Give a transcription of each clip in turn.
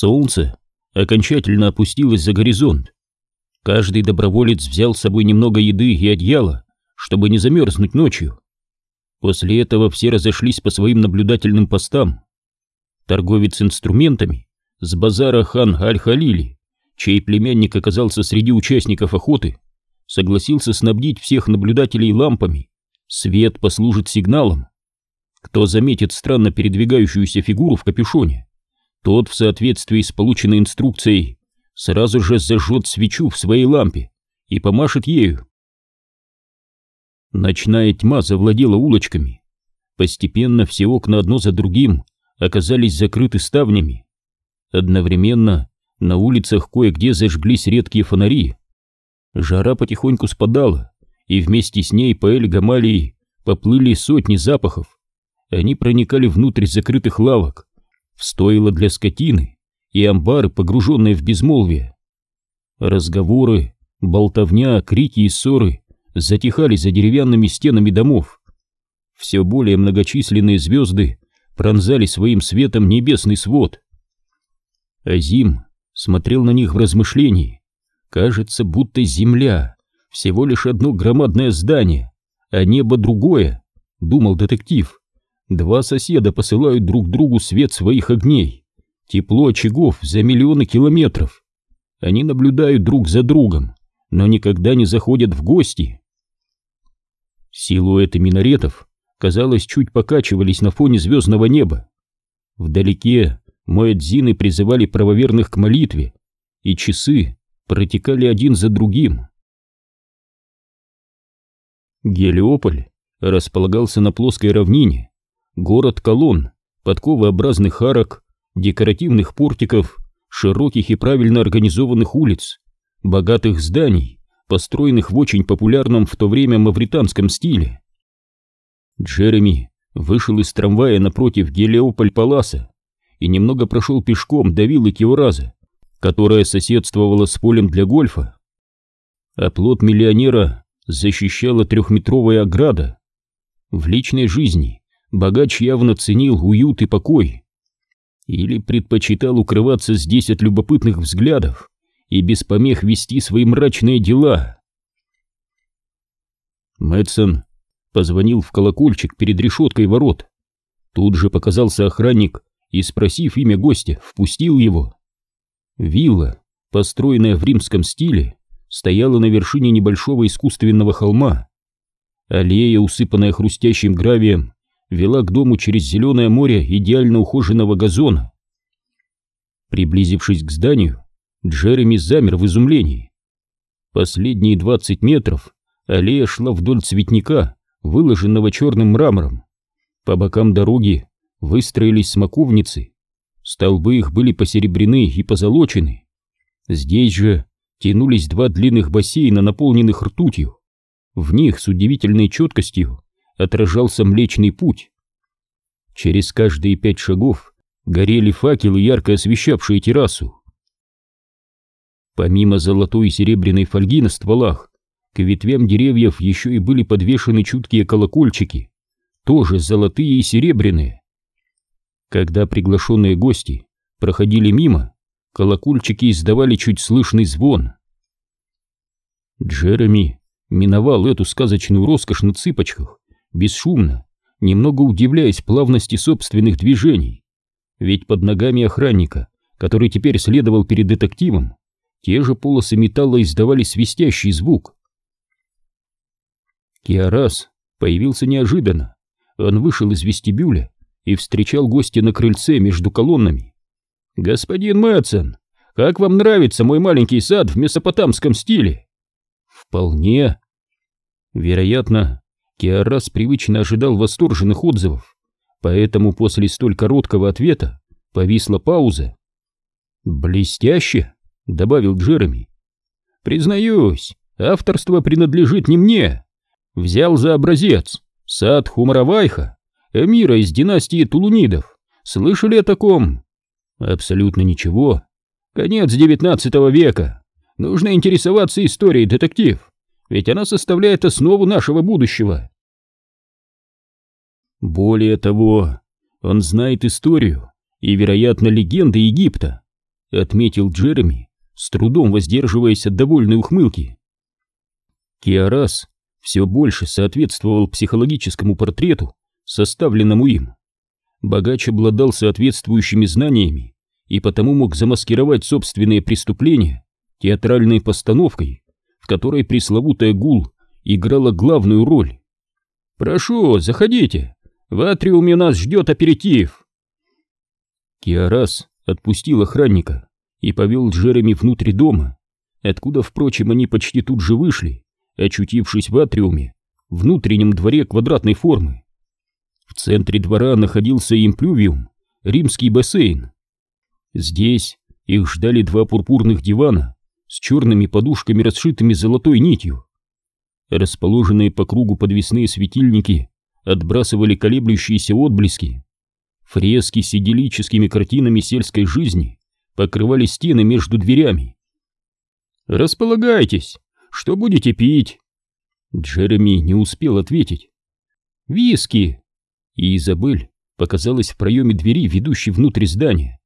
Солнце окончательно опустилось за горизонт. Каждый доброволец взял с собой немного еды и одеяла, чтобы не замерзнуть ночью. После этого все разошлись по своим наблюдательным постам. Торговец инструментами с базара хан Аль-Халили, чей племянник оказался среди участников охоты, согласился снабдить всех наблюдателей лампами. Свет послужит сигналом. Кто заметит странно передвигающуюся фигуру в капюшоне, тот в соответствии с полученной инструкцией сразу же зажжет свечу в своей лампе и помашет ею. Ночная тьма завладела улочками. Постепенно все окна одно за другим оказались закрыты ставнями. Одновременно на улицах кое-где зажглись редкие фонари. Жара потихоньку спадала, и вместе с ней по Эль-Гамалии поплыли сотни запахов. Они проникали внутрь закрытых лавок, в для скотины и амбары, погруженные в безмолвие. Разговоры, болтовня, крики и ссоры затихали за деревянными стенами домов. Все более многочисленные звезды пронзали своим светом небесный свод. Азим смотрел на них в размышлении. Кажется, будто земля — всего лишь одно громадное здание, а небо другое, — думал детектив. Два соседа посылают друг другу свет своих огней, тепло очагов за миллионы километров. Они наблюдают друг за другом, но никогда не заходят в гости. Силуэты минаретов, казалось, чуть покачивались на фоне звездного неба. Вдалеке муэдзины призывали правоверных к молитве, и часы протекали один за другим. Гелиополь располагался на плоской равнине, город колонн, подковообразных арок, декоративных портиков, широких и правильно организованных улиц, богатых зданий, построенных в очень популярном в то время мавританском стиле. Джереми вышел из трамвая напротив Гелиополь-Паласа и немного прошел пешком до виллы Киораза, которая соседствовала с полем для гольфа. Оплот миллионера защищала трехметровая ограда. В личной жизни богач явно ценил уют и покой. Или предпочитал укрываться здесь от любопытных взглядов и без помех вести свои мрачные дела. Мэтсон позвонил в колокольчик перед решеткой ворот. Тут же показался охранник и, спросив имя гостя, впустил его. Вилла, построенная в римском стиле, стояла на вершине небольшого искусственного холма. Аллея, усыпанная хрустящим гравием, вела к дому через зеленое море идеально ухоженного газона. Приблизившись к зданию, Джереми замер в изумлении. Последние двадцать метров аллея шла вдоль цветника, выложенного черным мрамором. По бокам дороги выстроились смоковницы. Столбы их были посеребрены и позолочены. Здесь же тянулись два длинных бассейна, наполненных ртутью. В них с удивительной четкостью отражался Млечный Путь. Через каждые пять шагов горели факелы, ярко освещавшие террасу. Помимо золотой и серебряной фольги на стволах, к ветвям деревьев еще и были подвешены чуткие колокольчики, тоже золотые и серебряные. Когда приглашенные гости проходили мимо, колокольчики издавали чуть слышный звон. Джереми миновал эту сказочную роскошь на цыпочках, бесшумно, немного удивляясь плавности собственных движений. Ведь под ногами охранника, который теперь следовал перед детективом, те же полосы металла издавали свистящий звук. Киарас появился неожиданно. Он вышел из вестибюля и встречал гостя на крыльце между колоннами. «Господин Мэтсон, как вам нравится мой маленький сад в месопотамском стиле?» «Вполне». Вероятно, Киарас привычно ожидал восторженных отзывов, поэтому после столь короткого ответа повисла пауза. «Блестяще!» добавил Джереми. Признаюсь, авторство принадлежит не мне. Взял за образец сад Хумаравайха, эмира из династии Тулунидов. Слышали о таком? Абсолютно ничего. Конец девятнадцатого века. Нужно интересоваться историей, детектив, ведь она составляет основу нашего будущего. Более того, он знает историю и, вероятно, легенды Египта. отметил Джереми, с трудом воздерживаясь от довольной ухмылки. Киарас все больше соответствовал психологическому портрету, составленному им. Богач обладал соответствующими знаниями и потому мог замаскировать собственные преступления театральной постановкой, в которой пресловутая гул играла главную роль. «Прошу, заходите, в атриуме нас ждет аперитив!» Киарас отпустил охранника и повел Джереми внутрь дома, откуда, впрочем, они почти тут же вышли, очутившись в атриуме, внутреннем дворе квадратной формы. В центре двора находился имплювиум, римский бассейн. Здесь их ждали два пурпурных дивана с черными подушками, расшитыми золотой нитью. Расположенные по кругу подвесные светильники отбрасывали колеблющиеся отблески. Фрески с идиллическими картинами сельской жизни покрывали стены между дверями. «Располагайтесь! Что будете пить?» Джереми не успел ответить. «Виски!» И Изабель показалась в проеме двери, ведущей внутрь здания.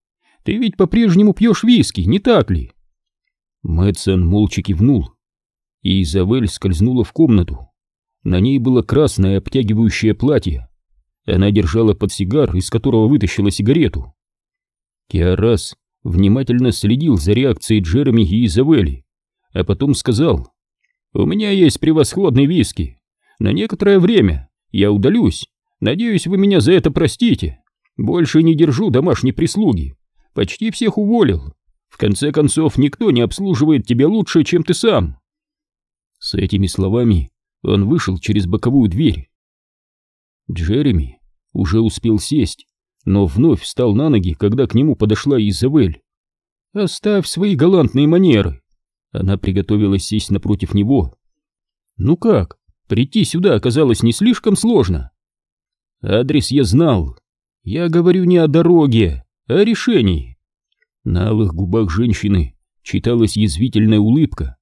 «Ты ведь по-прежнему пьешь виски, не так ли?» Мэтсон молча кивнул, и Изабель скользнула в комнату. На ней было красное обтягивающее платье. Она держала подсигар, из которого вытащила сигарету. Киарас внимательно следил за реакцией Джереми и Изабели, а потом сказал, «У меня есть превосходный виски. На некоторое время я удалюсь. Надеюсь, вы меня за это простите. Больше не держу домашней прислуги. Почти всех уволил. В конце концов, никто не обслуживает тебя лучше, чем ты сам». С этими словами он вышел через боковую дверь. Джереми уже успел сесть, но вновь встал на ноги, когда к нему подошла Изабель. «Оставь свои галантные манеры!» Она приготовилась сесть напротив него. «Ну как, прийти сюда оказалось не слишком сложно?» «Адрес я знал. Я говорю не о дороге, а о решении». На алых губах женщины читалась язвительная улыбка.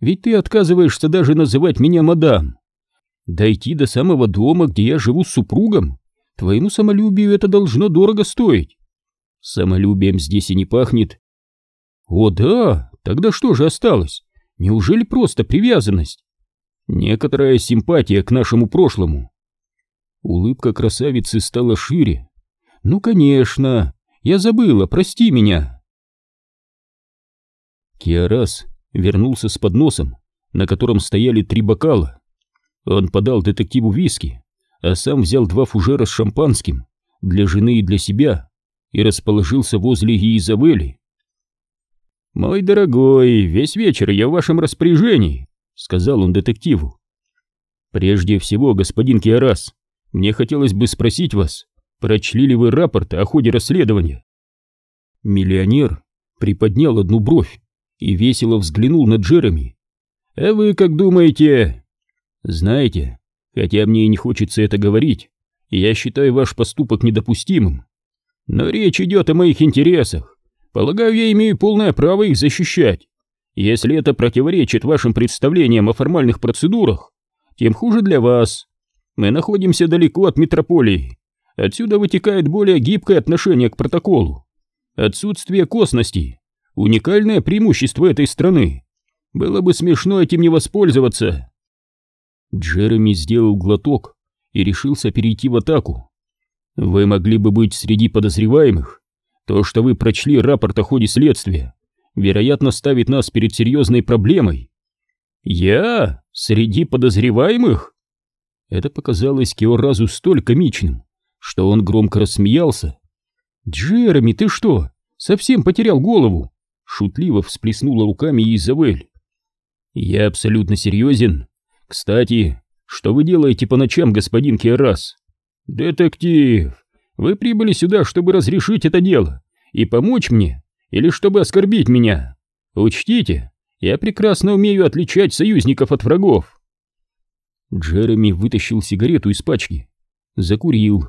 «Ведь ты отказываешься даже называть меня мадам. Дойти до самого дома, где я живу с супругом, твоему самолюбию это должно дорого стоить. Самолюбием здесь и не пахнет. О да, тогда что же осталось? Неужели просто привязанность? Некоторая симпатия к нашему прошлому. Улыбка красавицы стала шире. Ну, конечно, я забыла, прости меня. Киарас вернулся с подносом, на котором стояли три бокала. Он подал детективу виски, а сам взял два фужера с шампанским для жены и для себя и расположился возле Изабели. «Мой дорогой, весь вечер я в вашем распоряжении», — сказал он детективу. «Прежде всего, господин Киарас, мне хотелось бы спросить вас, прочли ли вы рапорт о ходе расследования?» Миллионер приподнял одну бровь и весело взглянул на Джереми. «А вы как думаете?» Знаете, хотя мне и не хочется это говорить, я считаю ваш поступок недопустимым. Но речь идет о моих интересах. Полагаю, я имею полное право их защищать. Если это противоречит вашим представлениям о формальных процедурах, тем хуже для вас. Мы находимся далеко от метрополии. Отсюда вытекает более гибкое отношение к протоколу. Отсутствие косности — уникальное преимущество этой страны. Было бы смешно этим не воспользоваться. Джереми сделал глоток и решился перейти в атаку. «Вы могли бы быть среди подозреваемых. То, что вы прочли рапорт о ходе следствия, вероятно, ставит нас перед серьезной проблемой». «Я? Среди подозреваемых?» Это показалось Киоразу столь комичным, что он громко рассмеялся. «Джереми, ты что, совсем потерял голову?» Шутливо всплеснула руками Изабель. «Я абсолютно серьезен «Кстати, что вы делаете по ночам, господин Киарас?» «Детектив, вы прибыли сюда, чтобы разрешить это дело и помочь мне, или чтобы оскорбить меня? Учтите, я прекрасно умею отличать союзников от врагов». Джереми вытащил сигарету из пачки, закурил,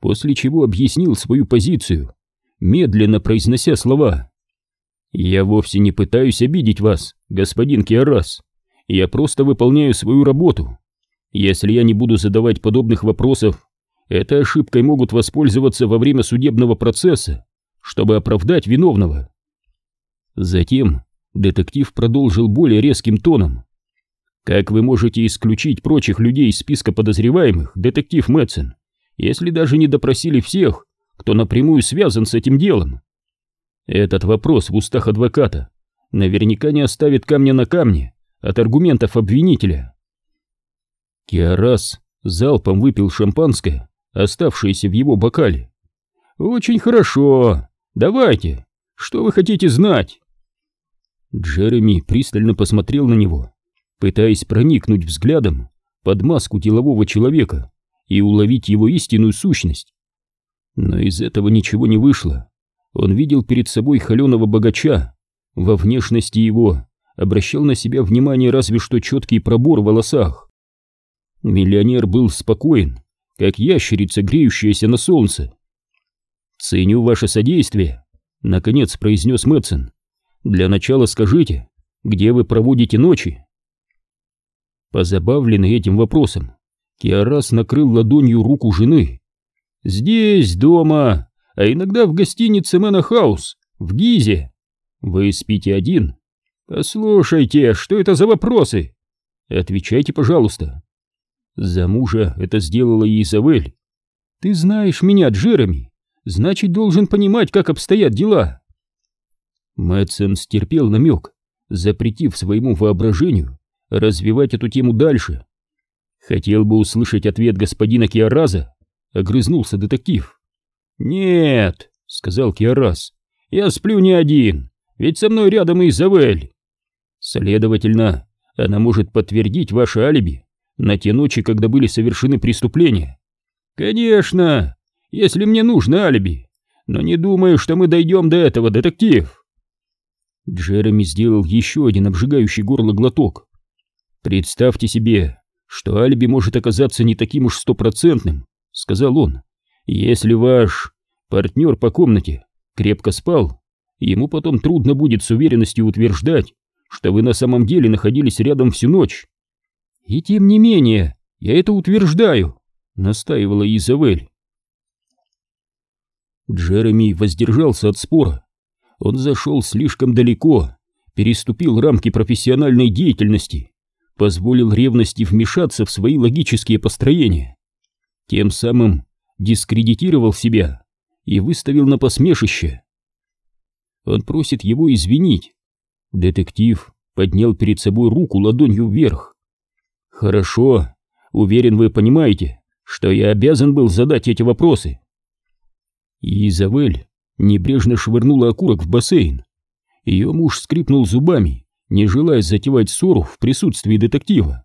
после чего объяснил свою позицию, медленно произнося слова. «Я вовсе не пытаюсь обидеть вас, господин Киарас. Я просто выполняю свою работу. Если я не буду задавать подобных вопросов, этой ошибкой могут воспользоваться во время судебного процесса, чтобы оправдать виновного. Затем детектив продолжил более резким тоном. «Как вы можете исключить прочих людей из списка подозреваемых, детектив Мэтсон, если даже не допросили всех, кто напрямую связан с этим делом?» Этот вопрос в устах адвоката наверняка не оставит камня на камне от аргументов обвинителя. Киарас залпом выпил шампанское, оставшееся в его бокале. «Очень хорошо. Давайте. Что вы хотите знать?» Джереми пристально посмотрел на него, пытаясь проникнуть взглядом под маску делового человека и уловить его истинную сущность. Но из этого ничего не вышло. Он видел перед собой холеного богача, во внешности его обращал на себя внимание разве что четкий пробор в волосах. Миллионер был спокоен, как ящерица, греющаяся на солнце. «Ценю ваше содействие», — наконец произнес Мэтсон. «Для начала скажите, где вы проводите ночи?» Позабавленный этим вопросом, Киарас накрыл ладонью руку жены. «Здесь, дома, а иногда в гостинице Мэна Хаус, в Гизе. Вы спите один? Послушайте, что это за вопросы? Отвечайте, пожалуйста. За мужа это сделала Изавель. Ты знаешь меня, Джереми, значит, должен понимать, как обстоят дела. Мэтсон стерпел намек, запретив своему воображению развивать эту тему дальше. Хотел бы услышать ответ господина Киараза, огрызнулся детектив. «Нет», — сказал Киараз, — «я сплю не один, ведь со мной рядом и Изавель. Следовательно, она может подтвердить ваше алиби на те ночи, когда были совершены преступления? Конечно, если мне нужно алиби, но не думаю, что мы дойдем до этого, детектив. Джереми сделал еще один обжигающий горло глоток. Представьте себе, что алиби может оказаться не таким уж стопроцентным, сказал он. Если ваш партнер по комнате крепко спал, ему потом трудно будет с уверенностью утверждать, что вы на самом деле находились рядом всю ночь. «И тем не менее, я это утверждаю», — настаивала Изавель. Джереми воздержался от спора. Он зашел слишком далеко, переступил рамки профессиональной деятельности, позволил ревности вмешаться в свои логические построения. Тем самым дискредитировал себя и выставил на посмешище. Он просит его извинить. Детектив поднял перед собой руку ладонью вверх. Хорошо, уверен, вы понимаете, что я обязан был задать эти вопросы. И Изавель небрежно швырнула окурок в бассейн. Ее муж скрипнул зубами, не желая затевать ссору в присутствии детектива.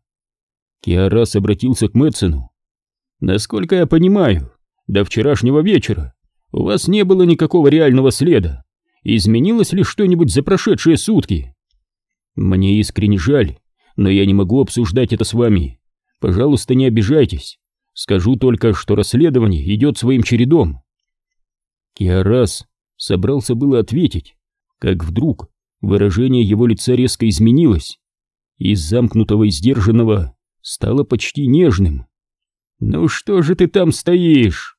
Киарас обратился к Мэтсону. «Насколько я понимаю, до вчерашнего вечера у вас не было никакого реального следа. Изменилось ли что-нибудь за прошедшие сутки?» «Мне искренне жаль, но я не могу обсуждать это с вами. Пожалуйста, не обижайтесь. Скажу только, что расследование идет своим чередом. Киарас собрался было ответить, как вдруг выражение его лица резко изменилось. Из замкнутого и сдержанного стало почти нежным. «Ну что же ты там стоишь?»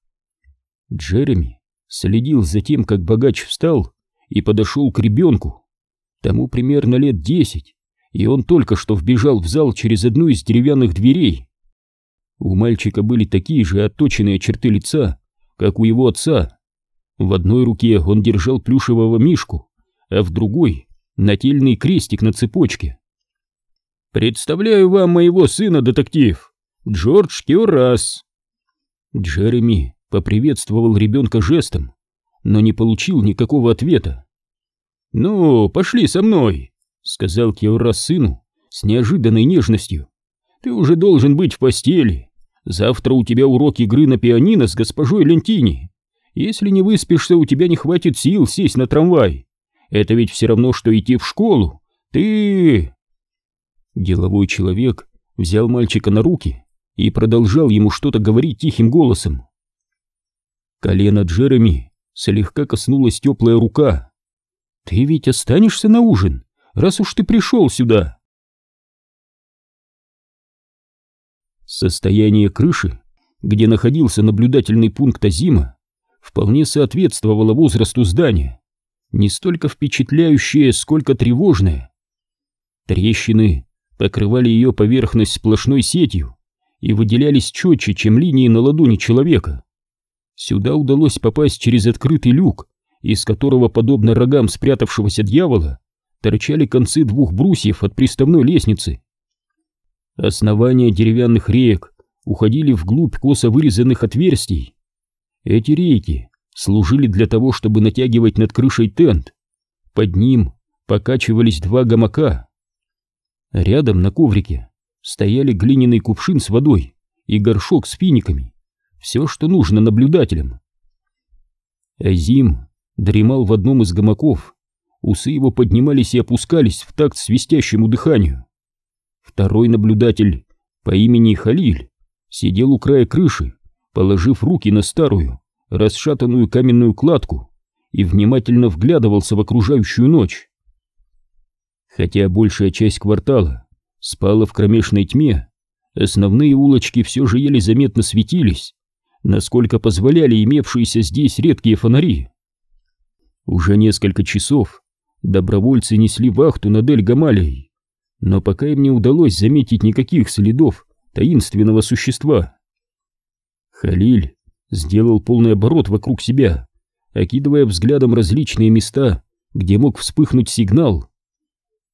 Джереми следил за тем, как богач встал и подошел к ребенку. Тому примерно лет десять, и он только что вбежал в зал через одну из деревянных дверей. У мальчика были такие же отточенные черты лица, как у его отца. В одной руке он держал плюшевого мишку, а в другой — нательный крестик на цепочке. «Представляю вам моего сына, детектив, Джордж Киорас!» Джереми поприветствовал ребенка жестом, но не получил никакого ответа. «Ну, пошли со мной!» сказал Киорас сыну с неожиданной нежностью. Ты уже должен быть в постели. Завтра у тебя урок игры на пианино с госпожой Лентини. Если не выспишься, у тебя не хватит сил сесть на трамвай. Это ведь все равно, что идти в школу. Ты...» Деловой человек взял мальчика на руки и продолжал ему что-то говорить тихим голосом. Колено Джереми слегка коснулась теплая рука. «Ты ведь останешься на ужин?» раз уж ты пришел сюда. Состояние крыши, где находился наблюдательный пункт Азима, вполне соответствовало возрасту здания. не столько впечатляющее, сколько тревожное. Трещины покрывали ее поверхность сплошной сетью и выделялись четче, чем линии на ладони человека. Сюда удалось попасть через открытый люк, из которого, подобно рогам спрятавшегося дьявола, торчали концы двух брусьев от приставной лестницы. Основания деревянных реек уходили вглубь косо вырезанных отверстий. Эти рейки служили для того, чтобы натягивать над крышей тент. Под ним покачивались два гамака. Рядом на коврике стояли глиняный кувшин с водой и горшок с финиками. Все, что нужно наблюдателям. Азим дремал в одном из гамаков. Усы его поднимались и опускались в такт свистящему дыханию. Второй наблюдатель по имени Халиль сидел у края крыши, положив руки на старую, расшатанную каменную кладку и внимательно вглядывался в окружающую ночь. Хотя большая часть квартала спала в кромешной тьме, основные улочки все же еле заметно светились, насколько позволяли имевшиеся здесь редкие фонари. Уже несколько часов добровольцы несли вахту над Эль-Гамалией, но пока им не удалось заметить никаких следов таинственного существа. Халиль сделал полный оборот вокруг себя, окидывая взглядом различные места, где мог вспыхнуть сигнал.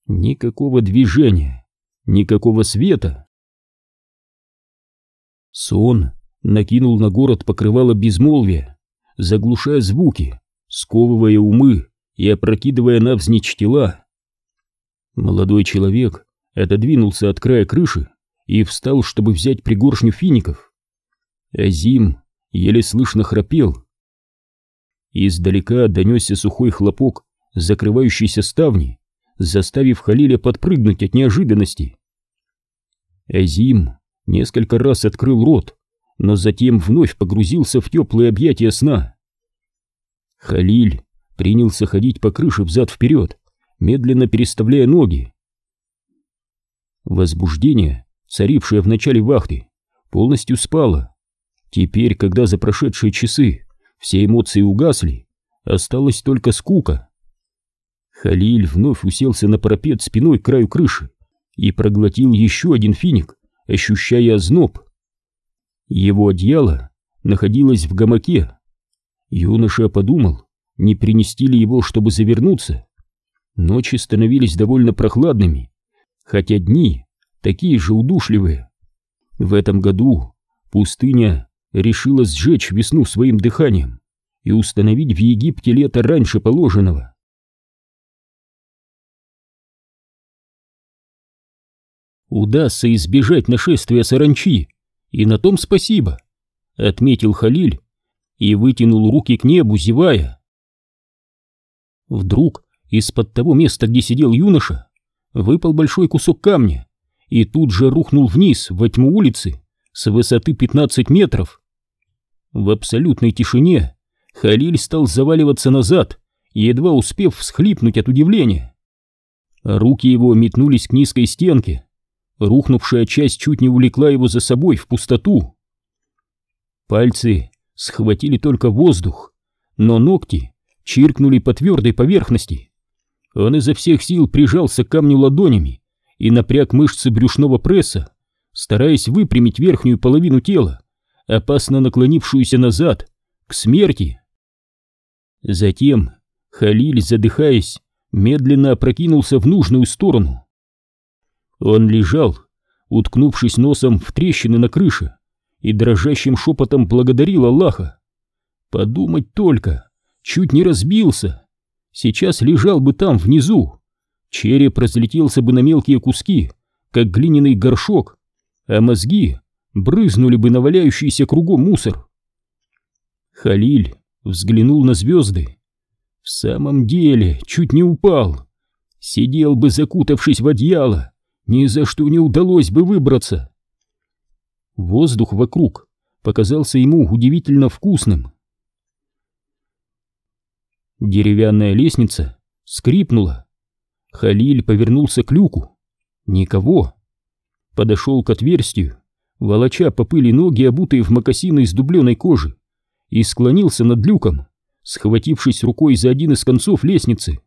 Никакого движения, никакого света. Сон накинул на город покрывало безмолвия, заглушая звуки, сковывая умы и опрокидывая навзничь тела. Молодой человек отодвинулся от края крыши и встал, чтобы взять пригоршню фиников. Азим еле слышно храпел. Издалека донесся сухой хлопок закрывающейся ставни, заставив Халиля подпрыгнуть от неожиданности. Азим несколько раз открыл рот, но затем вновь погрузился в теплые объятия сна. Халиль принялся ходить по крыше взад-вперед, медленно переставляя ноги. Возбуждение царившая в начале вахты, полностью спала. Теперь, когда за прошедшие часы все эмоции угасли, осталась только скука. Халиль вновь уселся на парапет спиной к краю крыши и проглотил еще один финик, ощущая озноб. Его одеяло находилось в гамаке. Юноша подумал, не принести ли его, чтобы завернуться. Ночи становились довольно прохладными, хотя дни такие же удушливые. В этом году пустыня решила сжечь весну своим дыханием и установить в Египте лето раньше положенного. Удастся избежать нашествия саранчи, и на том спасибо, отметил Халиль и вытянул руки к небу, зевая. Вдруг из-под того места, где сидел юноша, выпал большой кусок камня и тут же рухнул вниз, во тьму улицы, с высоты 15 метров. В абсолютной тишине Халиль стал заваливаться назад, едва успев всхлипнуть от удивления. Руки его метнулись к низкой стенке. Рухнувшая часть чуть не увлекла его за собой в пустоту. Пальцы схватили только воздух, но ногти чиркнули по твердой поверхности. Он изо всех сил прижался к камню ладонями и напряг мышцы брюшного пресса, стараясь выпрямить верхнюю половину тела, опасно наклонившуюся назад, к смерти. Затем Халиль, задыхаясь, медленно опрокинулся в нужную сторону. Он лежал, уткнувшись носом в трещины на крыше, и дрожащим шепотом благодарил Аллаха. Подумать только, чуть не разбился, сейчас лежал бы там внизу, Череп разлетелся бы на мелкие куски, как глиняный горшок, а мозги брызнули бы на валяющийся кругом мусор. Халиль взглянул на звезды. В самом деле, чуть не упал. Сидел бы, закутавшись в одеяло, ни за что не удалось бы выбраться. Воздух вокруг показался ему удивительно вкусным. Деревянная лестница скрипнула, Халиль повернулся к люку. Никого. Подошел к отверстию, волоча по пыли ноги, обутые в мокасины из дубленой кожи, и склонился над люком, схватившись рукой за один из концов лестницы.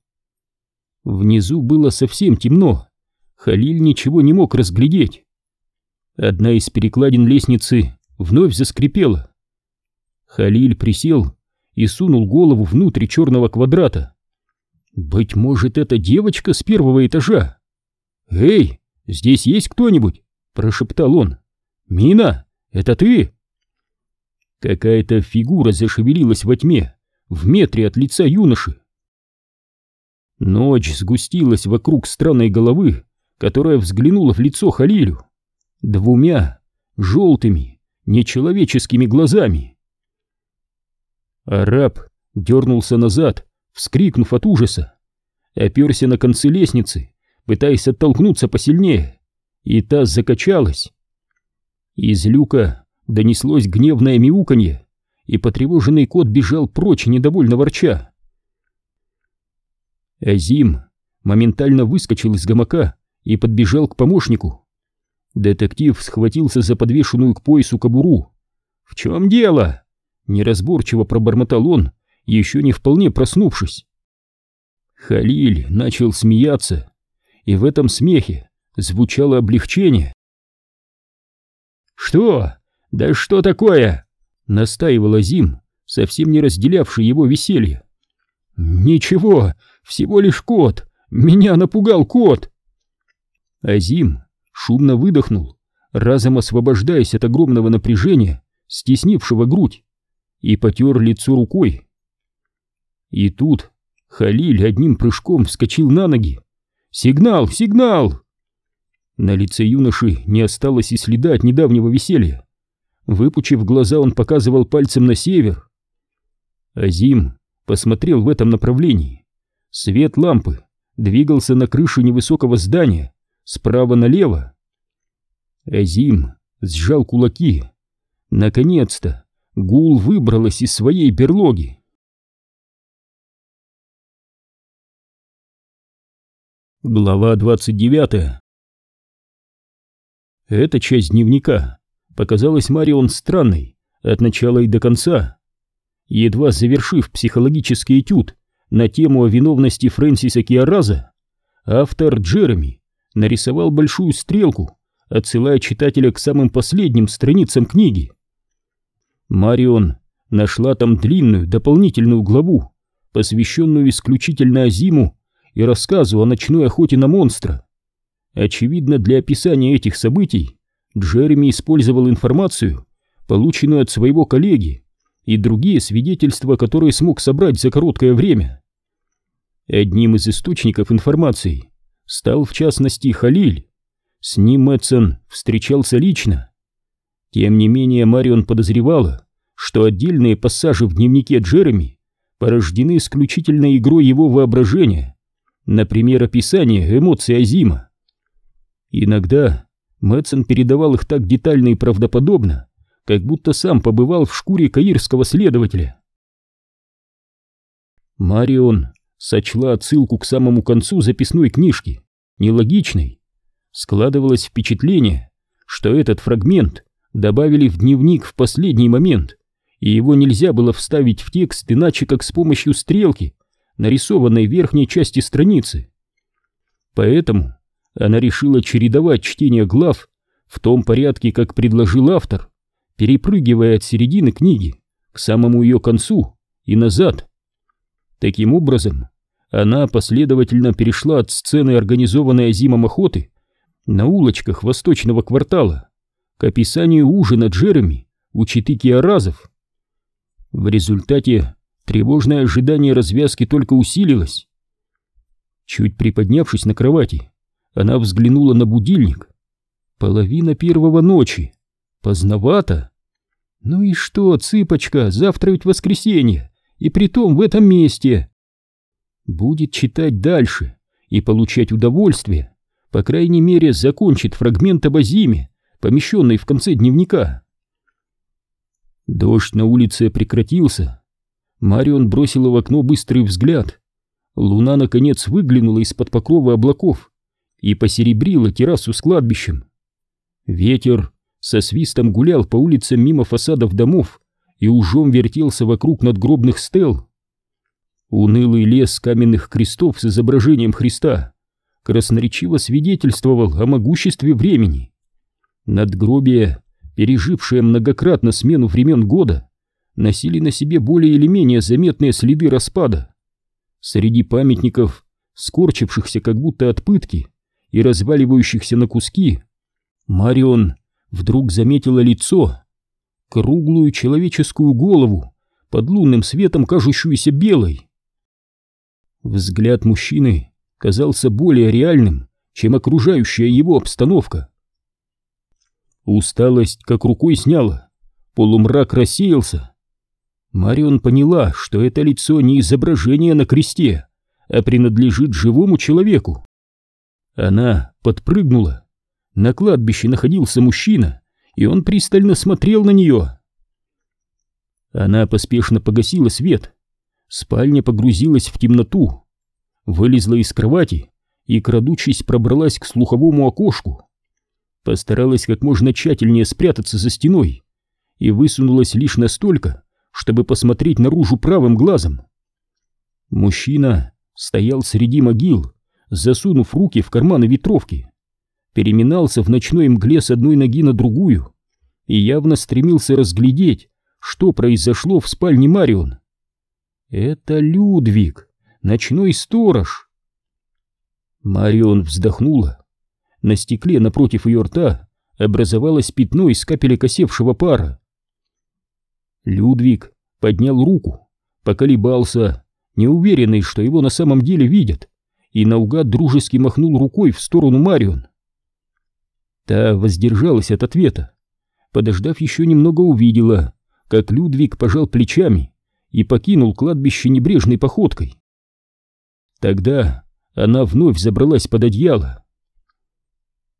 Внизу было совсем темно, Халиль ничего не мог разглядеть. Одна из перекладин лестницы вновь заскрипела. Халиль присел и сунул голову внутрь черного квадрата. Быть может, это девочка с первого этажа? «Эй, здесь есть кто-нибудь?» — прошептал он. «Мина, это ты?» Какая-то фигура зашевелилась во тьме, в метре от лица юноши. Ночь сгустилась вокруг странной головы, которая взглянула в лицо Халилю двумя желтыми, нечеловеческими глазами. Араб дернулся назад, вскрикнув от ужаса, оперся на концы лестницы, пытаясь оттолкнуться посильнее, и та закачалась. Из люка донеслось гневное мяуканье, и потревоженный кот бежал прочь, недовольно ворча. Азим моментально выскочил из гамака и подбежал к помощнику. Детектив схватился за подвешенную к поясу кобуру. «В чем дело?» — неразборчиво пробормотал он, еще не вполне проснувшись. Халиль начал смеяться, и в этом смехе звучало облегчение. «Что? Да что такое?» — настаивал Азим, совсем не разделявший его веселье. «Ничего, всего лишь кот. Меня напугал кот!» Азим шумно выдохнул, разом освобождаясь от огромного напряжения, стеснившего грудь, и потер лицо рукой. И тут Халиль одним прыжком вскочил на ноги. «Сигнал! Сигнал!» На лице юноши не осталось и следа от недавнего веселья. Выпучив глаза, он показывал пальцем на север. Азим посмотрел в этом направлении. Свет лампы двигался на крыше невысокого здания, справа налево. Азим сжал кулаки. Наконец-то Гул выбралась из своей берлоги. Глава 29 Эта часть дневника показалась Марион странной от начала и до конца. Едва завершив психологический этюд на тему о виновности Фрэнсиса Киараза, автор Джереми нарисовал большую стрелку, отсылая читателя к самым последним страницам книги. Марион нашла там длинную дополнительную главу, посвященную исключительно Азиму и рассказу о ночной охоте на монстра. Очевидно, для описания этих событий Джереми использовал информацию, полученную от своего коллеги, и другие свидетельства, которые смог собрать за короткое время. Одним из источников информации стал в частности Халиль. С ним Мэтсон встречался лично. Тем не менее Марион подозревала, что отдельные пассажи в дневнике Джереми порождены исключительно игрой его воображения, например, описание эмоций Азима. Иногда Мэтсон передавал их так детально и правдоподобно, как будто сам побывал в шкуре каирского следователя. Марион сочла отсылку к самому концу записной книжки нелогичной. Складывалось впечатление, что этот фрагмент добавили в дневник в последний момент, и его нельзя было вставить в текст иначе как с помощью стрелки, нарисованной в верхней части страницы. Поэтому она решила чередовать чтение глав в том порядке, как предложил автор, перепрыгивая от середины книги к самому ее концу и назад. Таким образом, она последовательно перешла от сцены организованной Азимом охоты на улочках восточного квартала к описанию ужина Джереми у читы Киаразов. В результате тревожное ожидание развязки только усилилось. Чуть приподнявшись на кровати, она взглянула на будильник. Половина первого ночи. Поздновато. Ну и что, цыпочка, завтра ведь воскресенье, и притом в этом месте. Будет читать дальше и получать удовольствие, по крайней мере, закончит фрагмент об Азиме, помещенный в конце дневника. Дождь на улице прекратился. Марион бросила в окно быстрый взгляд. Луна, наконец, выглянула из-под покрова облаков и посеребрила террасу с кладбищем. Ветер со свистом гулял по улицам мимо фасадов домов и ужом вертелся вокруг надгробных стел. Унылый лес каменных крестов с изображением Христа красноречиво свидетельствовал о могуществе времени. Надгробия, пережившие многократно смену времен года, носили на себе более или менее заметные следы распада. Среди памятников, скорчившихся как будто от пытки и разваливающихся на куски, Марион вдруг заметила лицо, круглую человеческую голову, под лунным светом кажущуюся белой. Взгляд мужчины казался более реальным, чем окружающая его обстановка. Усталость как рукой сняла, полумрак рассеялся. Марион поняла, что это лицо не изображение на кресте, а принадлежит живому человеку. Она подпрыгнула. На кладбище находился мужчина, и он пристально смотрел на нее. Она поспешно погасила свет, Спальня погрузилась в темноту, вылезла из кровати и, крадучись, пробралась к слуховому окошку. Постаралась как можно тщательнее спрятаться за стеной и высунулась лишь настолько, чтобы посмотреть наружу правым глазом. Мужчина стоял среди могил, засунув руки в карманы ветровки, переминался в ночной мгле с одной ноги на другую и явно стремился разглядеть, что произошло в спальне Марион. Это Людвиг, ночной сторож. Марион вздохнула. На стекле напротив ее рта образовалось пятно из капелек косевшего пара. Людвиг поднял руку, поколебался, неуверенный, что его на самом деле видят, и наугад дружески махнул рукой в сторону Марион. Та воздержалась от ответа. Подождав еще немного, увидела, как Людвиг пожал плечами и покинул кладбище небрежной походкой. Тогда она вновь забралась под одеяло.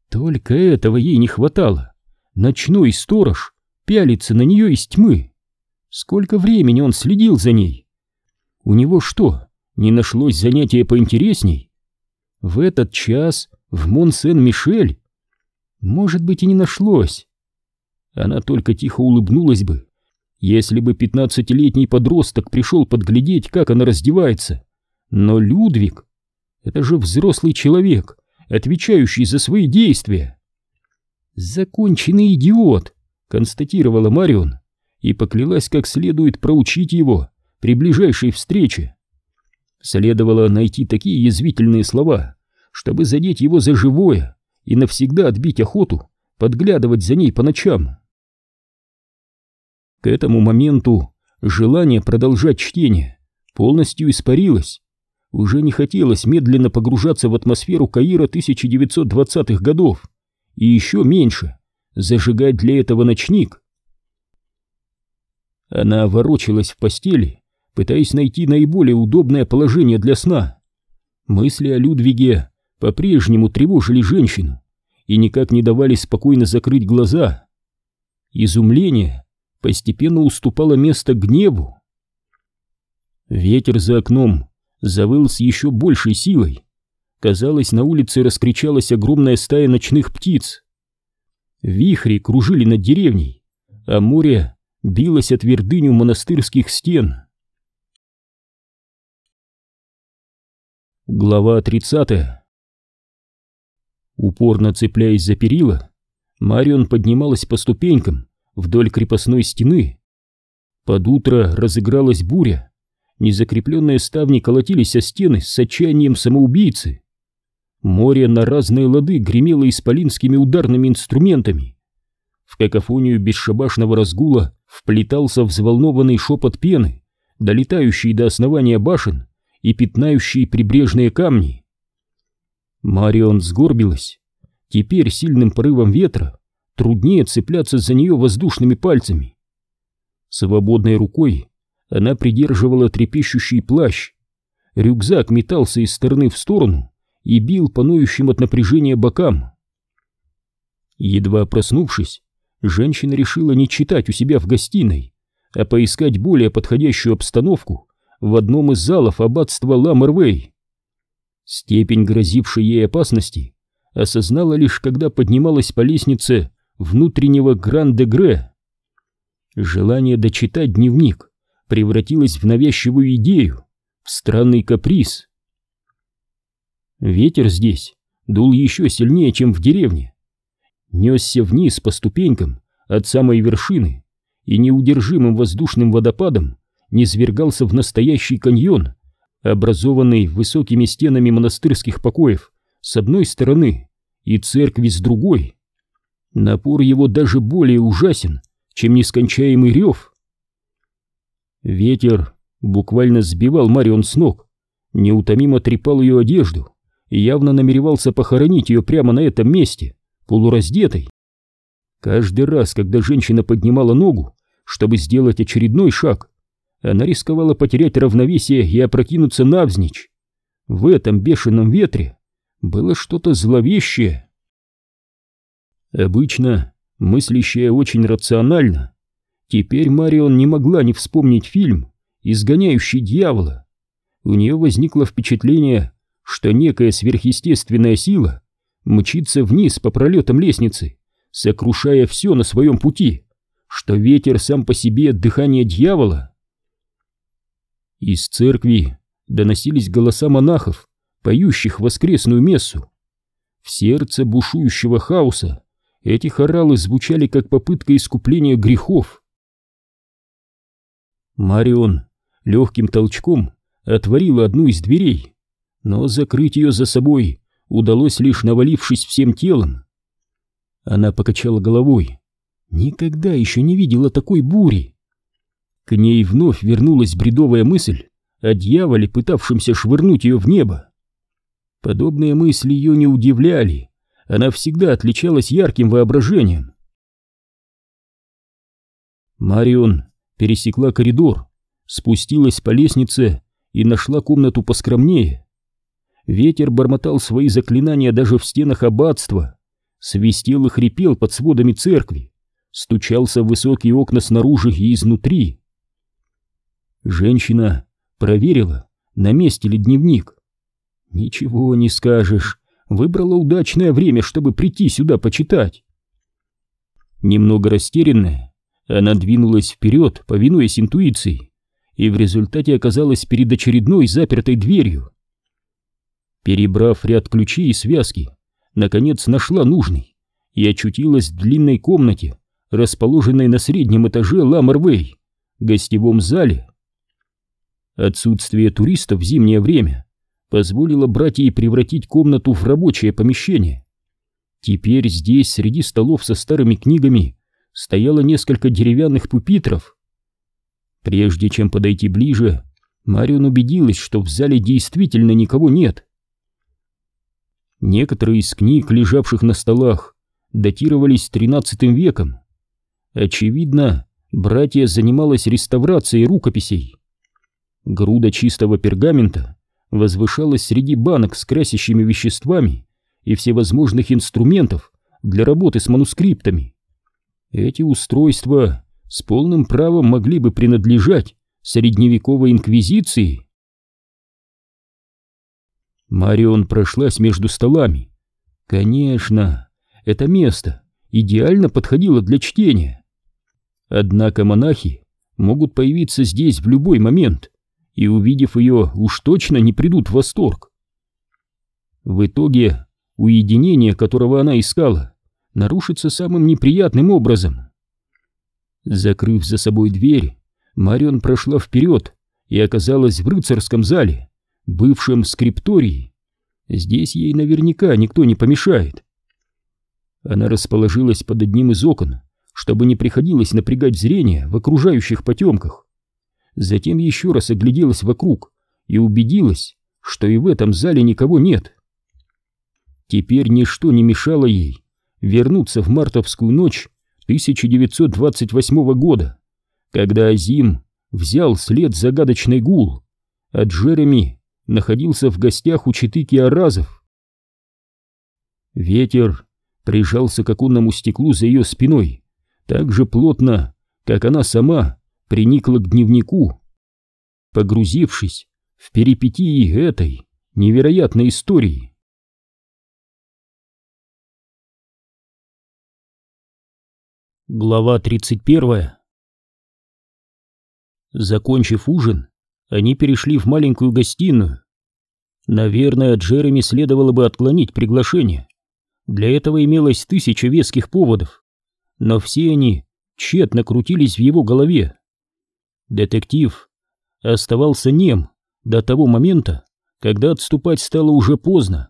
Только этого ей не хватало. Ночной сторож пялится на нее из тьмы. Сколько времени он следил за ней? У него что, не нашлось занятия поинтересней? В этот час в Мон-Сен-Мишель? Может быть и не нашлось. Она только тихо улыбнулась бы, если бы пятнадцатилетний подросток пришел подглядеть, как она раздевается. Но Людвиг — это же взрослый человек, отвечающий за свои действия. «Законченный идиот», — констатировала Марион и поклялась как следует проучить его при ближайшей встрече. Следовало найти такие язвительные слова, чтобы задеть его за живое и навсегда отбить охоту подглядывать за ней по ночам. К этому моменту желание продолжать чтение полностью испарилось. Уже не хотелось медленно погружаться в атмосферу Каира 1920-х годов и еще меньше зажигать для этого ночник. Она ворочалась в постели, пытаясь найти наиболее удобное положение для сна. Мысли о Людвиге по-прежнему тревожили женщину и никак не давали спокойно закрыть глаза. Изумление постепенно уступало место гневу. Ветер за окном завыл с еще большей силой. Казалось, на улице раскричалась огромная стая ночных птиц. Вихри кружили над деревней, а море билось от твердыню монастырских стен. Глава 30 Упорно цепляясь за перила, Марион поднималась по ступенькам, вдоль крепостной стены. Под утро разыгралась буря. Незакрепленные ставни колотились о стены с отчаянием самоубийцы. Море на разные лады гремело исполинскими ударными инструментами. В какофонию бесшабашного разгула вплетался взволнованный шепот пены, долетающий до основания башен и пятнающий прибрежные камни. Марион сгорбилась. Теперь сильным порывом ветра труднее цепляться за нее воздушными пальцами. Свободной рукой она придерживала трепещущий плащ. Рюкзак метался из стороны в сторону и бил по ноющим от напряжения бокам. Едва проснувшись, женщина решила не читать у себя в гостиной, а поискать более подходящую обстановку в одном из залов аббатства Ламервей. Степень грозившей ей опасности осознала лишь, когда поднималась по лестнице внутреннего Гран-де-Гре. Желание дочитать дневник превратилось в навязчивую идею, в странный каприз. Ветер здесь дул еще сильнее, чем в деревне. Несся вниз по ступенькам от самой вершины и неудержимым воздушным водопадом низвергался в настоящий каньон, образованный высокими стенами монастырских покоев с одной стороны и церкви с другой. Напор его даже более ужасен, чем нескончаемый рев. Ветер буквально сбивал Марион с ног, неутомимо трепал ее одежду и явно намеревался похоронить ее прямо на этом месте, полураздетой. Каждый раз, когда женщина поднимала ногу, чтобы сделать очередной шаг, она рисковала потерять равновесие и опрокинуться навзничь. В этом бешеном ветре было что-то зловещее. Обычно мыслящая очень рационально, теперь Марион не могла не вспомнить фильм «Изгоняющий дьявола». У нее возникло впечатление, что некая сверхъестественная сила мчится вниз по пролетам лестницы, сокрушая все на своем пути, что ветер сам по себе дыхание дьявола. Из церкви доносились голоса монахов, поющих воскресную мессу. В сердце бушующего хаоса эти хоралы звучали как попытка искупления грехов. Марион легким толчком отворила одну из дверей, но закрыть ее за собой удалось лишь навалившись всем телом. Она покачала головой. Никогда еще не видела такой бури. К ней вновь вернулась бредовая мысль о дьяволе, пытавшемся швырнуть ее в небо. Подобные мысли ее не удивляли, она всегда отличалась ярким воображением. Марион пересекла коридор, спустилась по лестнице и нашла комнату поскромнее. Ветер бормотал свои заклинания даже в стенах аббатства, свистел и хрипел под сводами церкви, стучался в высокие окна снаружи и изнутри. Женщина проверила, на месте ли дневник. Ничего не скажешь, выбрала удачное время, чтобы прийти сюда почитать. Немного растерянная, она двинулась вперед, повинуясь интуиции, и в результате оказалась перед очередной запертой дверью. Перебрав ряд ключей и связки, наконец нашла нужный и очутилась в длинной комнате, расположенной на среднем этаже Ламарвей, гостевом зале. Отсутствие туристов в зимнее время позволило братьям превратить комнату в рабочее помещение. Теперь здесь, среди столов со старыми книгами, стояло несколько деревянных пупитров. Прежде чем подойти ближе, Марион убедилась, что в зале действительно никого нет. Некоторые из книг, лежавших на столах, датировались XIII веком. Очевидно, братья занималась реставрацией рукописей. Груда чистого пергамента возвышалась среди банок с красящими веществами и всевозможных инструментов для работы с манускриптами. Эти устройства с полным правом могли бы принадлежать средневековой инквизиции. Марион прошлась между столами. Конечно, это место идеально подходило для чтения. Однако монахи могут появиться здесь в любой момент, и, увидев ее, уж точно не придут в восторг. В итоге уединение, которого она искала, нарушится самым неприятным образом. Закрыв за собой дверь, Марион прошла вперед и оказалась в рыцарском зале, бывшем скриптории. Здесь ей наверняка никто не помешает. Она расположилась под одним из окон, чтобы не приходилось напрягать зрение в окружающих потемках затем еще раз огляделась вокруг и убедилась, что и в этом зале никого нет. Теперь ничто не мешало ей вернуться в мартовскую ночь 1928 года, когда Азим взял след загадочный гул, а Джереми находился в гостях у читыки Аразов. Ветер прижался к оконному стеклу за ее спиной так же плотно, как она сама приникла к дневнику, погрузившись в перипетии этой невероятной истории. Глава 31 Закончив ужин, они перешли в маленькую гостиную. Наверное, Джереми следовало бы отклонить приглашение. Для этого имелось тысяча веских поводов, но все они тщетно крутились в его голове. Детектив оставался нем до того момента, когда отступать стало уже поздно.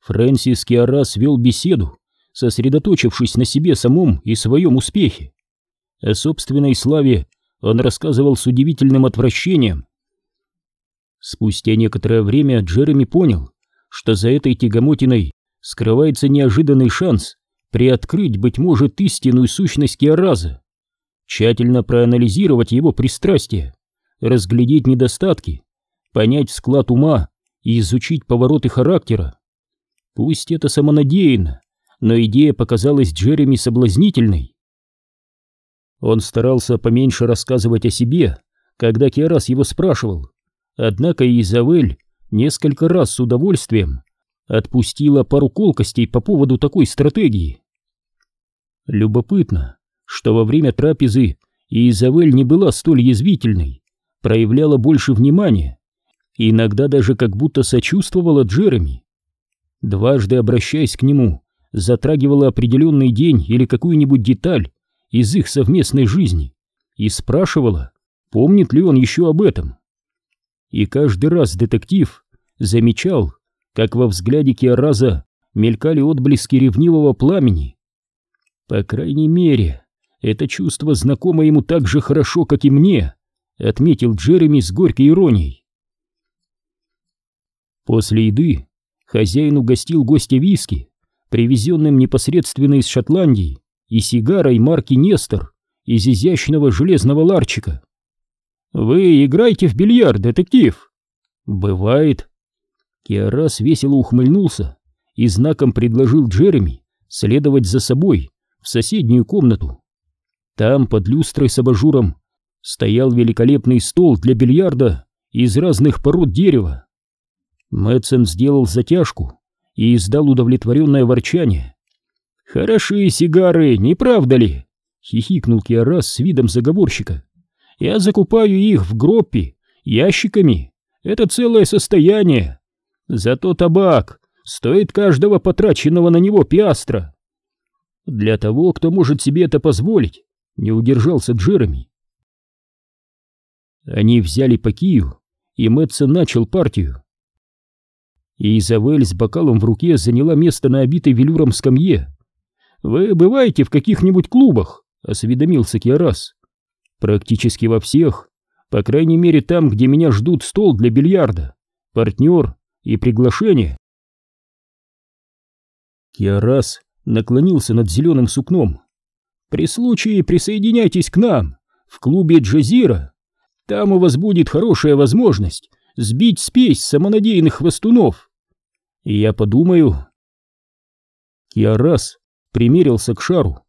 Фрэнсис Киарас вел беседу, сосредоточившись на себе самом и своем успехе. О собственной славе он рассказывал с удивительным отвращением. Спустя некоторое время Джереми понял, что за этой тягомотиной скрывается неожиданный шанс приоткрыть, быть может, истинную сущность Киараза, тщательно проанализировать его пристрастия, разглядеть недостатки, понять склад ума и изучить повороты характера. Пусть это самонадеянно, но идея показалась Джереми соблазнительной. Он старался поменьше рассказывать о себе, когда Киарас его спрашивал, однако Изавель несколько раз с удовольствием отпустила пару колкостей по поводу такой стратегии. Любопытно, что во время трапезы Изавель не была столь язвительной, проявляла больше внимания, иногда даже как будто сочувствовала Джереми. Дважды обращаясь к нему, затрагивала определенный день или какую-нибудь деталь из их совместной жизни и спрашивала, помнит ли он еще об этом. И каждый раз детектив замечал, как во взгляде Киараза мелькали отблески ревнивого пламени. По крайней мере, это чувство знакомо ему так же хорошо, как и мне, отметил Джереми с горькой иронией. После еды хозяин угостил гостя виски, привезенным непосредственно из Шотландии, и сигарой марки Нестор из изящного железного ларчика. «Вы играете в бильярд, детектив?» «Бывает», Киарас весело ухмыльнулся и знаком предложил Джереми следовать за собой в соседнюю комнату. Там, под люстрой с абажуром, стоял великолепный стол для бильярда из разных пород дерева. Мэтсон сделал затяжку и издал удовлетворенное ворчание. «Хорошие сигары, не правда ли?» — хихикнул Киарас с видом заговорщика. «Я закупаю их в гроппе, ящиками. Это целое состояние. Зато табак стоит каждого потраченного на него пиастра. Для того, кто может себе это позволить, не удержался Джереми. Они взяли по кию, и Мэтсон начал партию. И Изавель с бокалом в руке заняла место на обитой велюром скамье. «Вы бываете в каких-нибудь клубах?» — осведомился Киарас. «Практически во всех, по крайней мере там, где меня ждут стол для бильярда, партнер и приглашение. Киарас наклонился над зеленым сукном. «При случае присоединяйтесь к нам в клубе Джазира. Там у вас будет хорошая возможность сбить спесь самонадеянных хвостунов. И я подумаю...» Киарас примерился к шару.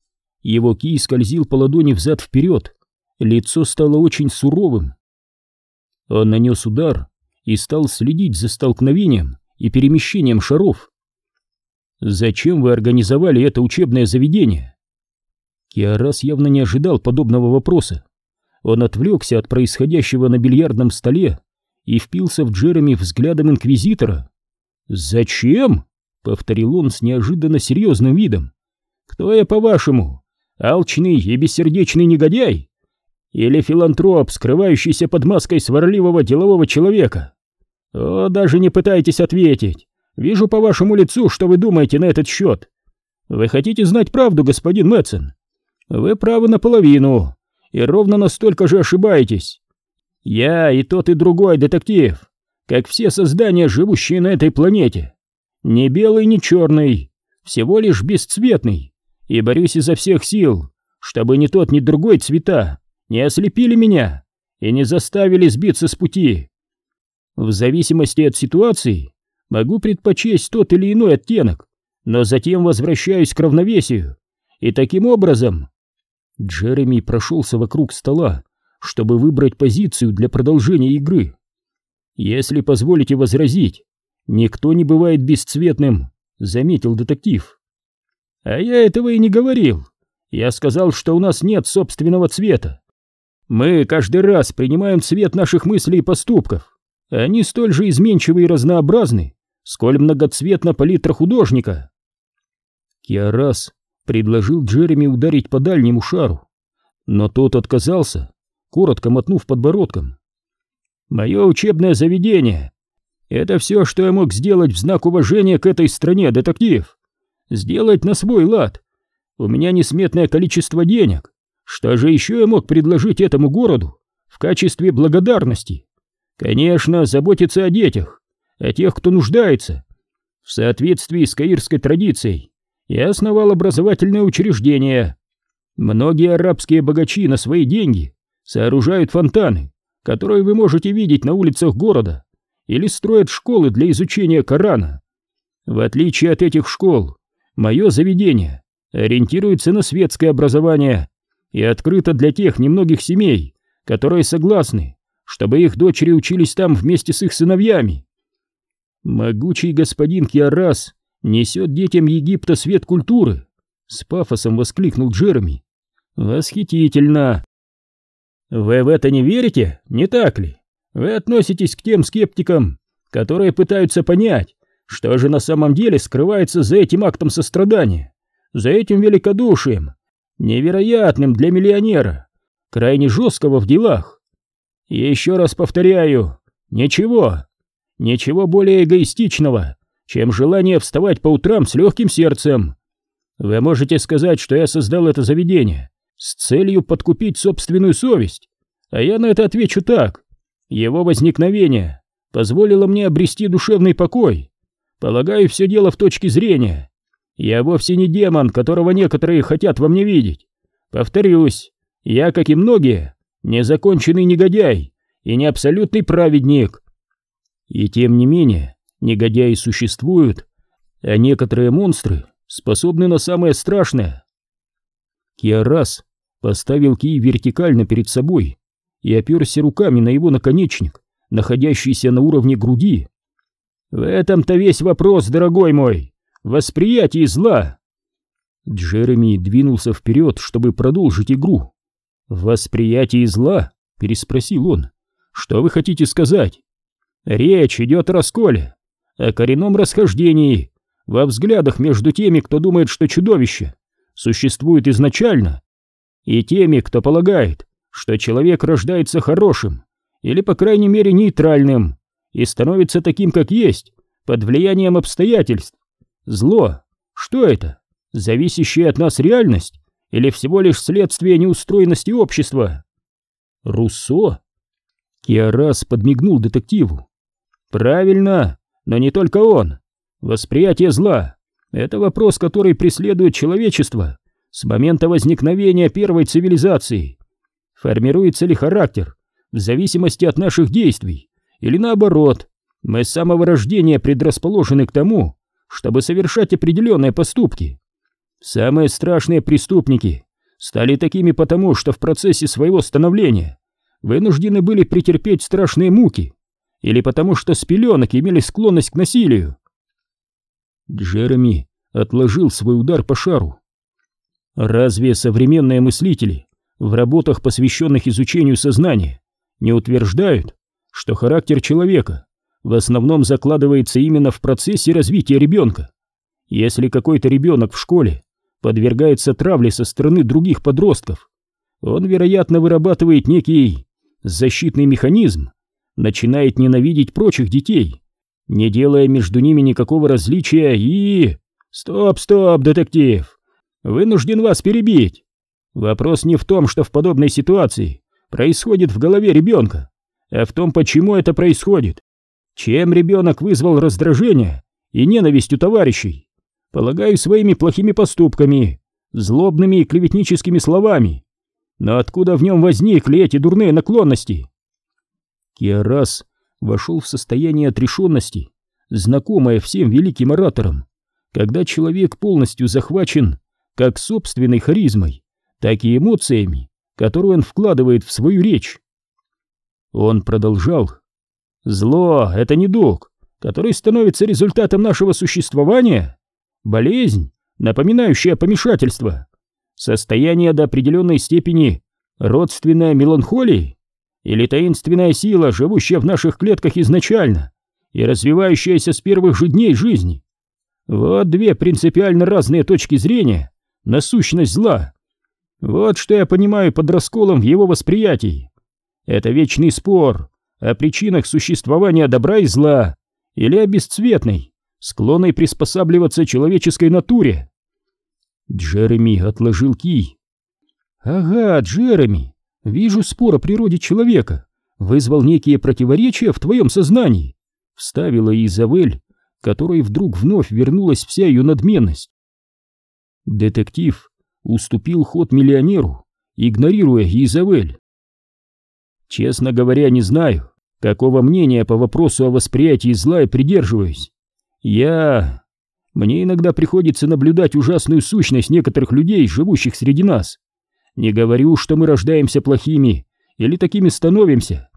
Его кий скользил по ладони взад-вперед. Лицо стало очень суровым. Он нанес удар, и стал следить за столкновением и перемещением шаров. «Зачем вы организовали это учебное заведение?» Киарас явно не ожидал подобного вопроса. Он отвлекся от происходящего на бильярдном столе и впился в Джереми взглядом инквизитора. «Зачем?» — повторил он с неожиданно серьезным видом. «Кто я, по-вашему? Алчный и бессердечный негодяй? Или филантроп, скрывающийся под маской сварливого делового человека? О, даже не пытайтесь ответить. Вижу по вашему лицу, что вы думаете на этот счет. Вы хотите знать правду, господин Мэтсон? Вы правы наполовину, и ровно настолько же ошибаетесь. Я и тот, и другой детектив, как все создания, живущие на этой планете. Не белый, не черный, всего лишь бесцветный, и борюсь изо всех сил, чтобы ни тот, ни другой цвета не ослепили меня и не заставили сбиться с пути. В зависимости от ситуации могу предпочесть тот или иной оттенок, но затем возвращаюсь к равновесию, и таким образом... Джереми прошелся вокруг стола, чтобы выбрать позицию для продолжения игры. «Если позволите возразить, никто не бывает бесцветным», — заметил детектив. «А я этого и не говорил. Я сказал, что у нас нет собственного цвета. Мы каждый раз принимаем цвет наших мыслей и поступков. Они столь же изменчивы и разнообразны, сколь многоцветна палитра художника. Киарас предложил Джереми ударить по дальнему шару, но тот отказался, коротко мотнув подбородком. «Мое учебное заведение — это все, что я мог сделать в знак уважения к этой стране, детектив. Сделать на свой лад. У меня несметное количество денег. Что же еще я мог предложить этому городу в качестве благодарности? Конечно, заботиться о детях, о тех, кто нуждается. В соответствии с каирской традицией я основал образовательное учреждение. Многие арабские богачи на свои деньги сооружают фонтаны, которые вы можете видеть на улицах города, или строят школы для изучения Корана. В отличие от этих школ, мое заведение ориентируется на светское образование и открыто для тех немногих семей, которые согласны, чтобы их дочери учились там вместе с их сыновьями. Могучий господин Киарас несет детям Египта свет культуры, с пафосом воскликнул Джереми. Восхитительно! Вы в это не верите, не так ли? Вы относитесь к тем скептикам, которые пытаются понять, что же на самом деле скрывается за этим актом сострадания, за этим великодушием, невероятным для миллионера, крайне жесткого в делах. И еще раз повторяю, ничего, ничего более эгоистичного, чем желание вставать по утрам с легким сердцем. Вы можете сказать, что я создал это заведение с целью подкупить собственную совесть, а я на это отвечу так. Его возникновение позволило мне обрести душевный покой. Полагаю, все дело в точке зрения. Я вовсе не демон, которого некоторые хотят во мне видеть. Повторюсь, я, как и многие, незаконченный негодяй и не абсолютный праведник. И тем не менее, негодяи существуют, а некоторые монстры способны на самое страшное. Киарас поставил кий вертикально перед собой и оперся руками на его наконечник, находящийся на уровне груди. В этом-то весь вопрос, дорогой мой, восприятие зла. Джереми двинулся вперед, чтобы продолжить игру. «Восприятие зла?» — переспросил он. «Что вы хотите сказать?» «Речь идет о расколе, о коренном расхождении, во взглядах между теми, кто думает, что чудовище существует изначально, и теми, кто полагает, что человек рождается хорошим, или, по крайней мере, нейтральным, и становится таким, как есть, под влиянием обстоятельств. Зло. Что это? Зависящая от нас реальность? Или всего лишь следствие неустроенности общества? Руссо? Киарас подмигнул детективу. Правильно, но не только он. Восприятие зла — это вопрос, который преследует человечество с момента возникновения первой цивилизации. Формируется ли характер в зависимости от наших действий, или наоборот, мы с самого рождения предрасположены к тому, чтобы совершать определенные поступки. Самые страшные преступники стали такими потому, что в процессе своего становления вынуждены были претерпеть страшные муки, или потому что с пеленок имели склонность к насилию. Джереми отложил свой удар по шару. Разве современные мыслители в работах, посвященных изучению сознания, не утверждают, что характер человека в основном закладывается именно в процессе развития ребенка? Если какой-то ребенок в школе подвергается травле со стороны других подростков, он, вероятно, вырабатывает некий защитный механизм, начинает ненавидеть прочих детей не делая между ними никакого различия и... Стоп, стоп, детектив! Вынужден вас перебить. Вопрос не в том, что в подобной ситуации происходит в голове ребенка, а в том, почему это происходит. Чем ребенок вызвал раздражение и ненависть у товарищей? Полагаю, своими плохими поступками, злобными и клеветническими словами. Но откуда в нем возникли эти дурные наклонности? Киарас вошел в состояние отрешенности, знакомое всем великим ораторам, когда человек полностью захвачен как собственной харизмой, так и эмоциями, которые он вкладывает в свою речь. Он продолжал. «Зло — это недуг, который становится результатом нашего существования, болезнь, напоминающая помешательство, состояние до определенной степени Родственная меланхолии? Или таинственная сила, живущая в наших клетках изначально и развивающаяся с первых же дней жизни? Вот две принципиально разные точки зрения на сущность зла. Вот что я понимаю под расколом в его восприятии. Это вечный спор о причинах существования добра и зла, или о бесцветной, склонной приспосабливаться человеческой натуре. Джереми отложил кий. «Ага, Джереми, вижу спор о природе человека. Вызвал некие противоречия в твоем сознании», — вставила Изавель, которой вдруг вновь вернулась вся ее надменность. Детектив уступил ход миллионеру, игнорируя Изавель. «Честно говоря, не знаю, какого мнения по вопросу о восприятии зла я придерживаюсь. Я... Мне иногда приходится наблюдать ужасную сущность некоторых людей, живущих среди нас. Не говорю, что мы рождаемся плохими или такими становимся.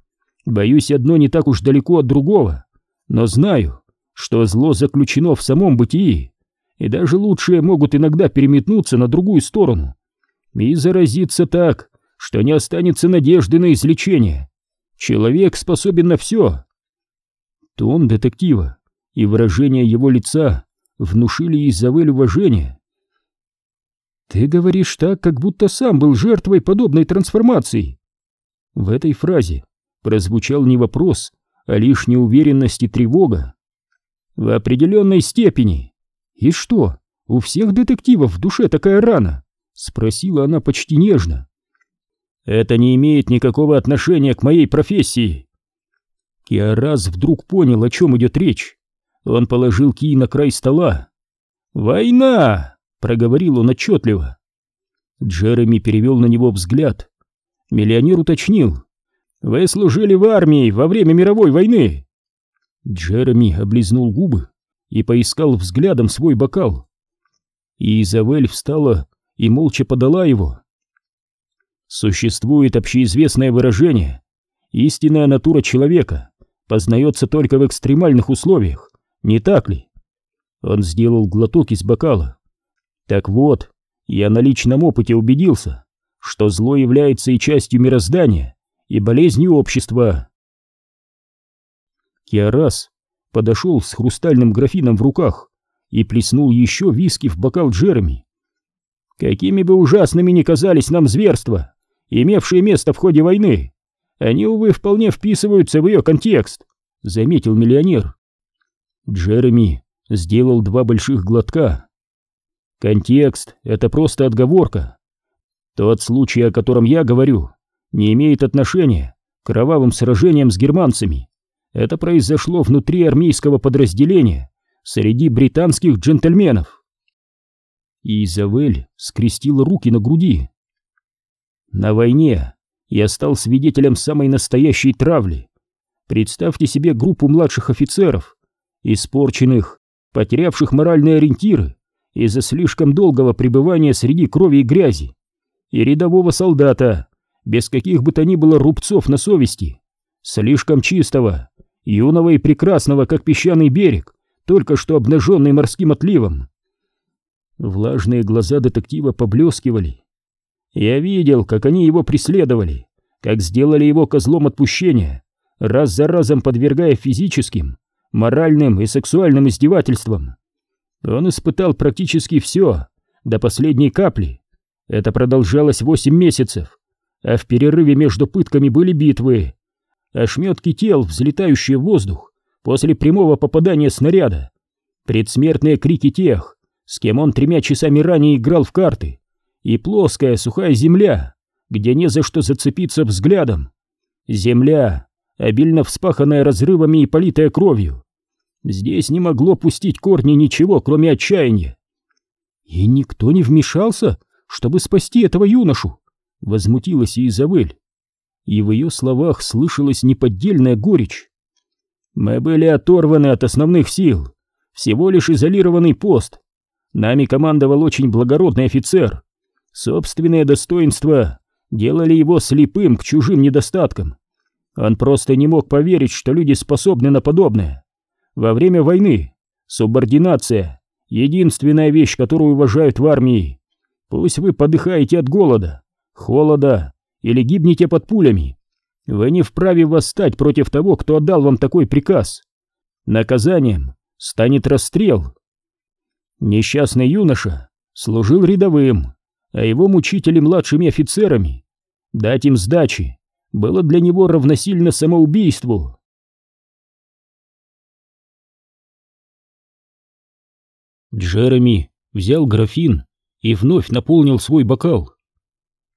Боюсь, одно не так уж далеко от другого. Но знаю, что зло заключено в самом бытии, и даже лучшие могут иногда переметнуться на другую сторону и заразиться так, что не останется надежды на излечение. Человек способен на все. Тон детектива и выражение его лица внушили Изавель уважение. «Ты говоришь так, как будто сам был жертвой подобной трансформации». В этой фразе прозвучал не вопрос, а лишь неуверенность и тревога. «В определенной степени. И что, у всех детективов в душе такая рана?» — спросила она почти нежно. Это не имеет никакого отношения к моей профессии. Киараз вдруг понял, о чем идет речь. Он положил кий на край стола. «Война!» — проговорил он отчетливо. Джереми перевел на него взгляд. Миллионер уточнил. «Вы служили в армии во время мировой войны?» Джереми облизнул губы и поискал взглядом свой бокал. И Изавель встала и молча подала его. Существует общеизвестное выражение «истинная натура человека познается только в экстремальных условиях», не так ли? Он сделал глоток из бокала. Так вот, я на личном опыте убедился, что зло является и частью мироздания, и болезнью общества. Киарас подошел с хрустальным графином в руках и плеснул еще виски в бокал Джереми. Какими бы ужасными ни казались нам зверства, имевшие место в ходе войны. Они, увы, вполне вписываются в ее контекст», — заметил миллионер. Джереми сделал два больших глотка. «Контекст — это просто отговорка. Тот случай, о котором я говорю, не имеет отношения к кровавым сражениям с германцами. Это произошло внутри армейского подразделения среди британских джентльменов». И Изавель скрестила руки на груди. На войне я стал свидетелем самой настоящей травли. Представьте себе группу младших офицеров, испорченных, потерявших моральные ориентиры из-за слишком долгого пребывания среди крови и грязи, и рядового солдата, без каких бы то ни было рубцов на совести, слишком чистого, юного и прекрасного, как песчаный берег, только что обнаженный морским отливом. Влажные глаза детектива поблескивали, я видел, как они его преследовали, как сделали его козлом отпущения, раз за разом подвергая физическим, моральным и сексуальным издевательствам. Он испытал практически все, до последней капли. Это продолжалось восемь месяцев, а в перерыве между пытками были битвы. Ошметки тел, взлетающие в воздух после прямого попадания снаряда. Предсмертные крики тех, с кем он тремя часами ранее играл в карты и плоская сухая земля, где не за что зацепиться взглядом. Земля, обильно вспаханная разрывами и политая кровью. Здесь не могло пустить корни ничего, кроме отчаяния. И никто не вмешался, чтобы спасти этого юношу, возмутилась Изабель. И в ее словах слышалась неподдельная горечь. Мы были оторваны от основных сил, всего лишь изолированный пост. Нами командовал очень благородный офицер, Собственные достоинства делали его слепым к чужим недостаткам. Он просто не мог поверить, что люди способны на подобное. Во время войны субординация — единственная вещь, которую уважают в армии. Пусть вы подыхаете от голода, холода или гибнете под пулями. Вы не вправе восстать против того, кто отдал вам такой приказ. Наказанием станет расстрел. Несчастный юноша служил рядовым, а его мучители младшими офицерами. Дать им сдачи было для него равносильно самоубийству. Джереми взял графин и вновь наполнил свой бокал.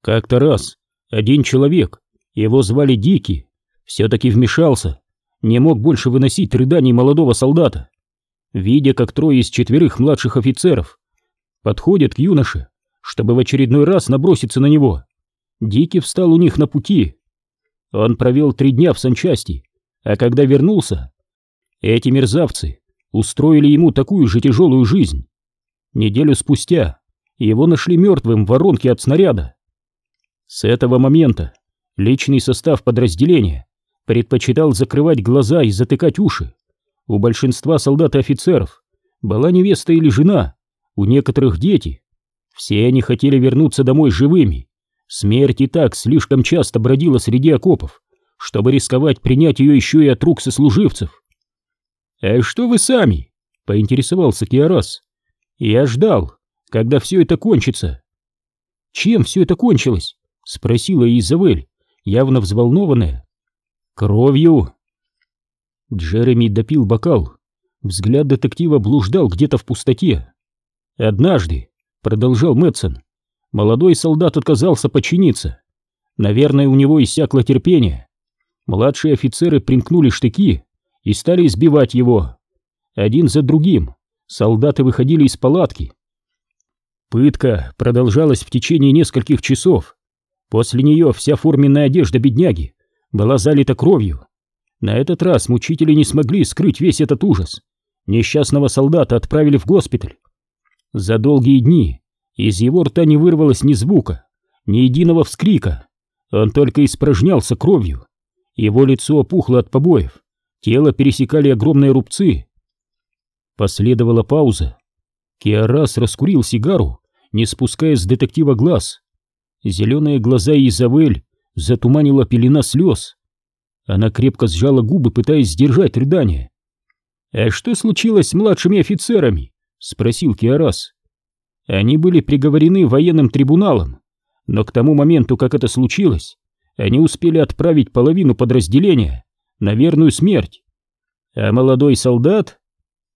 Как-то раз один человек, его звали Дики, все-таки вмешался, не мог больше выносить рыданий молодого солдата. Видя, как трое из четверых младших офицеров подходят к юноше, чтобы в очередной раз наброситься на него, Дики встал у них на пути. Он провел три дня в санчасти, а когда вернулся, эти мерзавцы устроили ему такую же тяжелую жизнь. Неделю спустя его нашли мертвым в воронке от снаряда. С этого момента личный состав подразделения предпочитал закрывать глаза и затыкать уши. У большинства солдат и офицеров была невеста или жена, у некоторых дети. Все они хотели вернуться домой живыми. Смерть и так слишком часто бродила среди окопов, чтобы рисковать принять ее еще и от рук сослуживцев. «А что вы сами?» — поинтересовался Киарас. «Я ждал, когда все это кончится». «Чем все это кончилось?» — спросила Изавель, явно взволнованная. «Кровью». Джереми допил бокал. Взгляд детектива блуждал где-то в пустоте. Однажды, продолжал Мэтсон, молодой солдат отказался подчиниться. Наверное, у него иссякло терпение. Младшие офицеры примкнули штыки и стали избивать его. Один за другим солдаты выходили из палатки. Пытка продолжалась в течение нескольких часов. После нее вся форменная одежда бедняги была залита кровью. На этот раз мучители не смогли скрыть весь этот ужас. Несчастного солдата отправили в госпиталь. За долгие дни из его рта не вырвалось ни звука, ни единого вскрика. Он только испражнялся кровью. Его лицо опухло от побоев, тело пересекали огромные рубцы. Последовала пауза. Киарас раскурил сигару, не спуская с детектива глаз. Зеленые глаза Изавель затуманила пелена слез. Она крепко сжала губы, пытаясь сдержать рыдание. «А что случилось с младшими офицерами?» — спросил Киарас. Они были приговорены военным трибуналом, но к тому моменту, как это случилось, они успели отправить половину подразделения на верную смерть. А молодой солдат?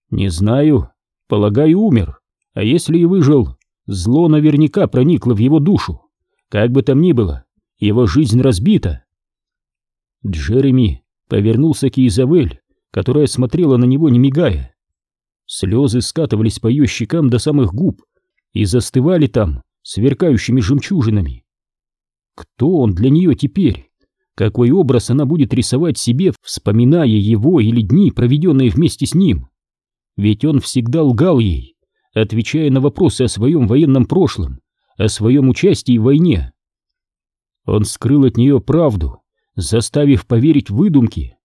Не знаю, полагаю, умер. А если и выжил, зло наверняка проникло в его душу. Как бы там ни было, его жизнь разбита. Джереми повернулся к Изавель, которая смотрела на него, не мигая. Слезы скатывались по ее щекам до самых губ и застывали там сверкающими жемчужинами. Кто он для нее теперь? Какой образ она будет рисовать себе, вспоминая его или дни, проведенные вместе с ним? Ведь он всегда лгал ей, отвечая на вопросы о своем военном прошлом, о своем участии в войне. Он скрыл от нее правду, заставив поверить выдумки.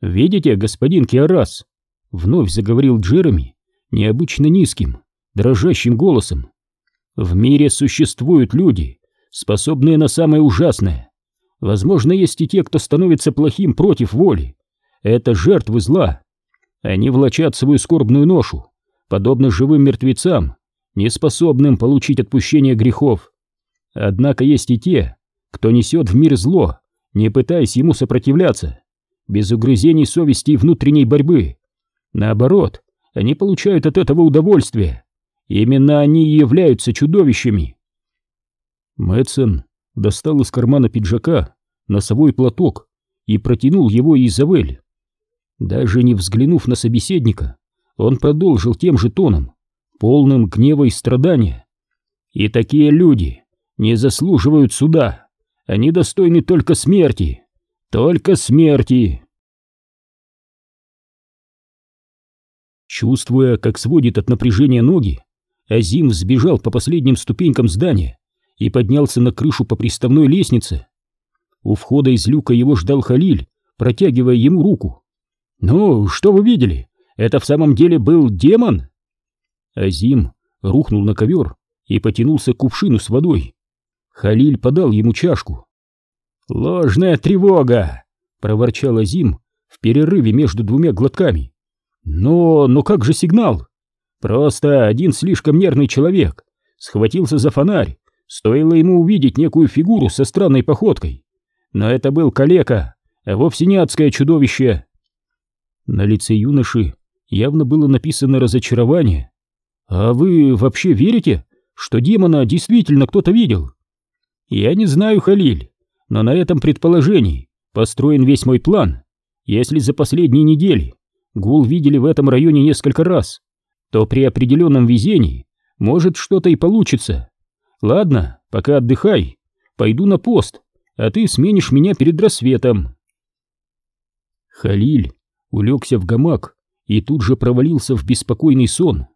«Видите, господин Киарас, Вновь заговорил Джереми необычно низким, дрожащим голосом. В мире существуют люди, способные на самое ужасное. Возможно, есть и те, кто становится плохим против воли. Это жертвы зла. Они влачат свою скорбную ношу, подобно живым мертвецам, неспособным получить отпущение грехов. Однако есть и те, кто несет в мир зло, не пытаясь ему сопротивляться, без угрызений совести и внутренней борьбы. Наоборот, они получают от этого удовольствие. Именно они и являются чудовищами. Мэтсон достал из кармана пиджака носовой платок и протянул его Изавель. Даже не взглянув на собеседника, он продолжил тем же тоном, полным гнева и страдания. И такие люди не заслуживают суда. Они достойны только смерти. Только смерти. Чувствуя, как сводит от напряжения ноги, Азим сбежал по последним ступенькам здания и поднялся на крышу по приставной лестнице. У входа из люка его ждал Халиль, протягивая ему руку. «Ну, что вы видели? Это в самом деле был демон?» Азим рухнул на ковер и потянулся к кувшину с водой. Халиль подал ему чашку. «Ложная тревога!» — проворчал Азим в перерыве между двумя глотками. «Но... но как же сигнал?» «Просто один слишком нервный человек схватился за фонарь, стоило ему увидеть некую фигуру со странной походкой. Но это был калека, а вовсе не адское чудовище». На лице юноши явно было написано разочарование. «А вы вообще верите, что демона действительно кто-то видел?» «Я не знаю, Халиль, но на этом предположении построен весь мой план. Если за последние недели гул видели в этом районе несколько раз, то при определенном везении может что-то и получится. Ладно, пока отдыхай, пойду на пост, а ты сменишь меня перед рассветом». Халиль улегся в гамак и тут же провалился в беспокойный сон.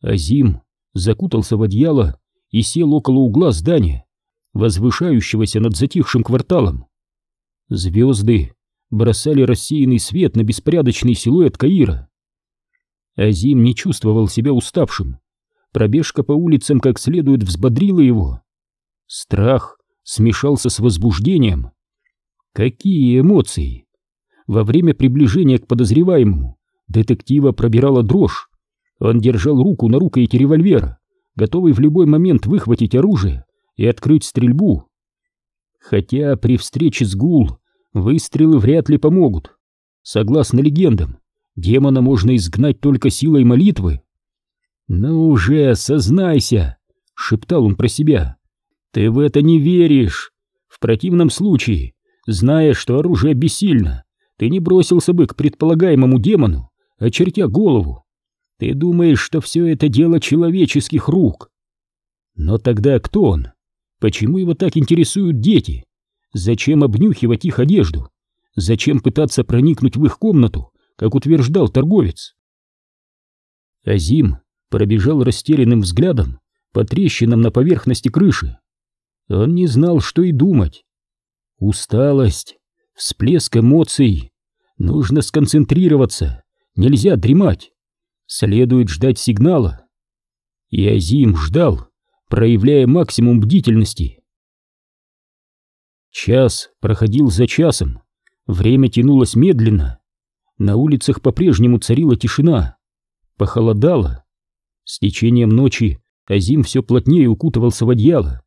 Азим закутался в одеяло и сел около угла здания, возвышающегося над затихшим кварталом. Звезды бросали рассеянный свет на беспорядочный силуэт Каира. Азим не чувствовал себя уставшим. Пробежка по улицам как следует взбодрила его. Страх смешался с возбуждением. Какие эмоции! Во время приближения к подозреваемому детектива пробирала дрожь. Он держал руку на рукояти револьвера, готовый в любой момент выхватить оружие и открыть стрельбу. Хотя при встрече с Гул выстрелы вряд ли помогут. Согласно легендам, демона можно изгнать только силой молитвы. «Ну уже, сознайся!» — шептал он про себя. «Ты в это не веришь! В противном случае, зная, что оружие бессильно, ты не бросился бы к предполагаемому демону, очертя голову. Ты думаешь, что все это дело человеческих рук. Но тогда кто он? Почему его так интересуют дети? Зачем обнюхивать их одежду? Зачем пытаться проникнуть в их комнату, как утверждал торговец? Азим пробежал растерянным взглядом по трещинам на поверхности крыши. Он не знал, что и думать. Усталость, всплеск эмоций. Нужно сконцентрироваться, нельзя дремать. Следует ждать сигнала. И Азим ждал проявляя максимум бдительности. Час проходил за часом, время тянулось медленно. На улицах по-прежнему царила тишина. Похолодало. С течением ночи Азим все плотнее укутывался в одеяло.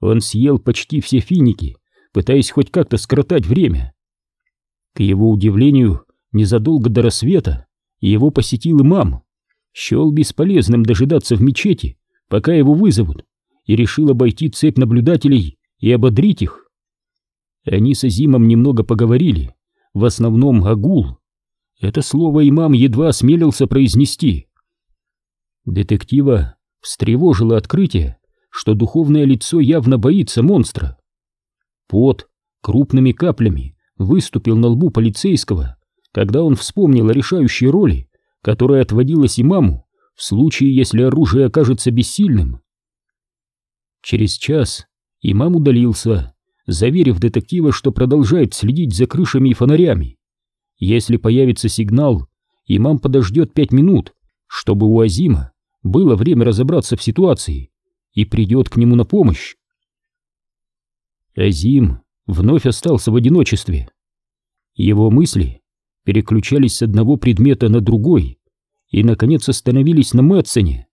Он съел почти все финики, пытаясь хоть как-то скоротать время. К его удивлению, незадолго до рассвета его посетил имам. Счел бесполезным дожидаться в мечети, пока его вызовут, и решил обойти цепь наблюдателей и ободрить их. Они с Азимом немного поговорили, в основном о гул. Это слово имам едва осмелился произнести. Детектива встревожило открытие, что духовное лицо явно боится монстра. Пот крупными каплями выступил на лбу полицейского, когда он вспомнил о решающей роли, которая отводилась имаму в случае, если оружие окажется бессильным. Через час имам удалился, заверив детектива, что продолжает следить за крышами и фонарями. Если появится сигнал, имам подождет пять минут, чтобы у Азима было время разобраться в ситуации и придет к нему на помощь. Азим вновь остался в одиночестве. Его мысли переключались с одного предмета на другой, и, наконец, остановились на Мэтсоне.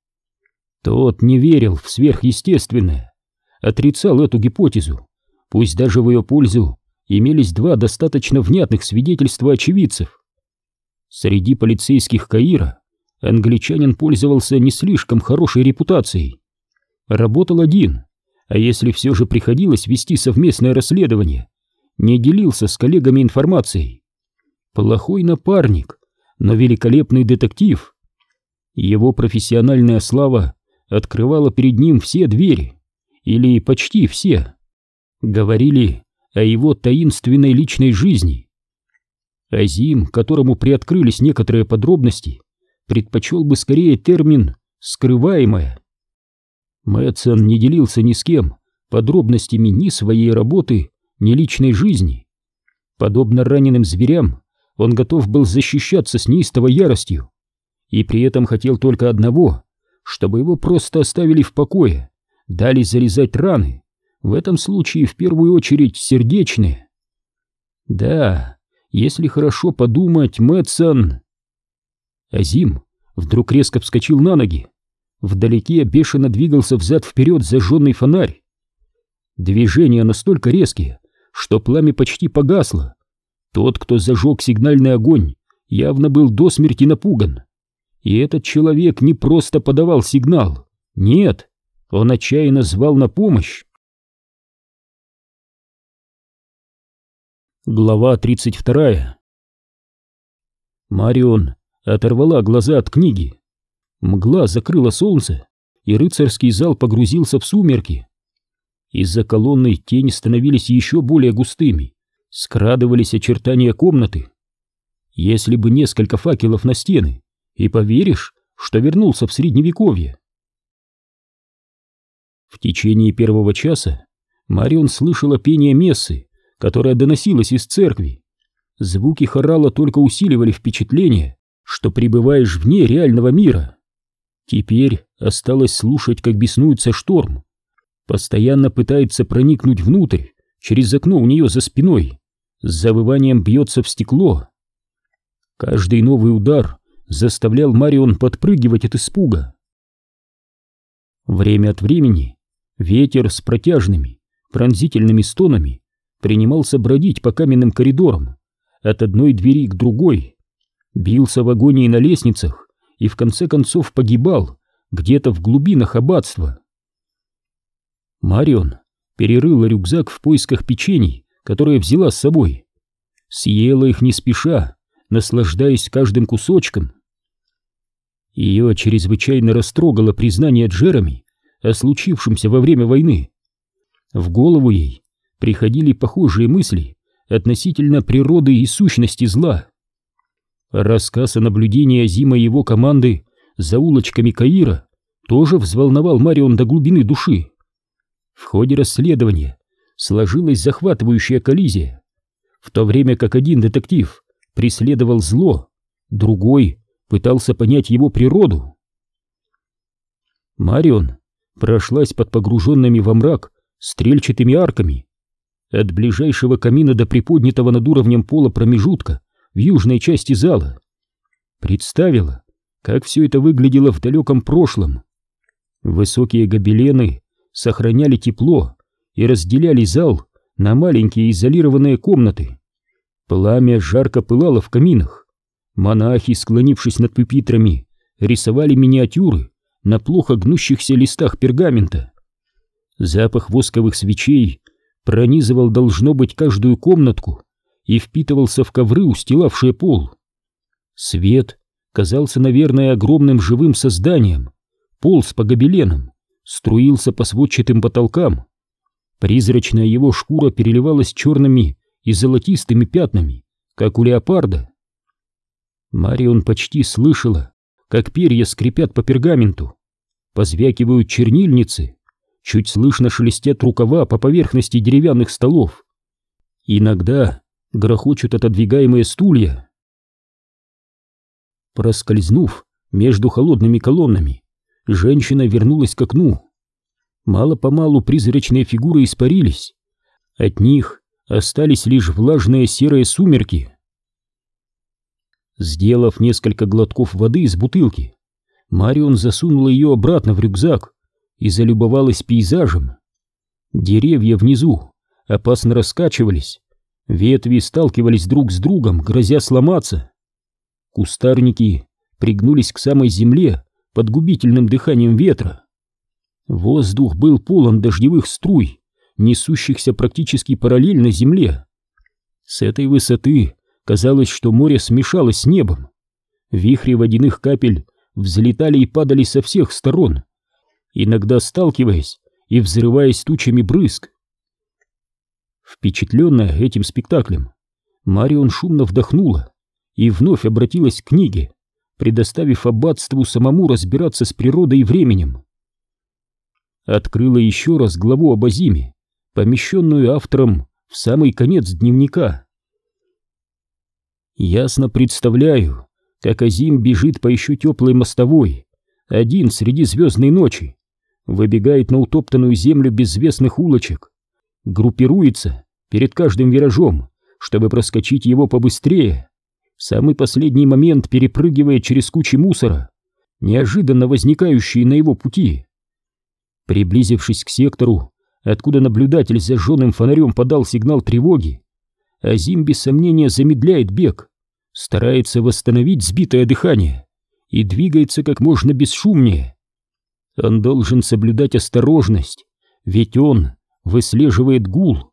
Тот не верил в сверхъестественное, отрицал эту гипотезу, пусть даже в ее пользу имелись два достаточно внятных свидетельства очевидцев. Среди полицейских Каира англичанин пользовался не слишком хорошей репутацией. Работал один, а если все же приходилось вести совместное расследование, не делился с коллегами информацией. Плохой напарник, но великолепный детектив. Его профессиональная слава открывала перед ним все двери, или почти все. Говорили о его таинственной личной жизни. Азим, которому приоткрылись некоторые подробности, предпочел бы скорее термин «скрываемое». Мэтсон не делился ни с кем подробностями ни своей работы, ни личной жизни. Подобно раненым зверям, он готов был защищаться с неистовой яростью и при этом хотел только одного, чтобы его просто оставили в покое, дали залезать раны, в этом случае в первую очередь сердечные. Да, если хорошо подумать, Мэтсон... Азим вдруг резко вскочил на ноги. Вдалеке бешено двигался взад-вперед зажженный фонарь. Движения настолько резкие, что пламя почти погасло. Тот, кто зажег сигнальный огонь, явно был до смерти напуган. И этот человек не просто подавал сигнал. Нет, он отчаянно звал на помощь. Глава 32 Марион оторвала глаза от книги. Мгла закрыла солнце, и рыцарский зал погрузился в сумерки. Из-за колонны тени становились еще более густыми, скрадывались очертания комнаты. Если бы несколько факелов на стены, и поверишь, что вернулся в средневековье. В течение первого часа Марион слышала пение мессы, которая доносилась из церкви. Звуки хорала только усиливали впечатление, что пребываешь вне реального мира. Теперь осталось слушать, как беснуется шторм. Постоянно пытается проникнуть внутрь, через окно у нее за спиной. С завыванием бьется в стекло. Каждый новый удар заставлял Марион подпрыгивать от испуга. Время от времени ветер с протяжными, пронзительными стонами принимался бродить по каменным коридорам от одной двери к другой, бился в агонии на лестницах и в конце концов погибал где-то в глубинах аббатства. Марион перерыла рюкзак в поисках печений, которые взяла с собой. Съела их не спеша, наслаждаясь каждым кусочком. Ее чрезвычайно растрогало признание Джереми о случившемся во время войны. В голову ей приходили похожие мысли относительно природы и сущности зла. Рассказ о наблюдении Азима и его команды за улочками Каира тоже взволновал Марион до глубины души. В ходе расследования сложилась захватывающая коллизия. В то время как один детектив преследовал зло, другой пытался понять его природу. Марион прошлась под погруженными во мрак стрельчатыми арками. От ближайшего камина до приподнятого над уровнем пола промежутка в южной части зала. Представила, как все это выглядело в далеком прошлом. Высокие гобелены сохраняли тепло и разделяли зал на маленькие изолированные комнаты. Пламя жарко пылало в каминах. Монахи, склонившись над пюпитрами, рисовали миниатюры на плохо гнущихся листах пергамента. Запах восковых свечей пронизывал, должно быть, каждую комнатку и впитывался в ковры, устилавшие пол. Свет казался, наверное, огромным живым созданием, полз по гобеленам, струился по сводчатым потолкам. Призрачная его шкура переливалась черными и золотистыми пятнами, как у леопарда. Марион почти слышала, как перья скрипят по пергаменту, позвякивают чернильницы, чуть слышно шелестят рукава по поверхности деревянных столов. Иногда грохочут отодвигаемые стулья. Проскользнув между холодными колоннами, женщина вернулась к окну. Мало-помалу призрачные фигуры испарились. От них остались лишь влажные серые сумерки. Сделав несколько глотков воды из бутылки, Марион засунула ее обратно в рюкзак и залюбовалась пейзажем. Деревья внизу опасно раскачивались, Ветви сталкивались друг с другом, грозя сломаться. Кустарники пригнулись к самой земле под губительным дыханием ветра. Воздух был полон дождевых струй, несущихся практически параллельно земле. С этой высоты казалось, что море смешалось с небом. Вихри водяных капель взлетали и падали со всех сторон, иногда сталкиваясь и взрываясь тучами брызг. Впечатленная этим спектаклем, Марион шумно вдохнула и вновь обратилась к книге, предоставив аббатству самому разбираться с природой и временем. Открыла еще раз главу об Азиме, помещенную автором в самый конец дневника. Ясно представляю, как Азим бежит по еще теплой мостовой, один среди звездной ночи, выбегает на утоптанную землю безвестных улочек, группируется перед каждым виражом, чтобы проскочить его побыстрее, самый последний момент перепрыгивая через кучи мусора, неожиданно возникающие на его пути. Приблизившись к сектору, откуда наблюдатель с зажженным фонарем подал сигнал тревоги, Азим без сомнения замедляет бег, старается восстановить сбитое дыхание и двигается как можно бесшумнее. Он должен соблюдать осторожность, ведь он выслеживает гул.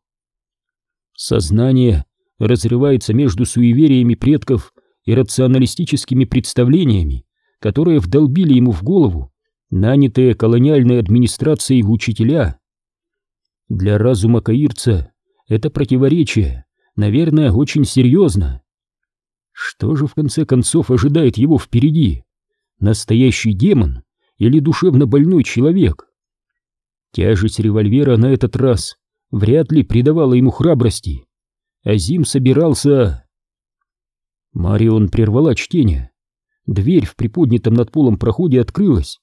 Сознание разрывается между суевериями предков и рационалистическими представлениями, которые вдолбили ему в голову нанятые колониальной администрацией учителя. Для разума каирца это противоречие, наверное, очень серьезно. Что же в конце концов ожидает его впереди? Настоящий демон или душевно больной человек? Тяжесть револьвера на этот раз вряд ли придавала ему храбрости. Азим собирался... Марион прервала чтение. Дверь в приподнятом над полом проходе открылась.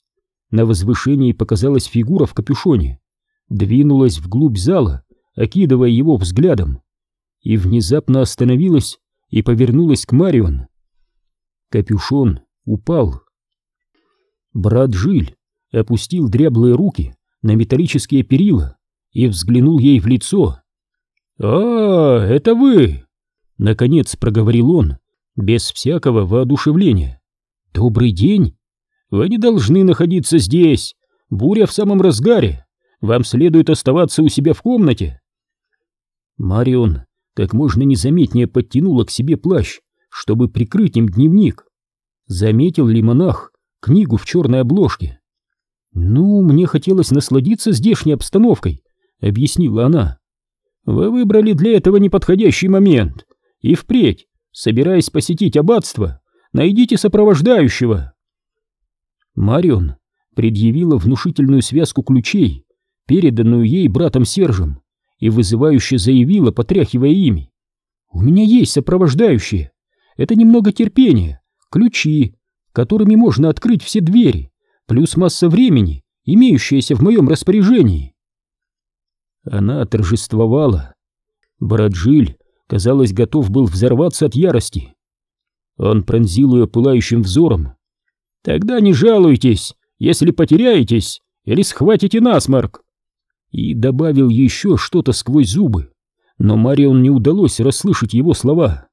На возвышении показалась фигура в капюшоне. Двинулась вглубь зала, окидывая его взглядом. И внезапно остановилась и повернулась к Марион. Капюшон упал. Брат Жиль опустил дряблые руки на металлические перила и взглянул ей в лицо. «А, это вы!» — наконец проговорил он, без всякого воодушевления. «Добрый день! Вы не должны находиться здесь! Буря в самом разгаре! Вам следует оставаться у себя в комнате!» Марион как можно незаметнее подтянула к себе плащ, чтобы прикрыть им дневник. Заметил ли монах книгу в черной обложке? «Ну, мне хотелось насладиться здешней обстановкой», — объяснила она. «Вы выбрали для этого неподходящий момент. И впредь, собираясь посетить аббатство, найдите сопровождающего». Марион предъявила внушительную связку ключей, переданную ей братом Сержем, и вызывающе заявила, потряхивая ими. «У меня есть сопровождающие. Это немного терпения, ключи, которыми можно открыть все двери плюс масса времени, имеющаяся в моем распоряжении. Она торжествовала. Браджиль, казалось, готов был взорваться от ярости. Он пронзил ее пылающим взором. «Тогда не жалуйтесь, если потеряетесь или схватите насморк!» И добавил еще что-то сквозь зубы, но Марион не удалось расслышать его слова.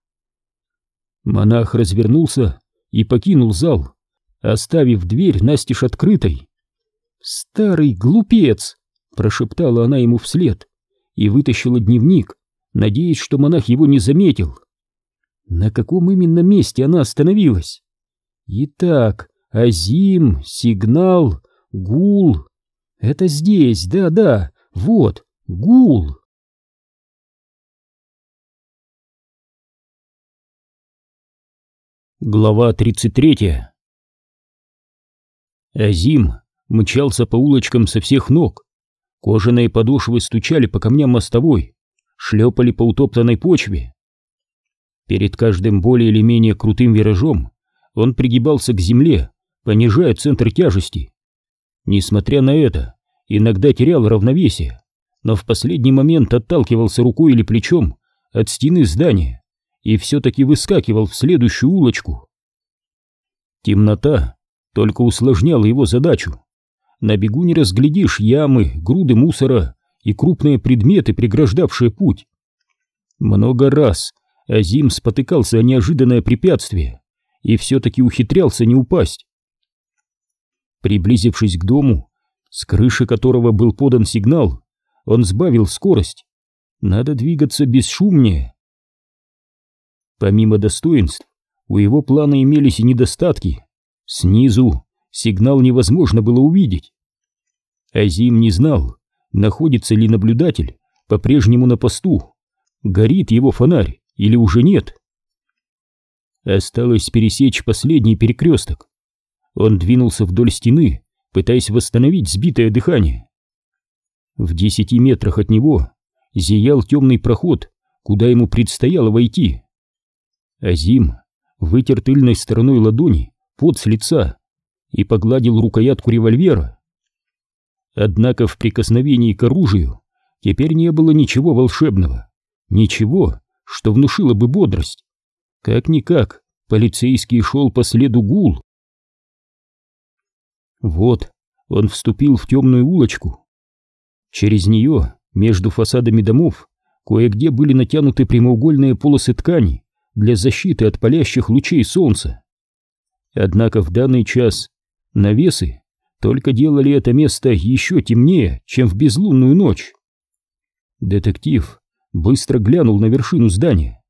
Монах развернулся и покинул зал, оставив дверь настежь открытой. «Старый глупец!» — прошептала она ему вслед и вытащила дневник, надеясь, что монах его не заметил. На каком именно месте она остановилась? Итак, Азим, сигнал, гул. Это здесь, да-да, вот, гул. Глава тридцать третья Азим мчался по улочкам со всех ног. Кожаные подошвы стучали по камням мостовой, шлепали по утоптанной почве. Перед каждым более или менее крутым виражом он пригибался к земле, понижая центр тяжести. Несмотря на это, иногда терял равновесие, но в последний момент отталкивался рукой или плечом от стены здания и все-таки выскакивал в следующую улочку. Темнота только усложняло его задачу. На бегу не разглядишь ямы, груды мусора и крупные предметы, преграждавшие путь. Много раз Азим спотыкался о неожиданное препятствие и все-таки ухитрялся не упасть. Приблизившись к дому, с крыши которого был подан сигнал, он сбавил скорость. Надо двигаться бесшумнее. Помимо достоинств, у его плана имелись и недостатки. Снизу сигнал невозможно было увидеть. Азим не знал, находится ли наблюдатель по-прежнему на посту, горит его фонарь или уже нет. Осталось пересечь последний перекресток. Он двинулся вдоль стены, пытаясь восстановить сбитое дыхание. В десяти метрах от него зиял темный проход, куда ему предстояло войти. Азим вытер тыльной стороной ладони пот с лица и погладил рукоятку револьвера. Однако в прикосновении к оружию теперь не было ничего волшебного, ничего, что внушило бы бодрость. Как-никак, полицейский шел по следу гул. Вот, он вступил в темную улочку. Через нее, между фасадами домов, кое-где были натянуты прямоугольные полосы ткани для защиты от палящих лучей солнца. Однако в данный час навесы только делали это место еще темнее, чем в безлунную ночь. Детектив быстро глянул на вершину здания.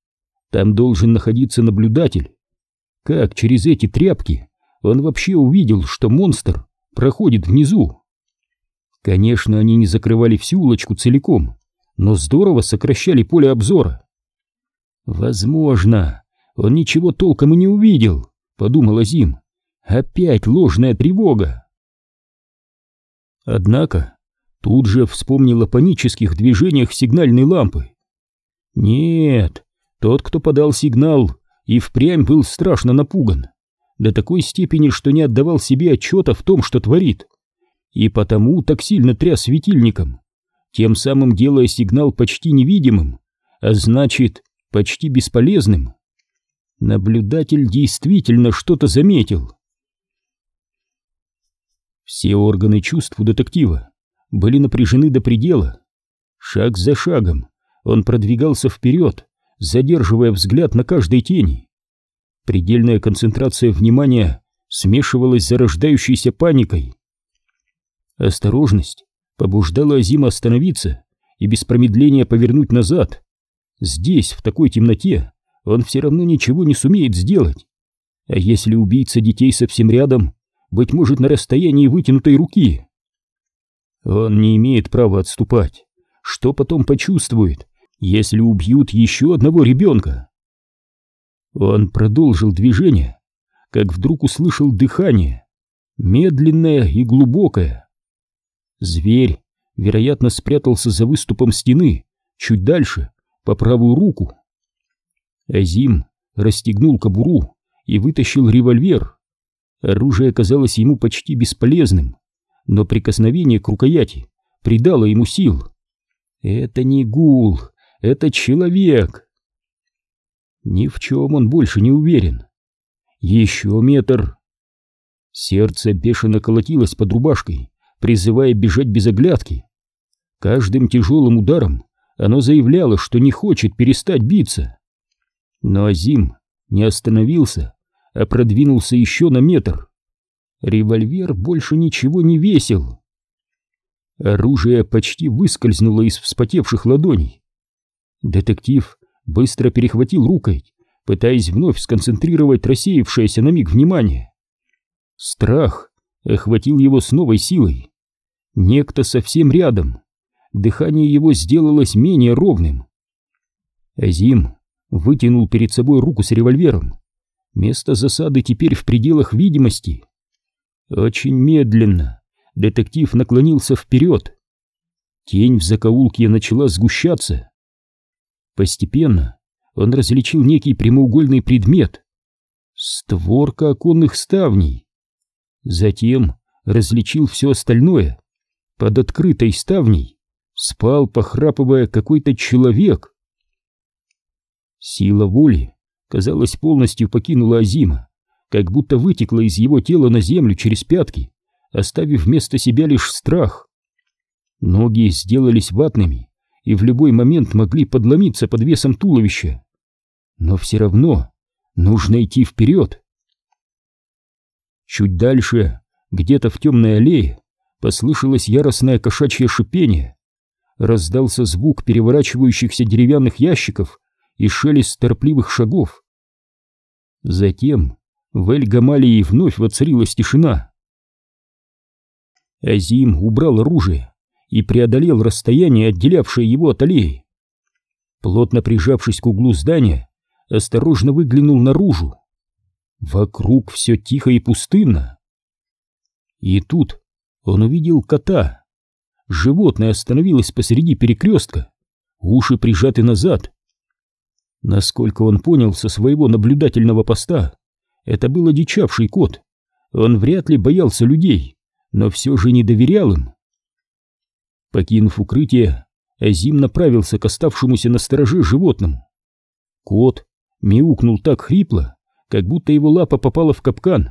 Там должен находиться наблюдатель. Как через эти тряпки он вообще увидел, что монстр проходит внизу? Конечно, они не закрывали всю улочку целиком, но здорово сокращали поле обзора. Возможно, он ничего толком и не увидел, подумала Зим. Опять ложная тревога. Однако тут же вспомнил о панических движениях сигнальной лампы. Нет, тот, кто подал сигнал, и впрямь был страшно напуган, до такой степени, что не отдавал себе отчета в том, что творит, и потому так сильно тряс светильником, тем самым делая сигнал почти невидимым, а значит, почти бесполезным. Наблюдатель действительно что-то заметил. Все органы чувств у детектива были напряжены до предела. Шаг за шагом он продвигался вперед, задерживая взгляд на каждой тени. Предельная концентрация внимания смешивалась с зарождающейся паникой. Осторожность побуждала Азима остановиться и без промедления повернуть назад. Здесь, в такой темноте, он все равно ничего не сумеет сделать. А если убийца детей совсем рядом, быть может, на расстоянии вытянутой руки? Он не имеет права отступать. Что потом почувствует, если убьют еще одного ребенка? Он продолжил движение, как вдруг услышал дыхание, медленное и глубокое. Зверь, вероятно, спрятался за выступом стены, чуть дальше, по правую руку. Азим расстегнул кобуру и вытащил револьвер. Оружие казалось ему почти бесполезным, но прикосновение к рукояти придало ему сил. Это не гул, это человек. Ни в чем он больше не уверен. Еще метр. Сердце бешено колотилось под рубашкой, призывая бежать без оглядки. Каждым тяжелым ударом оно заявляло, что не хочет перестать биться. Но Азим не остановился, а продвинулся еще на метр. Револьвер больше ничего не весил. Оружие почти выскользнуло из вспотевших ладоней. Детектив быстро перехватил рукой, пытаясь вновь сконцентрировать рассеявшееся на миг внимание. Страх охватил его с новой силой. Некто совсем рядом. Дыхание его сделалось менее ровным. Азим вытянул перед собой руку с револьвером. Место засады теперь в пределах видимости. Очень медленно детектив наклонился вперед. Тень в закоулке начала сгущаться. Постепенно он различил некий прямоугольный предмет. Створка оконных ставней. Затем различил все остальное. Под открытой ставней спал, похрапывая, какой-то человек. Сила воли, казалось, полностью покинула Азима, как будто вытекла из его тела на землю через пятки, оставив вместо себя лишь страх. Ноги сделались ватными и в любой момент могли подломиться под весом туловища. Но все равно нужно идти вперед. Чуть дальше, где-то в темной аллее, послышалось яростное кошачье шипение. Раздался звук переворачивающихся деревянных ящиков и шелест торопливых шагов. Затем в Эль-Гамалии вновь воцарилась тишина. Азим убрал оружие и преодолел расстояние, отделявшее его от аллеи. Плотно прижавшись к углу здания, осторожно выглянул наружу. Вокруг все тихо и пустынно. И тут он увидел кота. Животное остановилось посреди перекрестка, уши прижаты назад. Насколько он понял со своего наблюдательного поста, это был одичавший кот. Он вряд ли боялся людей, но все же не доверял им. Покинув укрытие, Азим направился к оставшемуся на стороже животному. Кот мяукнул так хрипло, как будто его лапа попала в капкан,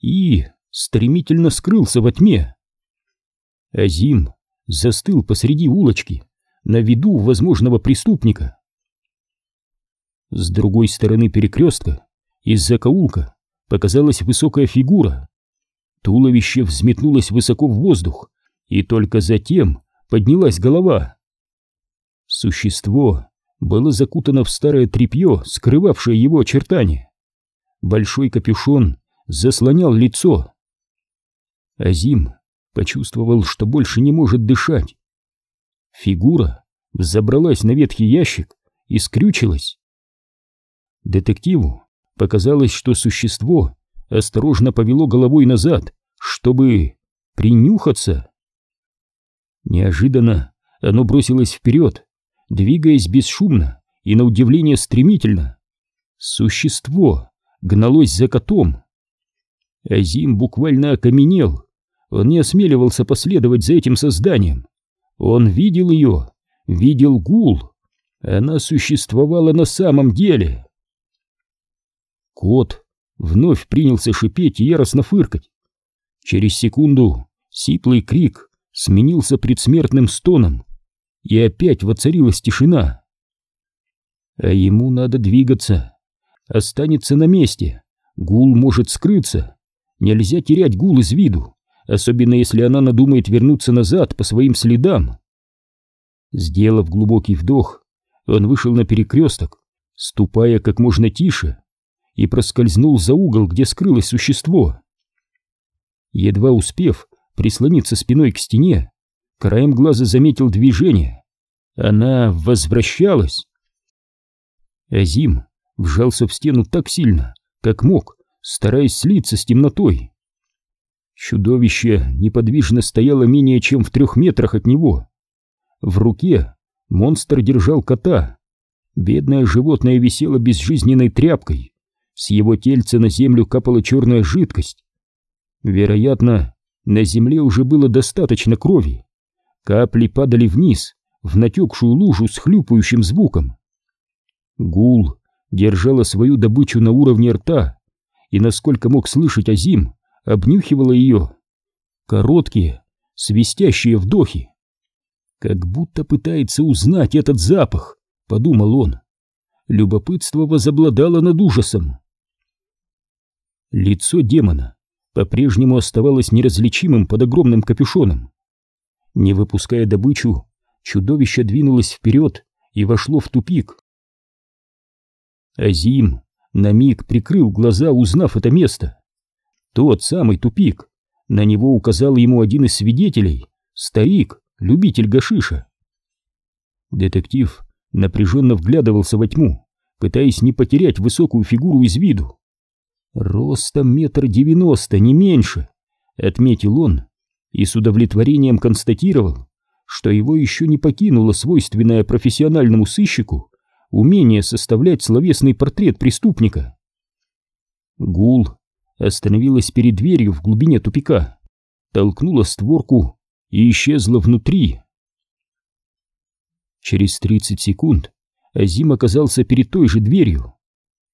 и стремительно скрылся во тьме. Азим застыл посреди улочки, на виду возможного преступника. С другой стороны перекрестка, из закоулка, показалась высокая фигура. Туловище взметнулось высоко в воздух, и только затем поднялась голова. Существо было закутано в старое тряпье, скрывавшее его очертания. Большой капюшон заслонял лицо. Азим почувствовал, что больше не может дышать. Фигура взобралась на ветхий ящик и скрючилась. Детективу показалось, что существо осторожно повело головой назад, чтобы принюхаться. Неожиданно оно бросилось вперед, двигаясь бесшумно и, на удивление, стремительно. Существо гналось за котом. Азим буквально окаменел. Он не осмеливался последовать за этим созданием. Он видел ее, видел гул. Она существовала на самом деле. Кот вновь принялся шипеть и яростно фыркать. Через секунду сиплый крик сменился предсмертным стоном, и опять воцарилась тишина. А ему надо двигаться. Останется на месте. Гул может скрыться. Нельзя терять гул из виду, особенно если она надумает вернуться назад по своим следам. Сделав глубокий вдох, он вышел на перекресток, ступая как можно тише, и проскользнул за угол, где скрылось существо. Едва успев прислониться спиной к стене, краем глаза заметил движение. Она возвращалась. Азим вжался в стену так сильно, как мог, стараясь слиться с темнотой. Чудовище неподвижно стояло менее чем в трех метрах от него. В руке монстр держал кота. Бедное животное висело безжизненной тряпкой. С его тельца на землю капала черная жидкость. Вероятно, на земле уже было достаточно крови. Капли падали вниз, в натекшую лужу с хлюпающим звуком. Гул держала свою добычу на уровне рта, и, насколько мог слышать Азим, обнюхивала ее. Короткие, свистящие вдохи. Как будто пытается узнать этот запах, подумал он. Любопытство возобладало над ужасом. Лицо демона по-прежнему оставалось неразличимым под огромным капюшоном. Не выпуская добычу, чудовище двинулось вперед и вошло в тупик. Азим на миг прикрыл глаза, узнав это место. Тот самый тупик. На него указал ему один из свидетелей, старик, любитель гашиша. Детектив напряженно вглядывался во тьму, пытаясь не потерять высокую фигуру из виду. «Ростом метр девяносто, не меньше», — отметил он и с удовлетворением констатировал, что его еще не покинуло свойственное профессиональному сыщику умение составлять словесный портрет преступника. Гул остановилась перед дверью в глубине тупика, толкнула створку и исчезла внутри. Через 30 секунд Азим оказался перед той же дверью.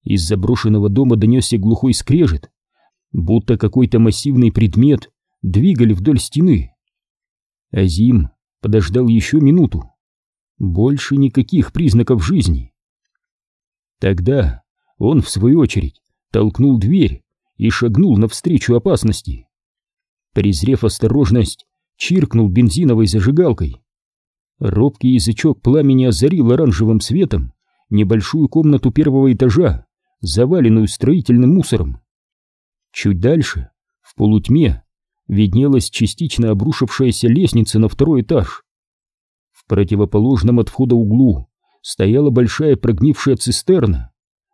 Из заброшенного дома донесся глухой скрежет, будто какой-то массивный предмет двигали вдоль стены. Азим подождал еще минуту. Больше никаких признаков жизни. Тогда он, в свою очередь, толкнул дверь и шагнул навстречу опасности. Презрев осторожность, чиркнул бензиновой зажигалкой. Робкий язычок пламени озарил оранжевым светом небольшую комнату первого этажа, заваленную строительным мусором. Чуть дальше, в полутьме, виднелась частично обрушившаяся лестница на второй этаж. В противоположном от входа углу стояла большая прогнившая цистерна.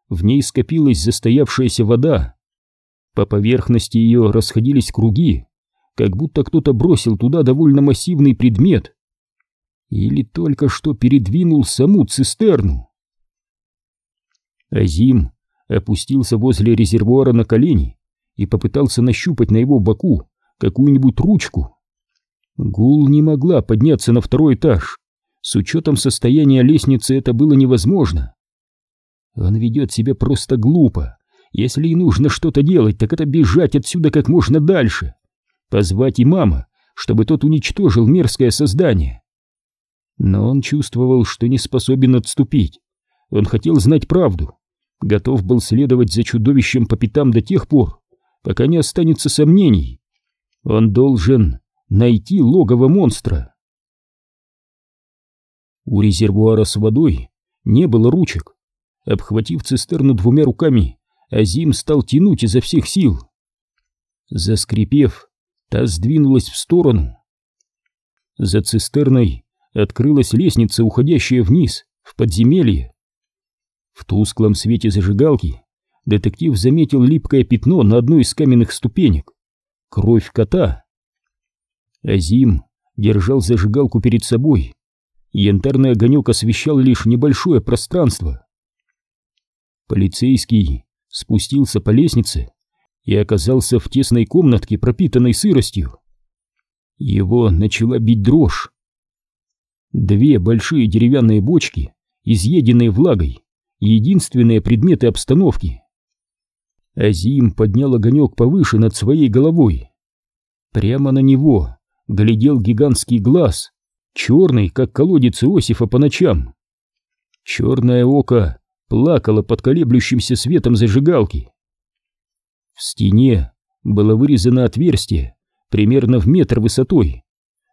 В ней скопилась застоявшаяся вода. По поверхности ее расходились круги, как будто кто-то бросил туда довольно массивный предмет. Или только что передвинул саму цистерну. Азим опустился возле резервуара на колени и попытался нащупать на его боку какую-нибудь ручку. Гул не могла подняться на второй этаж. С учетом состояния лестницы это было невозможно. Он ведет себя просто глупо. Если и нужно что-то делать, так это бежать отсюда как можно дальше. Позвать и мама, чтобы тот уничтожил мерзкое создание. Но он чувствовал, что не способен отступить. Он хотел знать правду. Готов был следовать за чудовищем по пятам до тех пор, пока не останется сомнений. Он должен найти логово монстра. У резервуара с водой не было ручек. Обхватив цистерну двумя руками, Азим стал тянуть изо всех сил. Заскрипев, та сдвинулась в сторону. За цистерной открылась лестница, уходящая вниз, в подземелье. В тусклом свете зажигалки детектив заметил липкое пятно на одной из каменных ступенек. Кровь кота. Азим держал зажигалку перед собой. Янтарный огонек освещал лишь небольшое пространство. Полицейский спустился по лестнице и оказался в тесной комнатке, пропитанной сыростью. Его начала бить дрожь. Две большие деревянные бочки, изъеденные влагой, единственные предметы обстановки. Азим поднял огонек повыше над своей головой. Прямо на него глядел гигантский глаз, черный, как колодец Иосифа по ночам. Черное око плакало под колеблющимся светом зажигалки. В стене было вырезано отверстие, примерно в метр высотой.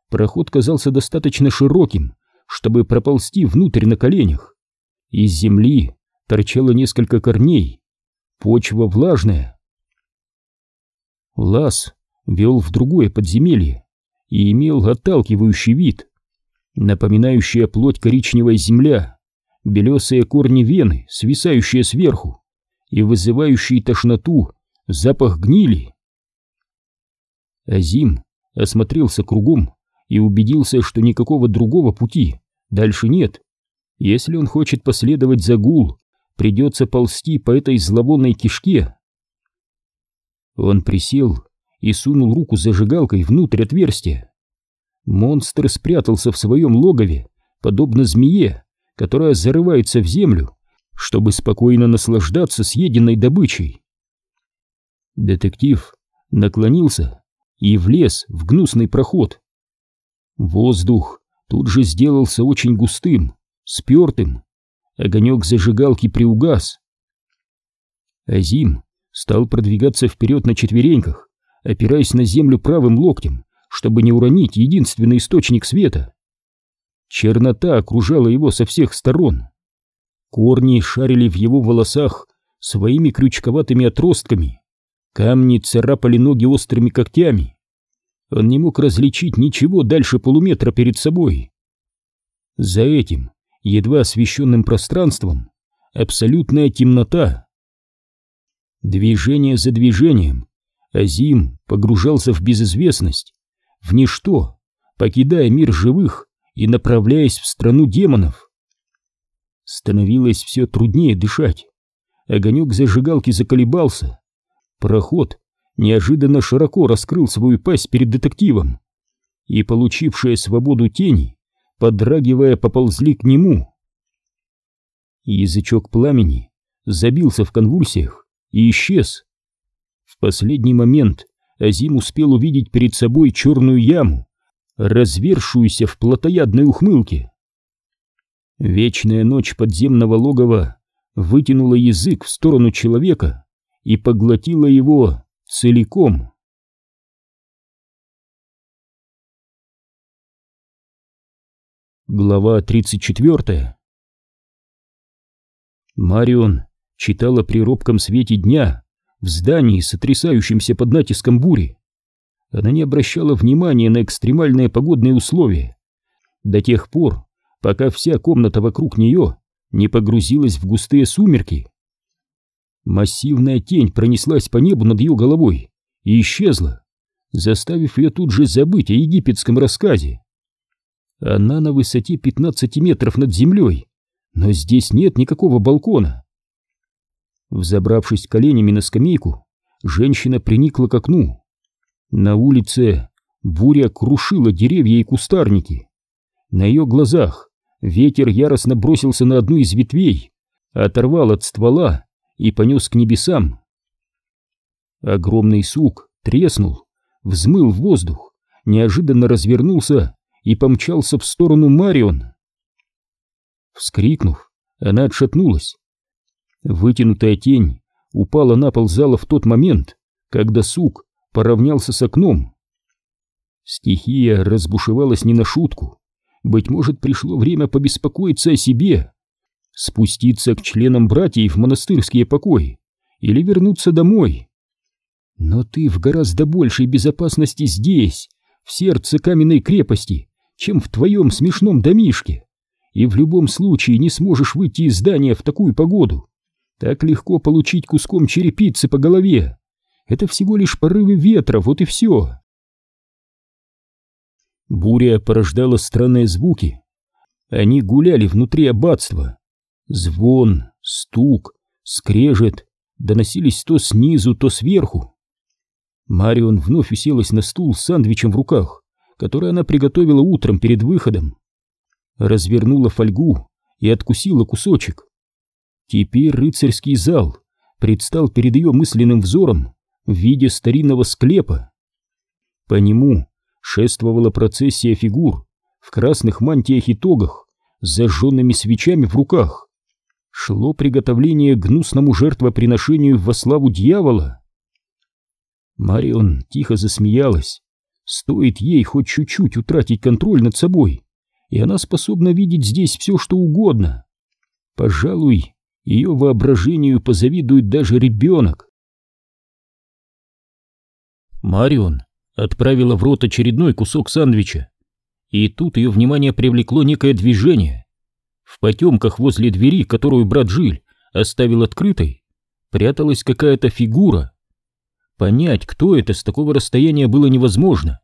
Проход казался достаточно широким, чтобы проползти внутрь на коленях. Из земли торчало несколько корней, почва влажная. Лаз вел в другое подземелье и имел отталкивающий вид, напоминающая плоть коричневая земля, белесые корни вены, свисающие сверху, и вызывающие тошноту запах гнили. Азим осмотрелся кругом и убедился, что никакого другого пути дальше нет. Если он хочет последовать за гул, придется ползти по этой зловонной кишке. Он присел и сунул руку зажигалкой внутрь отверстия. Монстр спрятался в своем логове, подобно змее, которая зарывается в землю, чтобы спокойно наслаждаться съеденной добычей. Детектив наклонился и влез в гнусный проход. Воздух тут же сделался очень густым, спертым. Огонек зажигалки приугас. Азим стал продвигаться вперед на четвереньках, опираясь на землю правым локтем, чтобы не уронить единственный источник света. Чернота окружала его со всех сторон. Корни шарили в его волосах своими крючковатыми отростками. Камни царапали ноги острыми когтями. Он не мог различить ничего дальше полуметра перед собой. За этим, едва освещенным пространством, абсолютная темнота. Движение за движением Азим погружался в безызвестность, в ничто, покидая мир живых и направляясь в страну демонов. Становилось все труднее дышать. Огонек зажигалки заколебался. Проход неожиданно широко раскрыл свою пасть перед детективом, и получившие свободу тени, подрагивая, поползли к нему. Язычок пламени забился в конвульсиях и исчез. В последний момент Азим успел увидеть перед собой черную яму, развершуюся в плотоядной ухмылке. Вечная ночь подземного логова вытянула язык в сторону человека и поглотила его целиком. Глава 34 Марион читала при робком свете дня в здании, сотрясающемся под натиском бури. Она не обращала внимания на экстремальные погодные условия до тех пор, пока вся комната вокруг нее не погрузилась в густые сумерки. Массивная тень пронеслась по небу над ее головой и исчезла, заставив ее тут же забыть о египетском рассказе. Она на высоте 15 метров над землей, но здесь нет никакого балкона. Взобравшись коленями на скамейку, женщина приникла к окну. На улице Буря крушила деревья и кустарники. На ее глазах ветер яростно бросился на одну из ветвей, оторвал от ствола и понес к небесам. Огромный сук треснул, взмыл в воздух, неожиданно развернулся и помчался в сторону Марион. Вскрикнув, она отшатнулась. Вытянутая тень упала на пол зала в тот момент, когда сук поравнялся с окном. Стихия разбушевалась не на шутку. Быть может, пришло время побеспокоиться о себе, спуститься к членам братьев в монастырские покои или вернуться домой. Но ты в гораздо большей безопасности здесь, в сердце каменной крепости, чем в твоем смешном домишке, и в любом случае не сможешь выйти из здания в такую погоду. Так легко получить куском черепицы по голове. Это всего лишь порывы ветра, вот и все. Буря порождала странные звуки. Они гуляли внутри аббатства. Звон, стук, скрежет доносились то снизу, то сверху. Марион вновь уселась на стул с сандвичем в руках, который она приготовила утром перед выходом. Развернула фольгу и откусила кусочек. Теперь рыцарский зал предстал перед ее мысленным взором в виде старинного склепа. По нему шествовала процессия фигур в красных мантиях и тогах с зажженными свечами в руках. Шло приготовление гнусному жертвоприношению во славу дьявола. Марион тихо засмеялась. Стоит ей хоть чуть-чуть утратить контроль над собой, и она способна видеть здесь все, что угодно. Пожалуй, ее воображению позавидует даже ребенок. Марион отправила в рот очередной кусок сандвича. И тут ее внимание привлекло некое движение. В потемках возле двери, которую брат Жиль оставил открытой, пряталась какая-то фигура. Понять, кто это, с такого расстояния было невозможно.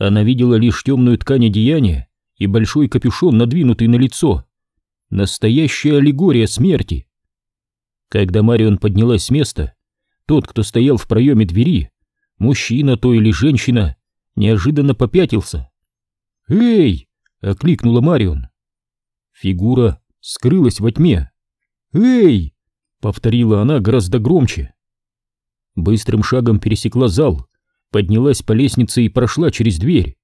Она видела лишь темную ткань одеяния и большой капюшон, надвинутый на лицо. Настоящая аллегория смерти. Когда Марион поднялась с места, тот, кто стоял в проеме двери, мужчина то или женщина, неожиданно попятился. «Эй!» — окликнула Марион. Фигура скрылась во тьме. «Эй!» — повторила она гораздо громче. Быстрым шагом пересекла зал, поднялась по лестнице и прошла через дверь.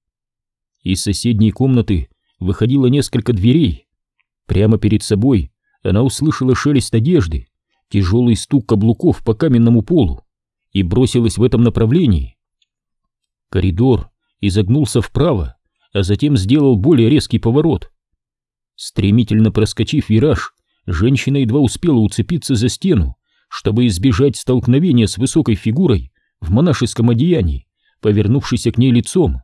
Из соседней комнаты выходило несколько дверей. Прямо перед собой она услышала шелест одежды, тяжелый стук каблуков по каменному полу и бросилась в этом направлении. Коридор изогнулся вправо, а затем сделал более резкий поворот. Стремительно проскочив вираж, женщина едва успела уцепиться за стену, чтобы избежать столкновения с высокой фигурой в монашеском одеянии, повернувшейся к ней лицом.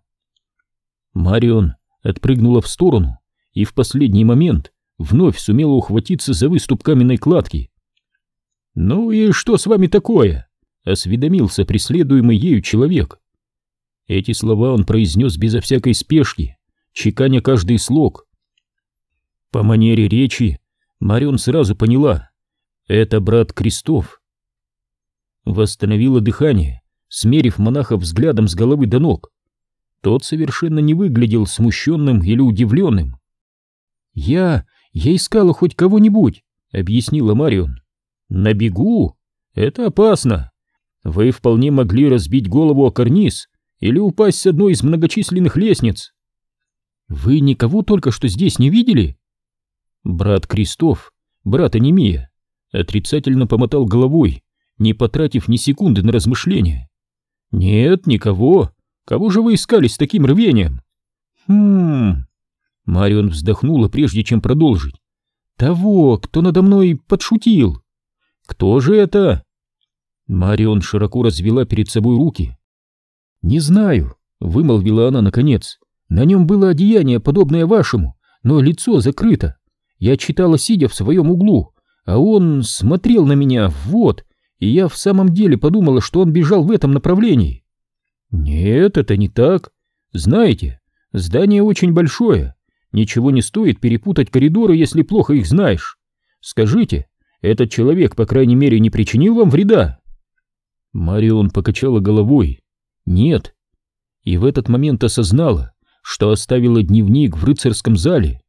Марион отпрыгнула в сторону и в последний момент вновь сумела ухватиться за выступ каменной кладки. «Ну и что с вами такое?» — осведомился преследуемый ею человек. Эти слова он произнес безо всякой спешки, чеканя каждый слог. По манере речи Марион сразу поняла — это брат Крестов. Восстановила дыхание, смерив монаха взглядом с головы до ног. Тот совершенно не выглядел смущенным или удивленным. «Я... я искала хоть кого-нибудь», — объяснила Марион. «На бегу? Это опасно. Вы вполне могли разбить голову о карниз или упасть с одной из многочисленных лестниц. Вы никого только что здесь не видели? Брат Крестов, брат Анемия, отрицательно помотал головой, не потратив ни секунды на размышления. Нет, никого. Кого же вы искали с таким рвением? Хм... Марион вздохнула, прежде чем продолжить. Того, кто надо мной подшутил. Кто же это? Марион широко развела перед собой руки. «Не знаю», — вымолвила она наконец. «На нем было одеяние, подобное вашему, но лицо закрыто. Я читала, сидя в своем углу, а он смотрел на меня, вот, и я в самом деле подумала, что он бежал в этом направлении». «Нет, это не так. Знаете, здание очень большое. Ничего не стоит перепутать коридоры, если плохо их знаешь. Скажите, этот человек, по крайней мере, не причинил вам вреда?» Марион покачала головой. «Нет». и в этот момент осознала, что оставила дневник в рыцарском зале.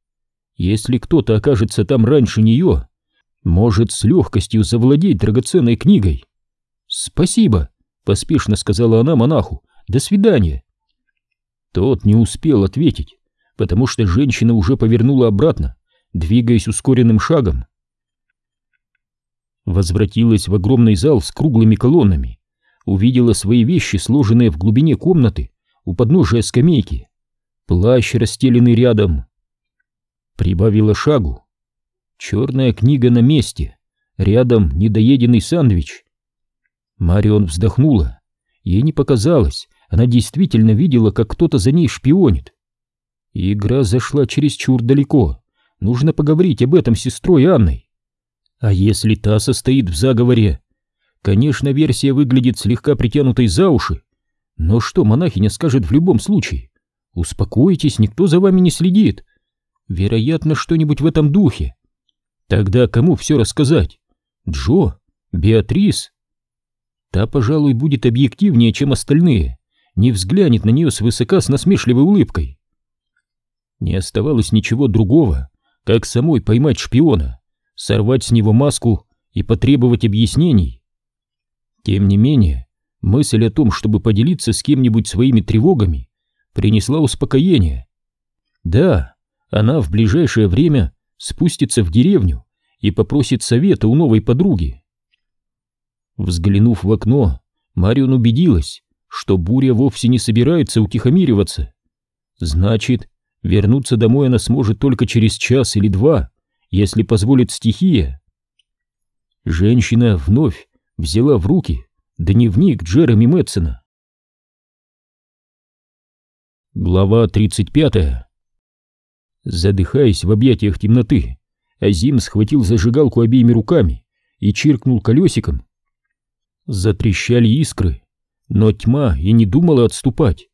Если кто-то окажется там раньше нее, может с легкостью завладеть драгоценной книгой. «Спасибо», — поспешно сказала она монаху, — «до свидания». Тот не успел ответить, потому что женщина уже повернула обратно, двигаясь ускоренным шагом. Возвратилась в огромный зал с круглыми колоннами, увидела свои вещи, сложенные в глубине комнаты, у подножия скамейки, плащ, расстеленный рядом. Прибавила шагу. Черная книга на месте, рядом недоеденный сэндвич. Марион вздохнула. Ей не показалось, она действительно видела, как кто-то за ней шпионит. Игра зашла чересчур далеко. Нужно поговорить об этом с сестрой Анной. А если та состоит в заговоре? Конечно, версия выглядит слегка притянутой за уши. Но что монахиня скажет в любом случае? Успокойтесь, никто за вами не следит. Вероятно, что-нибудь в этом духе. Тогда кому все рассказать? Джо? Беатрис? Та, пожалуй, будет объективнее, чем остальные. Не взглянет на нее свысока с насмешливой улыбкой. Не оставалось ничего другого, как самой поймать шпиона, сорвать с него маску и потребовать объяснений. Тем не менее, мысль о том, чтобы поделиться с кем-нибудь своими тревогами, принесла успокоение. Да, она в ближайшее время спустится в деревню и попросит совета у новой подруги. Взглянув в окно, Марион убедилась, что буря вовсе не собирается утихомириваться. Значит, вернуться домой она сможет только через час или два, если позволит стихия. Женщина вновь взяла в руки дневник Джереми Мэтсона. Глава 35 Задыхаясь в объятиях темноты, Азим схватил зажигалку обеими руками и чиркнул колесиком. Затрещали искры, но тьма и не думала отступать.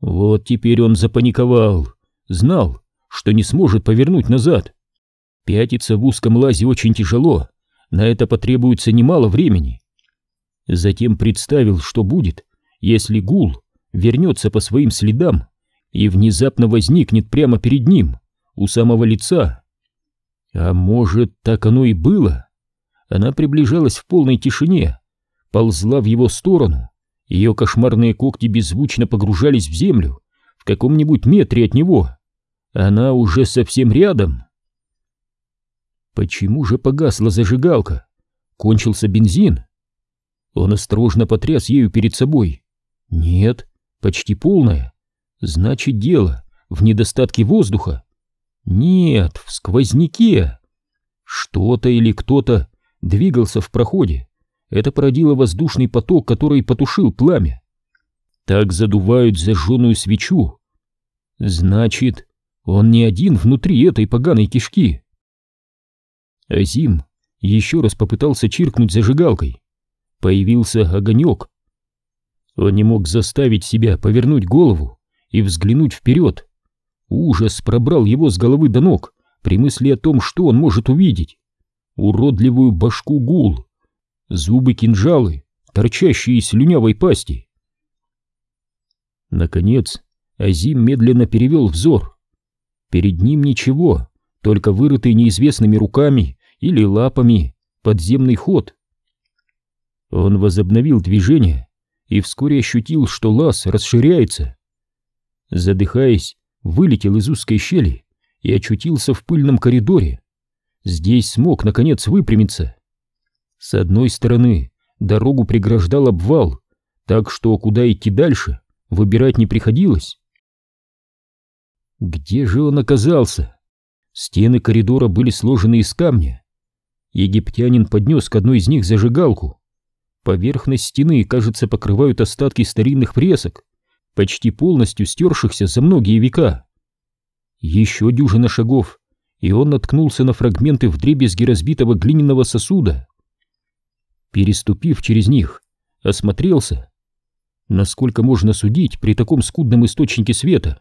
Вот теперь он запаниковал, знал, что не сможет повернуть назад. Пятиться в узком лазе очень тяжело, на это потребуется немало времени. Затем представил, что будет, если гул вернется по своим следам и внезапно возникнет прямо перед ним, у самого лица. А может, так оно и было? Она приближалась в полной тишине, ползла в его сторону, ее кошмарные когти беззвучно погружались в землю в каком-нибудь метре от него. Она уже совсем рядом. Почему же погасла зажигалка? Кончился бензин? Он осторожно потряс ею перед собой. Нет, почти полная. Значит, дело в недостатке воздуха. Нет, в сквозняке. Что-то или кто-то двигался в проходе. Это породило воздушный поток, который потушил пламя. Так задувают зажженную свечу. Значит, он не один внутри этой поганой кишки. Азим еще раз попытался чиркнуть зажигалкой. Появился огонек. Он не мог заставить себя повернуть голову и взглянуть вперед. Ужас пробрал его с головы до ног при мысли о том, что он может увидеть. Уродливую башку гул, зубы-кинжалы, торчащие из слюнявой пасти. Наконец, Азим медленно перевел взор. Перед ним ничего, только вырытый неизвестными руками или лапами подземный ход. Он возобновил движение и вскоре ощутил, что лаз расширяется. Задыхаясь, вылетел из узкой щели и очутился в пыльном коридоре. Здесь смог, наконец, выпрямиться. С одной стороны дорогу преграждал обвал, так что куда идти дальше, выбирать не приходилось. Где же он оказался? Стены коридора были сложены из камня. Египтянин поднес к одной из них зажигалку. Поверхность стены, кажется, покрывают остатки старинных фресок, почти полностью стершихся за многие века. Еще дюжина шагов, и он наткнулся на фрагменты вдребезги разбитого глиняного сосуда. Переступив через них, осмотрелся. Насколько можно судить при таком скудном источнике света,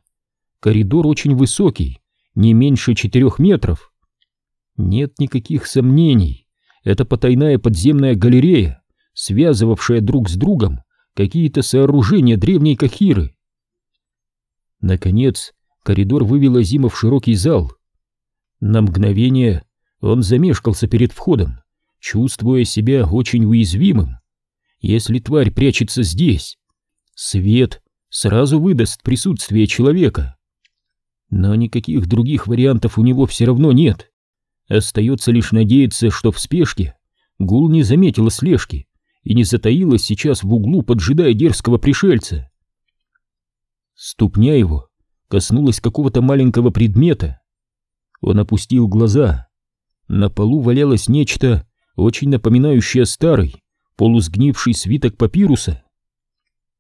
коридор очень высокий, не меньше четырех метров. Нет никаких сомнений, это потайная подземная галерея, связывавшая друг с другом какие-то сооружения древней Кахиры. Наконец, коридор вывел Азима в широкий зал. На мгновение он замешкался перед входом, чувствуя себя очень уязвимым. Если тварь прячется здесь, свет сразу выдаст присутствие человека. Но никаких других вариантов у него все равно нет. Остается лишь надеяться, что в спешке Гул не заметила слежки и не затаилась сейчас в углу, поджидая дерзкого пришельца. Ступня его коснулась какого-то маленького предмета. Он опустил глаза. На полу валялось нечто, очень напоминающее старый, полусгнивший свиток папируса.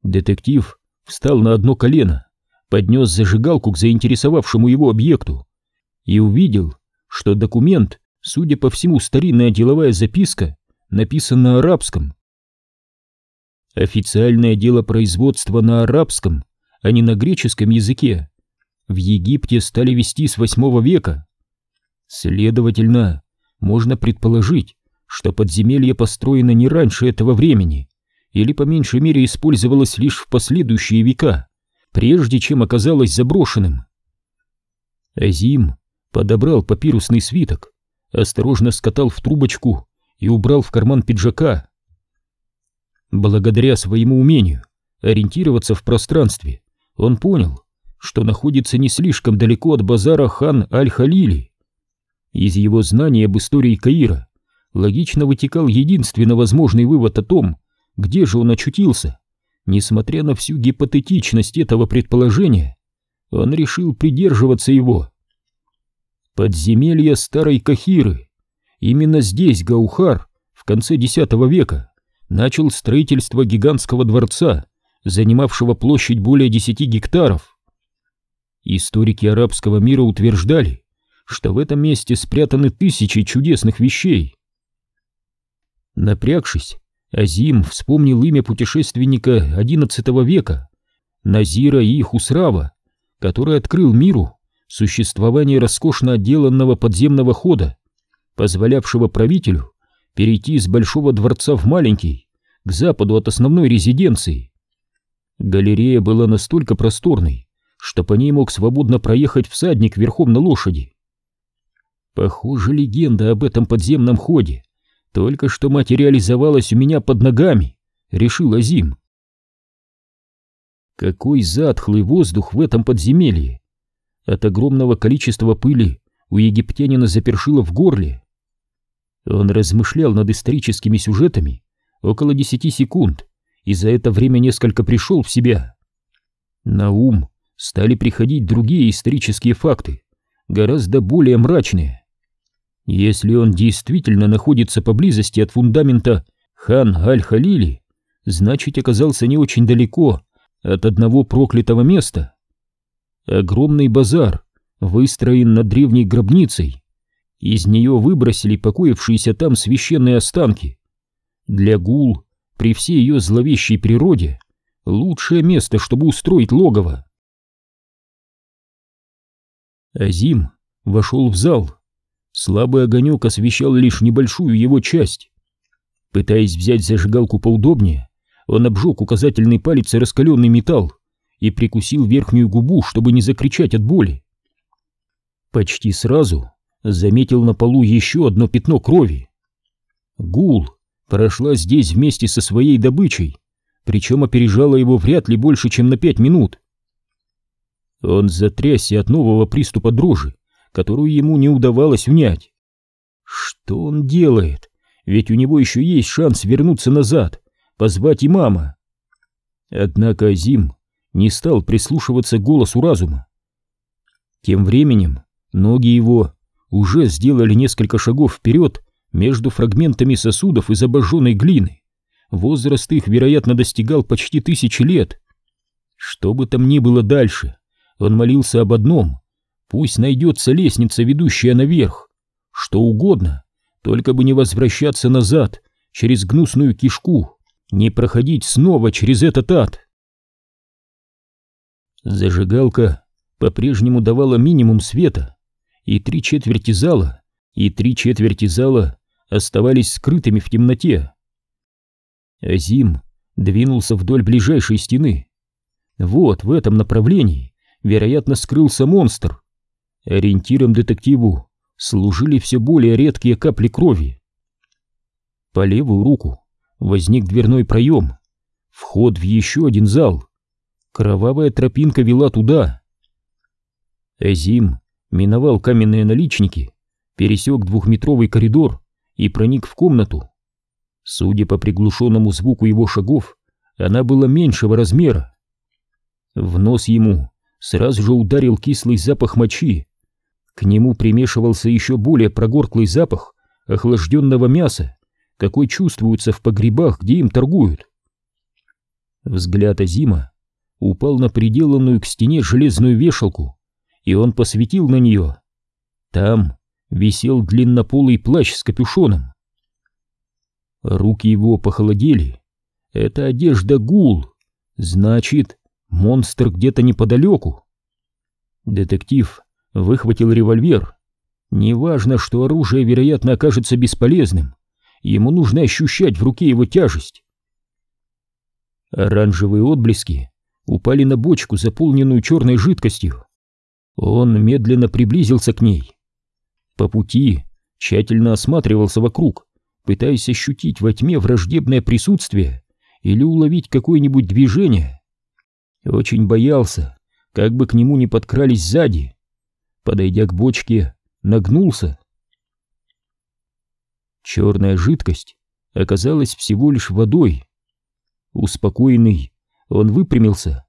Детектив встал на одно колено, поднес зажигалку к заинтересовавшему его объекту и увидел, что документ, судя по всему, старинная деловая записка, написан на арабском. Официальное дело производства на арабском, а не на греческом языке, в Египте стали вести с восьмого века. Следовательно, можно предположить, что подземелье построено не раньше этого времени или по меньшей мере использовалось лишь в последующие века, прежде чем оказалось заброшенным. Азим подобрал папирусный свиток, осторожно скатал в трубочку и убрал в карман пиджака. Благодаря своему умению ориентироваться в пространстве, он понял, что находится не слишком далеко от базара хан Аль-Халили. Из его знаний об истории Каира логично вытекал единственно возможный вывод о том, где же он очутился. Несмотря на всю гипотетичность этого предположения, он решил придерживаться его. Подземелье старой Кахиры. Именно здесь Гаухар в конце X века начал строительство гигантского дворца, занимавшего площадь более 10 гектаров. Историки арабского мира утверждали, что в этом месте спрятаны тысячи чудесных вещей. Напрягшись, Азим вспомнил имя путешественника XI века, Назира и Хусрава, который открыл миру существование роскошно отделанного подземного хода, позволявшего правителю перейти из большого дворца в маленький, к западу от основной резиденции. Галерея была настолько просторной, что по ней мог свободно проехать всадник верхом на лошади. Похоже, легенда об этом подземном ходе только что материализовалась у меня под ногами, решил Азим. Какой затхлый воздух в этом подземелье! От огромного количества пыли у египтянина запершило в горле. Он размышлял над историческими сюжетами около десяти секунд, и за это время несколько пришел в себя. На ум стали приходить другие исторические факты, гораздо более мрачные. Если он действительно находится поблизости от фундамента хан Аль-Халили, значит оказался не очень далеко от одного проклятого места. Огромный базар выстроен над древней гробницей. Из нее выбросили покоившиеся там священные останки. Для гул, при всей ее зловещей природе, лучшее место, чтобы устроить логово. Азим вошел в зал Слабый огонек освещал лишь небольшую его часть. Пытаясь взять зажигалку поудобнее, он обжег указательный палец и раскаленный металл и прикусил верхнюю губу, чтобы не закричать от боли. Почти сразу заметил на полу еще одно пятно крови. Гул прошла здесь вместе со своей добычей, причем опережала его вряд ли больше, чем на пять минут. Он затрясся от нового приступа дрожи которую ему не удавалось унять. Что он делает? Ведь у него еще есть шанс вернуться назад, позвать имама. Однако Азим не стал прислушиваться к голосу разума. Тем временем ноги его уже сделали несколько шагов вперед между фрагментами сосудов из обожженной глины. Возраст их, вероятно, достигал почти тысячи лет. Что бы там ни было дальше, он молился об одном Пусть найдется лестница, ведущая наверх. Что угодно, только бы не возвращаться назад, через гнусную кишку, не проходить снова через этот ад. Зажигалка по-прежнему давала минимум света, и три четверти зала, и три четверти зала оставались скрытыми в темноте. Азим двинулся вдоль ближайшей стены. Вот в этом направлении вероятно, скрылся монстр. Ориентиром детективу служили все более редкие капли крови. По левую руку возник дверной проем, вход в еще один зал. Кровавая тропинка вела туда. Азим миновал каменные наличники, пересек двухметровый коридор и проник в комнату. Судя по приглушенному звуку его шагов, она была меньшего размера. В нос ему сразу же ударил кислый запах мочи. К нему примешивался еще более прогорклый запах охлажденного мяса, какой чувствуется в погребах, где им торгуют. Взгляд Азима упал на приделанную к стене железную вешалку, и он посветил на нее. Там висел длиннополый плащ с капюшоном. Руки его похолодели. Это одежда гул. Значит, монстр где-то неподалеку. Детектив выхватил револьвер. Неважно, что оружие, вероятно, окажется бесполезным. Ему нужно ощущать в руке его тяжесть. Оранжевые отблески упали на бочку, заполненную черной жидкостью. Он медленно приблизился к ней. По пути тщательно осматривался вокруг, пытаясь ощутить во тьме враждебное присутствие или уловить какое-нибудь движение. Очень боялся, как бы к нему не подкрались сзади. Подойдя к бочке, нагнулся. Черная жидкость оказалась всего лишь водой. Успокоенный, он выпрямился,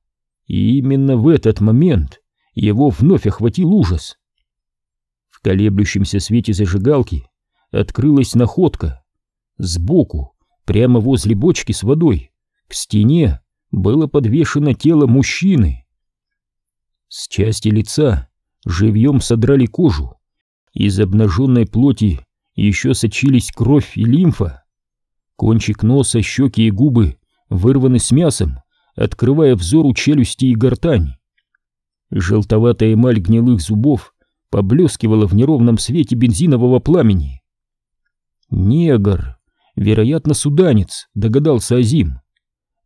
и именно в этот момент его вновь охватил ужас. В колеблющемся свете зажигалки открылась находка. Сбоку, прямо возле бочки с водой, к стене было подвешено тело мужчины. С части лица живьем содрали кожу, из обнаженной плоти еще сочились кровь и лимфа. Кончик носа, щеки и губы вырваны с мясом, открывая взору челюсти и гортань. Желтоватая эмаль гнилых зубов поблескивала в неровном свете бензинового пламени. «Негр! Вероятно, суданец», — догадался Азим.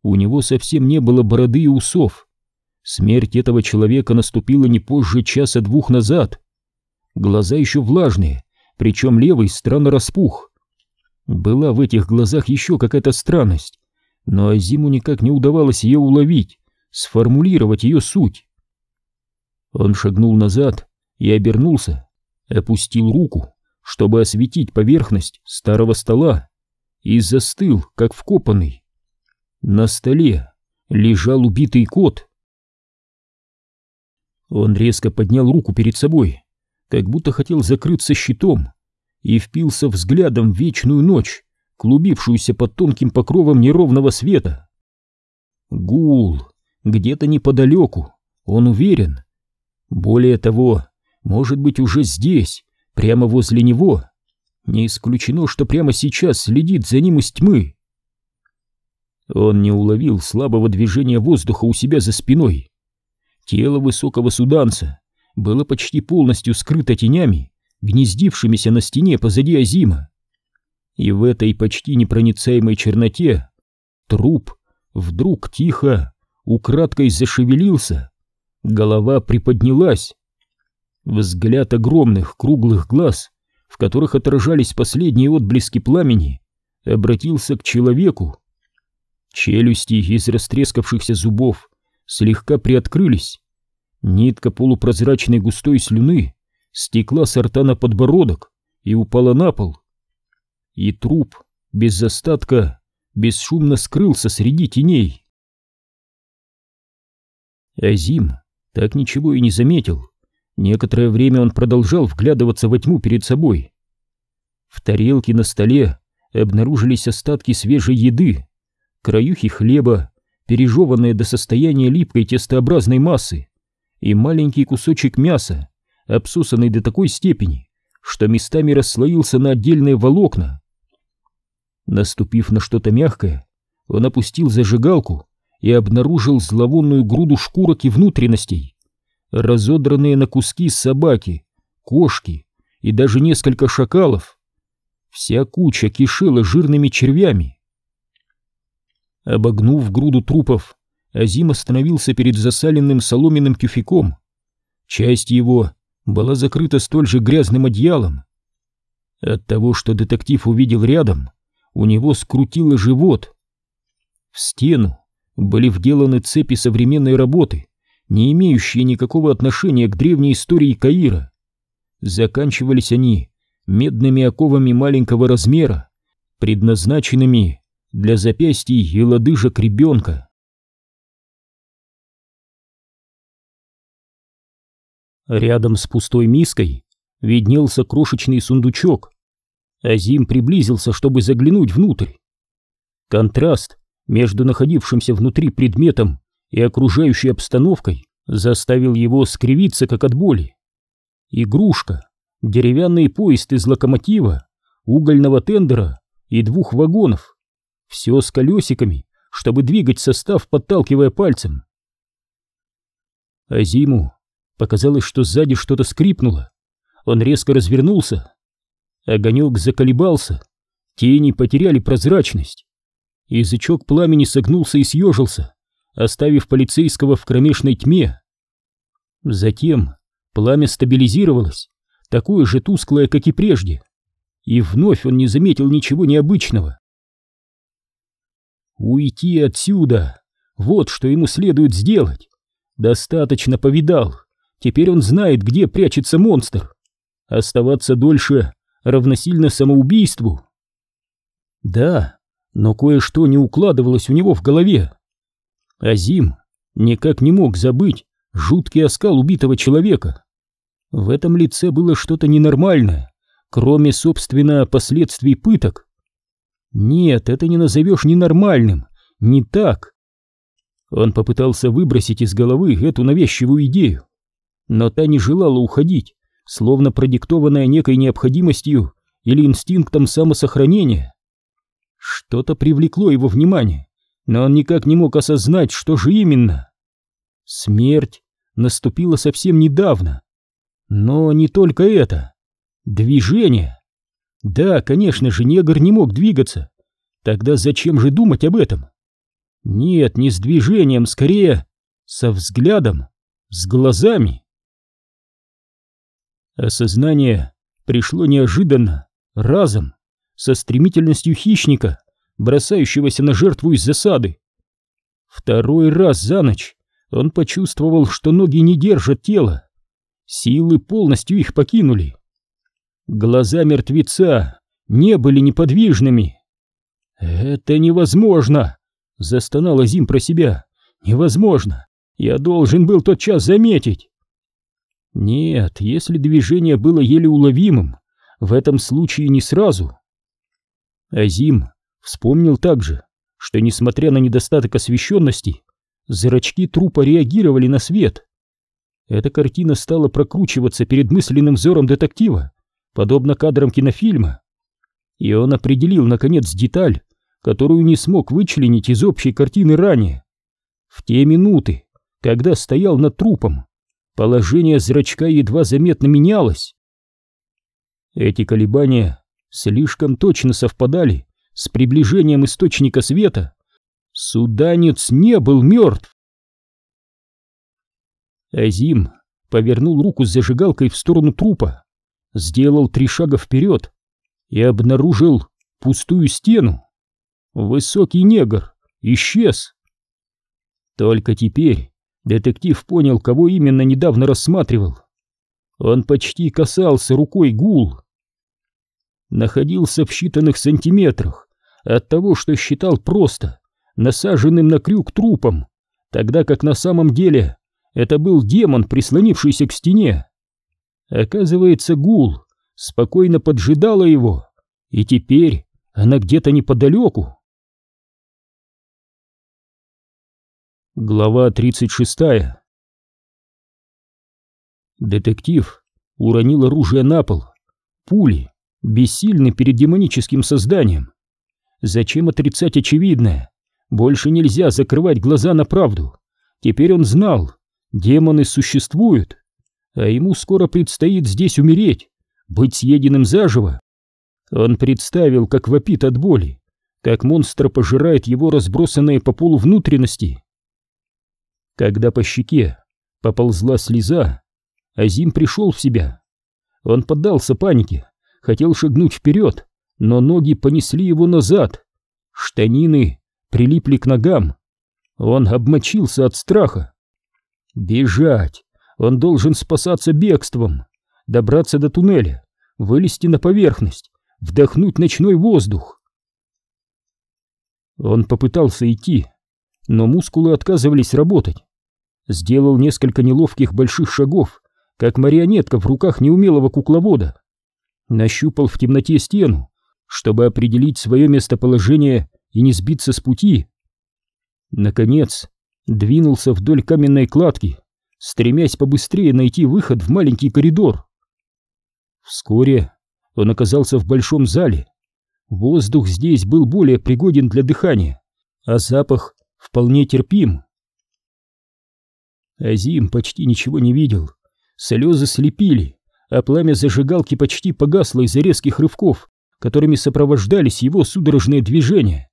У него совсем не было бороды и усов. Смерть этого человека наступила не позже часа двух назад. Глаза еще влажные, причем левый странно распух. Была в этих глазах еще какая-то странность, но Азиму никак не удавалось ее уловить, сформулировать ее суть. Он шагнул назад и обернулся, опустил руку, чтобы осветить поверхность старого стола, и застыл, как вкопанный. На столе лежал убитый кот. Он резко поднял руку перед собой, как будто хотел закрыться щитом, и впился взглядом в вечную ночь, клубившуюся под тонким покровом неровного света. Гул, где-то неподалеку, он уверен. Более того, может быть уже здесь, прямо возле него. Не исключено, что прямо сейчас следит за ним из тьмы. Он не уловил слабого движения воздуха у себя за спиной. Тело высокого суданца было почти полностью скрыто тенями, гнездившимися на стене позади Азима. И в этой почти непроницаемой черноте труп вдруг тихо, украдкой зашевелился, голова приподнялась. Взгляд огромных круглых глаз, в которых отражались последние отблески пламени, обратился к человеку. Челюсти из растрескавшихся зубов слегка приоткрылись. Нитка полупрозрачной густой слюны стекла с рта на подбородок и упала на пол. И труп без остатка бесшумно скрылся среди теней. Азим так ничего и не заметил. Некоторое время он продолжал вглядываться во тьму перед собой. В тарелке на столе обнаружились остатки свежей еды, краюхи хлеба, пережеванные до состояния липкой тестообразной массы, и маленький кусочек мяса, обсусанный до такой степени, что местами расслоился на отдельные волокна. Наступив на что-то мягкое, он опустил зажигалку и обнаружил зловонную груду шкурок и внутренностей, разодранные на куски собаки, кошки и даже несколько шакалов. Вся куча кишела жирными червями. Обогнув груду трупов, Азим остановился перед засаленным соломенным тюфяком. Часть его была закрыта столь же грязным одеялом. От того, что детектив увидел рядом, у него скрутило живот. В стену были вделаны цепи современной работы, не имеющие никакого отношения к древней истории Каира. Заканчивались они медными оковами маленького размера, предназначенными для запястий и лодыжек ребенка. Рядом с пустой миской виднелся крошечный сундучок. Азим приблизился, чтобы заглянуть внутрь. Контраст между находившимся внутри предметом и окружающей обстановкой заставил его скривиться, как от боли. Игрушка, деревянный поезд из локомотива, угольного тендера и двух вагонов. Все с колесиками, чтобы двигать состав, подталкивая пальцем. Азиму показалось, что сзади что-то скрипнуло. Он резко развернулся. Огонек заколебался, тени потеряли прозрачность. Язычок пламени согнулся и съежился, оставив полицейского в кромешной тьме. Затем пламя стабилизировалось, такое же тусклое, как и прежде, и вновь он не заметил ничего необычного. Уйти отсюда, вот что ему следует сделать. Достаточно повидал, теперь он знает, где прячется монстр. Оставаться дольше равносильно самоубийству. Да, но кое-что не укладывалось у него в голове. Азим никак не мог забыть жуткий оскал убитого человека. В этом лице было что-то ненормальное, кроме, собственно, последствий пыток. Нет, это не назовешь ненормальным, не так. Он попытался выбросить из головы эту навязчивую идею, но та не желала уходить, словно продиктованная некой необходимостью или инстинктом самосохранения. Что-то привлекло его внимание, но он никак не мог осознать, что же именно. Смерть наступила совсем недавно. Но не только это. Движение. Да, конечно же, негр не мог двигаться. Тогда зачем же думать об этом? Нет, не с движением, скорее со взглядом, с глазами. Осознание пришло неожиданно, разом со стремительностью хищника, бросающегося на жертву из засады. Второй раз за ночь он почувствовал, что ноги не держат тело. Силы полностью их покинули. Глаза мертвеца не были неподвижными. «Это невозможно!» — застонал Азим про себя. «Невозможно! Я должен был тот час заметить!» Нет, если движение было еле уловимым, в этом случае не сразу. Азим вспомнил также, что, несмотря на недостаток освещенности, зрачки трупа реагировали на свет. Эта картина стала прокручиваться перед мысленным взором детектива, подобно кадрам кинофильма. И он определил, наконец, деталь, которую не смог вычленить из общей картины ранее. В те минуты, когда стоял над трупом, положение зрачка едва заметно менялось. Эти колебания слишком точно совпадали с приближением источника света. Суданец не был мертв. Азим повернул руку с зажигалкой в сторону трупа, сделал три шага вперед и обнаружил пустую стену. Высокий негр исчез. Только теперь детектив понял, кого именно недавно рассматривал. Он почти касался рукой гул находился в считанных сантиметрах от того, что считал просто насаженным на крюк трупом, тогда как на самом деле это был демон, прислонившийся к стене. Оказывается, гул спокойно поджидала его, и теперь она где-то неподалеку. Глава 36 Детектив уронил оружие на пол. Пули бессильны перед демоническим созданием. Зачем отрицать очевидное? Больше нельзя закрывать глаза на правду. Теперь он знал, демоны существуют, а ему скоро предстоит здесь умереть, быть съеденным заживо. Он представил, как вопит от боли, как монстр пожирает его разбросанные по полу внутренности. Когда по щеке поползла слеза, Азим пришел в себя. Он поддался панике, хотел шагнуть вперед, но ноги понесли его назад. Штанины прилипли к ногам. Он обмочился от страха. Бежать! Он должен спасаться бегством, добраться до туннеля, вылезти на поверхность, вдохнуть ночной воздух. Он попытался идти, но мускулы отказывались работать. Сделал несколько неловких больших шагов, как марионетка в руках неумелого кукловода. Нащупал в темноте стену, чтобы определить свое местоположение и не сбиться с пути. Наконец, двинулся вдоль каменной кладки, стремясь побыстрее найти выход в маленький коридор. Вскоре он оказался в большом зале. Воздух здесь был более пригоден для дыхания, а запах вполне терпим. Азим почти ничего не видел. Слезы слепили, а пламя зажигалки почти погасло из-за резких рывков, которыми сопровождались его судорожные движения.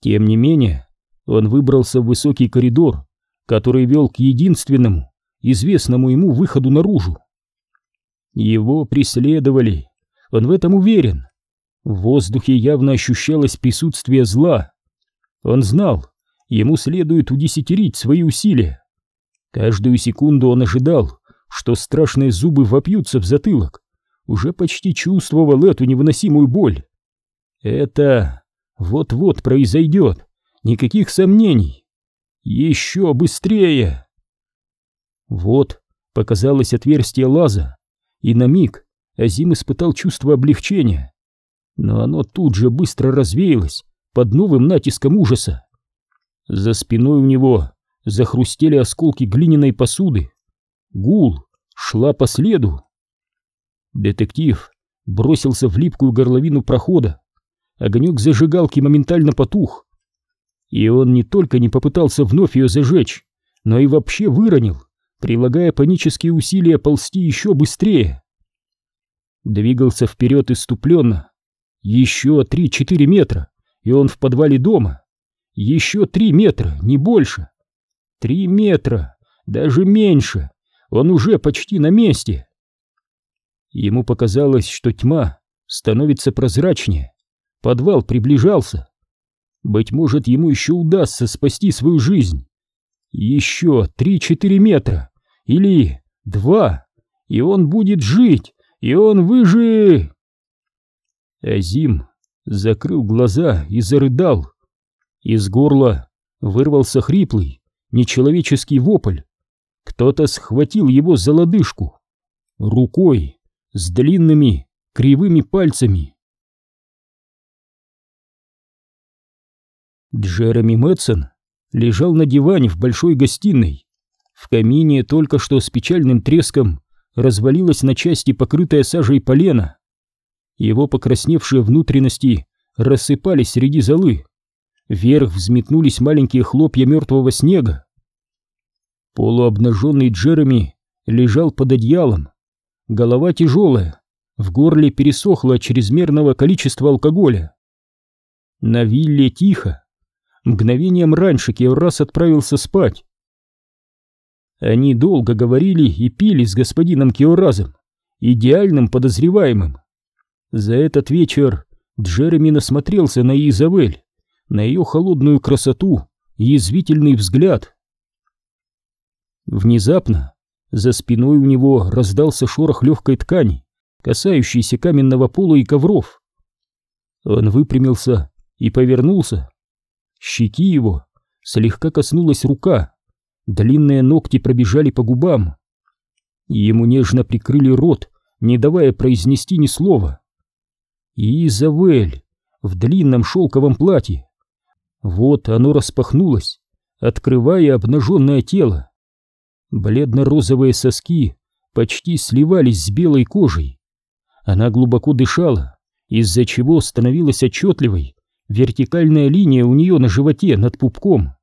Тем не менее, он выбрался в высокий коридор, который вел к единственному, известному ему выходу наружу. Его преследовали, он в этом уверен. В воздухе явно ощущалось присутствие зла. Он знал, ему следует удесятерить свои усилия. Каждую секунду он ожидал, что страшные зубы вопьются в затылок, уже почти чувствовал эту невыносимую боль. Это вот-вот произойдет, никаких сомнений. Еще быстрее! Вот показалось отверстие лаза, и на миг Азим испытал чувство облегчения. Но оно тут же быстро развеялось под новым натиском ужаса. За спиной у него захрустели осколки глиняной посуды. Гул шла по следу. Детектив бросился в липкую горловину прохода. Огонек зажигалки моментально потух. И он не только не попытался вновь ее зажечь, но и вообще выронил, прилагая панические усилия ползти еще быстрее. Двигался вперед иступленно. Еще три-четыре метра, и он в подвале дома. Еще три метра, не больше. Три метра, даже меньше. Он уже почти на месте. Ему показалось, что тьма становится прозрачнее. Подвал приближался. Быть может, ему еще удастся спасти свою жизнь. Еще три-четыре метра. Или два. И он будет жить. И он выжи... Азим закрыл глаза и зарыдал. Из горла вырвался хриплый, нечеловеческий вопль. Кто-то схватил его за лодыжку. Рукой, с длинными, кривыми пальцами. Джереми Мэтсон лежал на диване в большой гостиной. В камине только что с печальным треском развалилась на части покрытая сажей полена. Его покрасневшие внутренности рассыпались среди золы. Вверх взметнулись маленькие хлопья мертвого снега. Полуобнаженный Джереми лежал под одеялом. Голова тяжелая, в горле пересохло от чрезмерного количества алкоголя. На вилле тихо. Мгновением раньше Кеврас отправился спать. Они долго говорили и пили с господином Кеоразом, идеальным подозреваемым. За этот вечер Джереми насмотрелся на Изавель, на ее холодную красоту язвительный взгляд. Внезапно за спиной у него раздался шорох легкой ткани, касающейся каменного пола и ковров. Он выпрямился и повернулся. Щеки его слегка коснулась рука, длинные ногти пробежали по губам. Ему нежно прикрыли рот, не давая произнести ни слова. И Изавель в длинном шелковом платье. Вот оно распахнулось, открывая обнаженное тело. Бледно-розовые соски почти сливались с белой кожей. Она глубоко дышала, из-за чего становилась отчетливой вертикальная линия у нее на животе над пупком.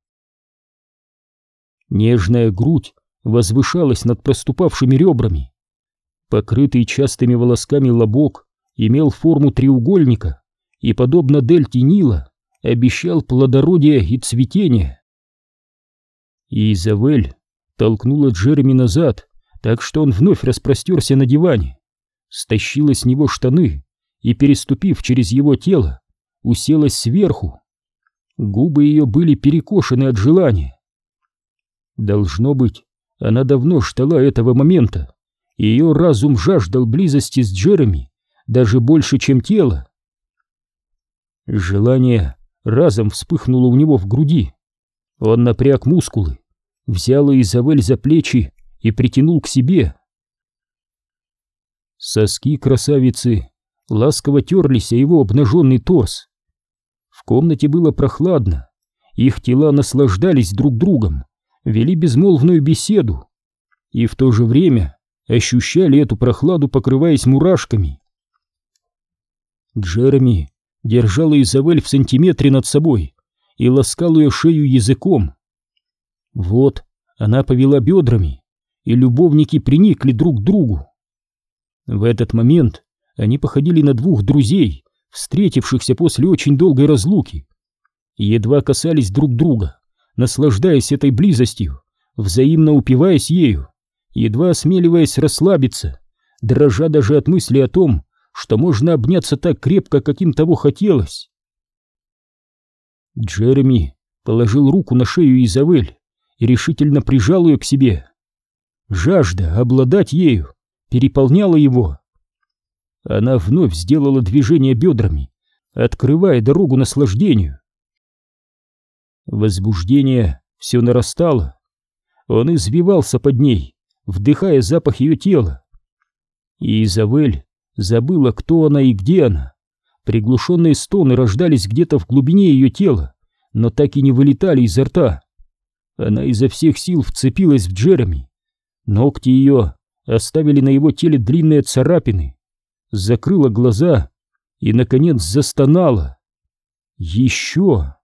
Нежная грудь возвышалась над проступавшими ребрами. Покрытый частыми волосками лобок имел форму треугольника и, подобно дельте Нила, обещал плодородие и цветение. Изавель толкнула Джереми назад, так что он вновь распростерся на диване, стащила с него штаны и, переступив через его тело, уселась сверху. Губы ее были перекошены от желания. Должно быть, она давно ждала этого момента, и ее разум жаждал близости с Джереми даже больше, чем тело. Желание разом вспыхнуло у него в груди. Он напряг мускулы, взял Изабель за плечи и притянул к себе. Соски красавицы ласково терлись о его обнаженный торс. В комнате было прохладно, их тела наслаждались друг другом, вели безмолвную беседу и в то же время ощущали эту прохладу, покрываясь мурашками. Джереми держал Изабель в сантиметре над собой и ласкал ее шею языком. Вот она повела бедрами, и любовники приникли друг к другу. В этот момент они походили на двух друзей, встретившихся после очень долгой разлуки. Едва касались друг друга, наслаждаясь этой близостью, взаимно упиваясь ею, едва осмеливаясь расслабиться, дрожа даже от мысли о том, что можно обняться так крепко, как им того хотелось. Джереми положил руку на шею Изавель и решительно прижал ее к себе. Жажда обладать ею переполняла его. Она вновь сделала движение бедрами, открывая дорогу наслаждению. Возбуждение все нарастало. Он извивался под ней, вдыхая запах ее тела. И Изавель забыла, кто она и где она. Приглушенные стоны рождались где-то в глубине ее тела, но так и не вылетали изо рта. Она изо всех сил вцепилась в Джереми. Ногти ее оставили на его теле длинные царапины, закрыла глаза и, наконец, застонала. Еще!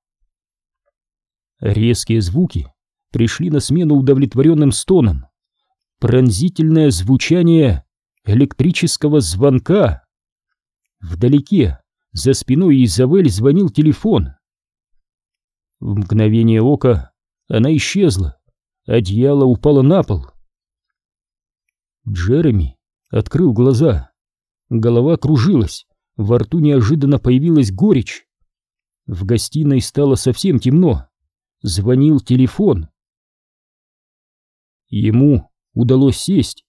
Резкие звуки пришли на смену удовлетворенным стонам. Пронзительное звучание электрического звонка. Вдалеке, за спиной Изабель звонил телефон. В мгновение ока она исчезла, одеяло упало на пол. Джереми открыл глаза. Голова кружилась, во рту неожиданно появилась горечь. В гостиной стало совсем темно. Звонил телефон. Ему удалось сесть.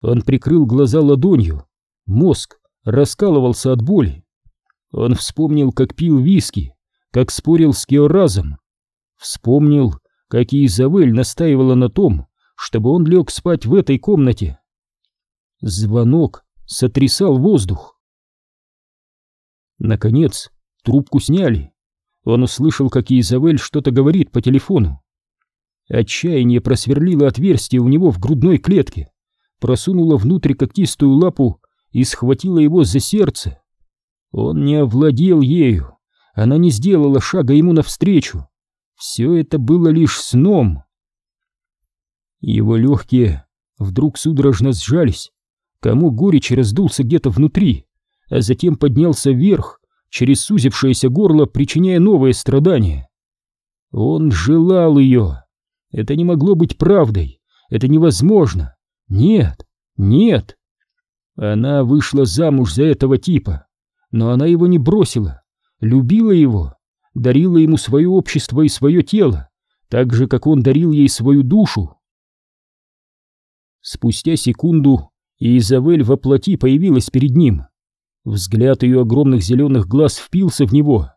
Он прикрыл глаза ладонью. Мозг раскалывался от боли. Он вспомнил, как пил виски, как спорил с Кеоразом. Вспомнил, как и Изавель настаивала на том, чтобы он лег спать в этой комнате. Звонок сотрясал воздух. Наконец, трубку сняли. Он услышал, как Изавель что-то говорит по телефону. Отчаяние просверлило отверстие у него в грудной клетке, просунуло внутрь когтистую лапу и схватило его за сердце. Он не овладел ею, она не сделала шага ему навстречу. Все это было лишь сном. Его легкие вдруг судорожно сжались, кому горечь раздулся где-то внутри, а затем поднялся вверх, через сузившееся горло, причиняя новые страдания. Он желал ее. Это не могло быть правдой. Это невозможно. Нет, нет. Она вышла замуж за этого типа, но она его не бросила, любила его, дарила ему свое общество и свое тело, так же, как он дарил ей свою душу. Спустя секунду Изавель воплоти появилась перед ним. Взгляд ее огромных зеленых глаз впился в него.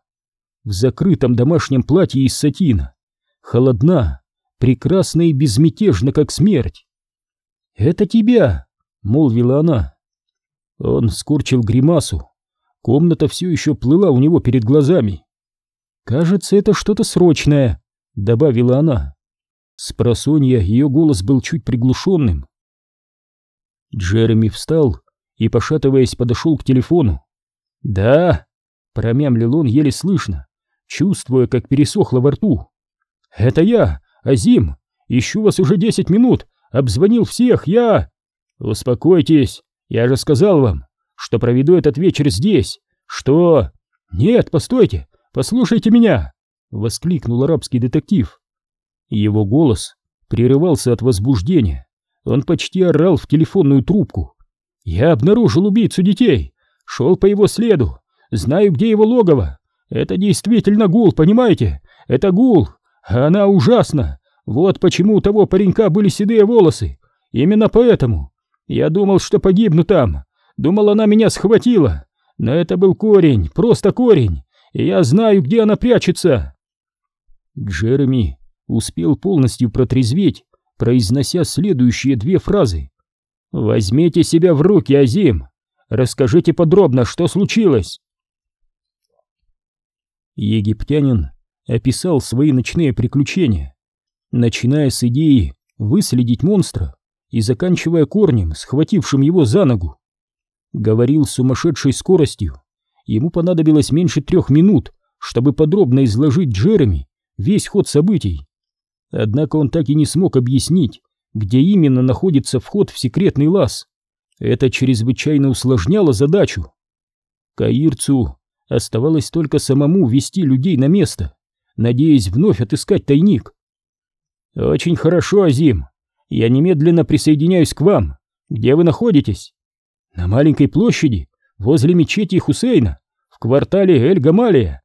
В закрытом домашнем платье из сатина. Холодна, прекрасна и безмятежна, как смерть. «Это тебя!» — молвила она. Он скорчил гримасу. Комната все еще плыла у него перед глазами. «Кажется, это что-то срочное», — добавила она. С просонья ее голос был чуть приглушенным. Джереми встал и, пошатываясь, подошел к телефону. «Да», — промямлил он еле слышно, чувствуя, как пересохло во рту. «Это я, Азим, ищу вас уже десять минут, обзвонил всех, я...» «Успокойтесь, я же сказал вам, что проведу этот вечер здесь. Что...» «Нет, постойте, послушайте меня!» — воскликнул арабский детектив. Его голос прерывался от возбуждения. Он почти орал в телефонную трубку. «Я обнаружил убийцу детей, шел по его следу, знаю, где его логово. Это действительно гул, понимаете? Это гул, она ужасна. Вот почему у того паренька были седые волосы. Именно поэтому. Я думал, что погибну там. Думал, она меня схватила. Но это был корень, просто корень. И я знаю, где она прячется. Джереми успел полностью протрезветь, произнося следующие две фразы. «Возьмите себя в руки, Азим! Расскажите подробно, что случилось!» Египтянин описал свои ночные приключения, начиная с идеи выследить монстра и заканчивая корнем, схватившим его за ногу. Говорил с сумасшедшей скоростью. Ему понадобилось меньше трех минут, чтобы подробно изложить Джереми весь ход событий. Однако он так и не смог объяснить, где именно находится вход в секретный лаз. Это чрезвычайно усложняло задачу. Каирцу оставалось только самому вести людей на место, надеясь вновь отыскать тайник. «Очень хорошо, Азим. Я немедленно присоединяюсь к вам. Где вы находитесь?» «На маленькой площади, возле мечети Хусейна, в квартале Эль-Гамалия.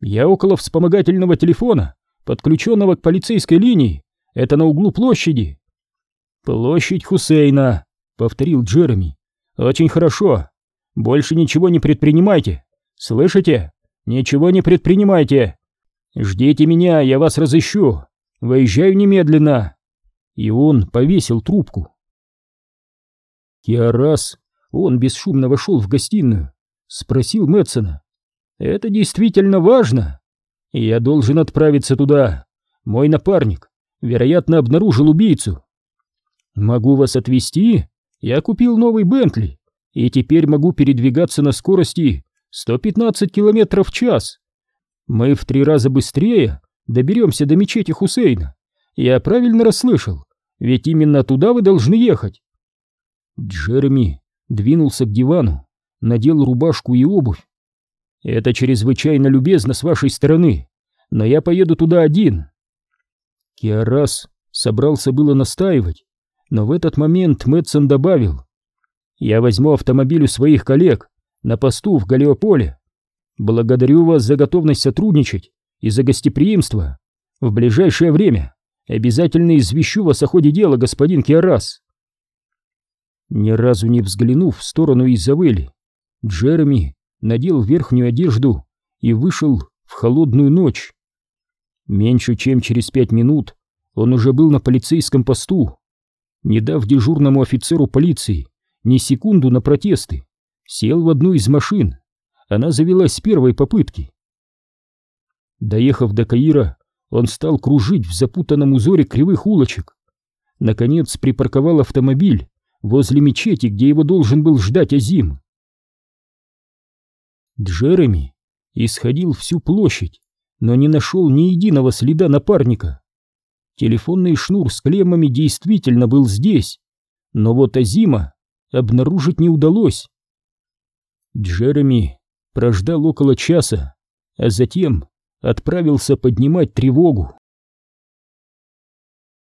Я около вспомогательного телефона, подключенного к полицейской линии. Это на углу площади». «Площадь Хусейна», — повторил Джереми. «Очень хорошо. Больше ничего не предпринимайте. Слышите? Ничего не предпринимайте. Ждите меня, я вас разыщу. Выезжаю немедленно. И он повесил трубку. Киарас, он бесшумно вошел в гостиную, спросил Мэтсона. Это действительно важно. Я должен отправиться туда. Мой напарник, вероятно, обнаружил убийцу. Могу вас отвезти? Я купил новый Бентли и теперь могу передвигаться на скорости 115 километров в час. Мы в три раза быстрее доберемся до мечети Хусейна. Я правильно расслышал, ведь именно туда вы должны ехать. Джереми двинулся к дивану, надел рубашку и обувь. Это чрезвычайно любезно с вашей стороны, но я поеду туда один. Киарас собрался было настаивать, но в этот момент Мэтсон добавил. Я возьму автомобиль у своих коллег на посту в Галеополе. Благодарю вас за готовность сотрудничать и за гостеприимство. В ближайшее время обязательно извещу вас о ходе дела, господин Киарас. Ни разу не взглянув в сторону Изавели, Джереми надел верхнюю одежду и вышел в холодную ночь. Меньше чем через пять минут он уже был на полицейском посту, не дав дежурному офицеру полиции ни секунду на протесты сел в одну из машин. Она завелась с первой попытки. Доехав до Каира, он стал кружить в запутанном узоре кривых улочек. Наконец припарковал автомобиль возле мечети, где его должен был ждать Азим. Джереми исходил всю площадь, но не нашел ни единого следа напарника. Телефонный шнур с клеммами действительно был здесь, но вот Азима обнаружить не удалось. Джереми прождал около часа, а затем отправился поднимать тревогу.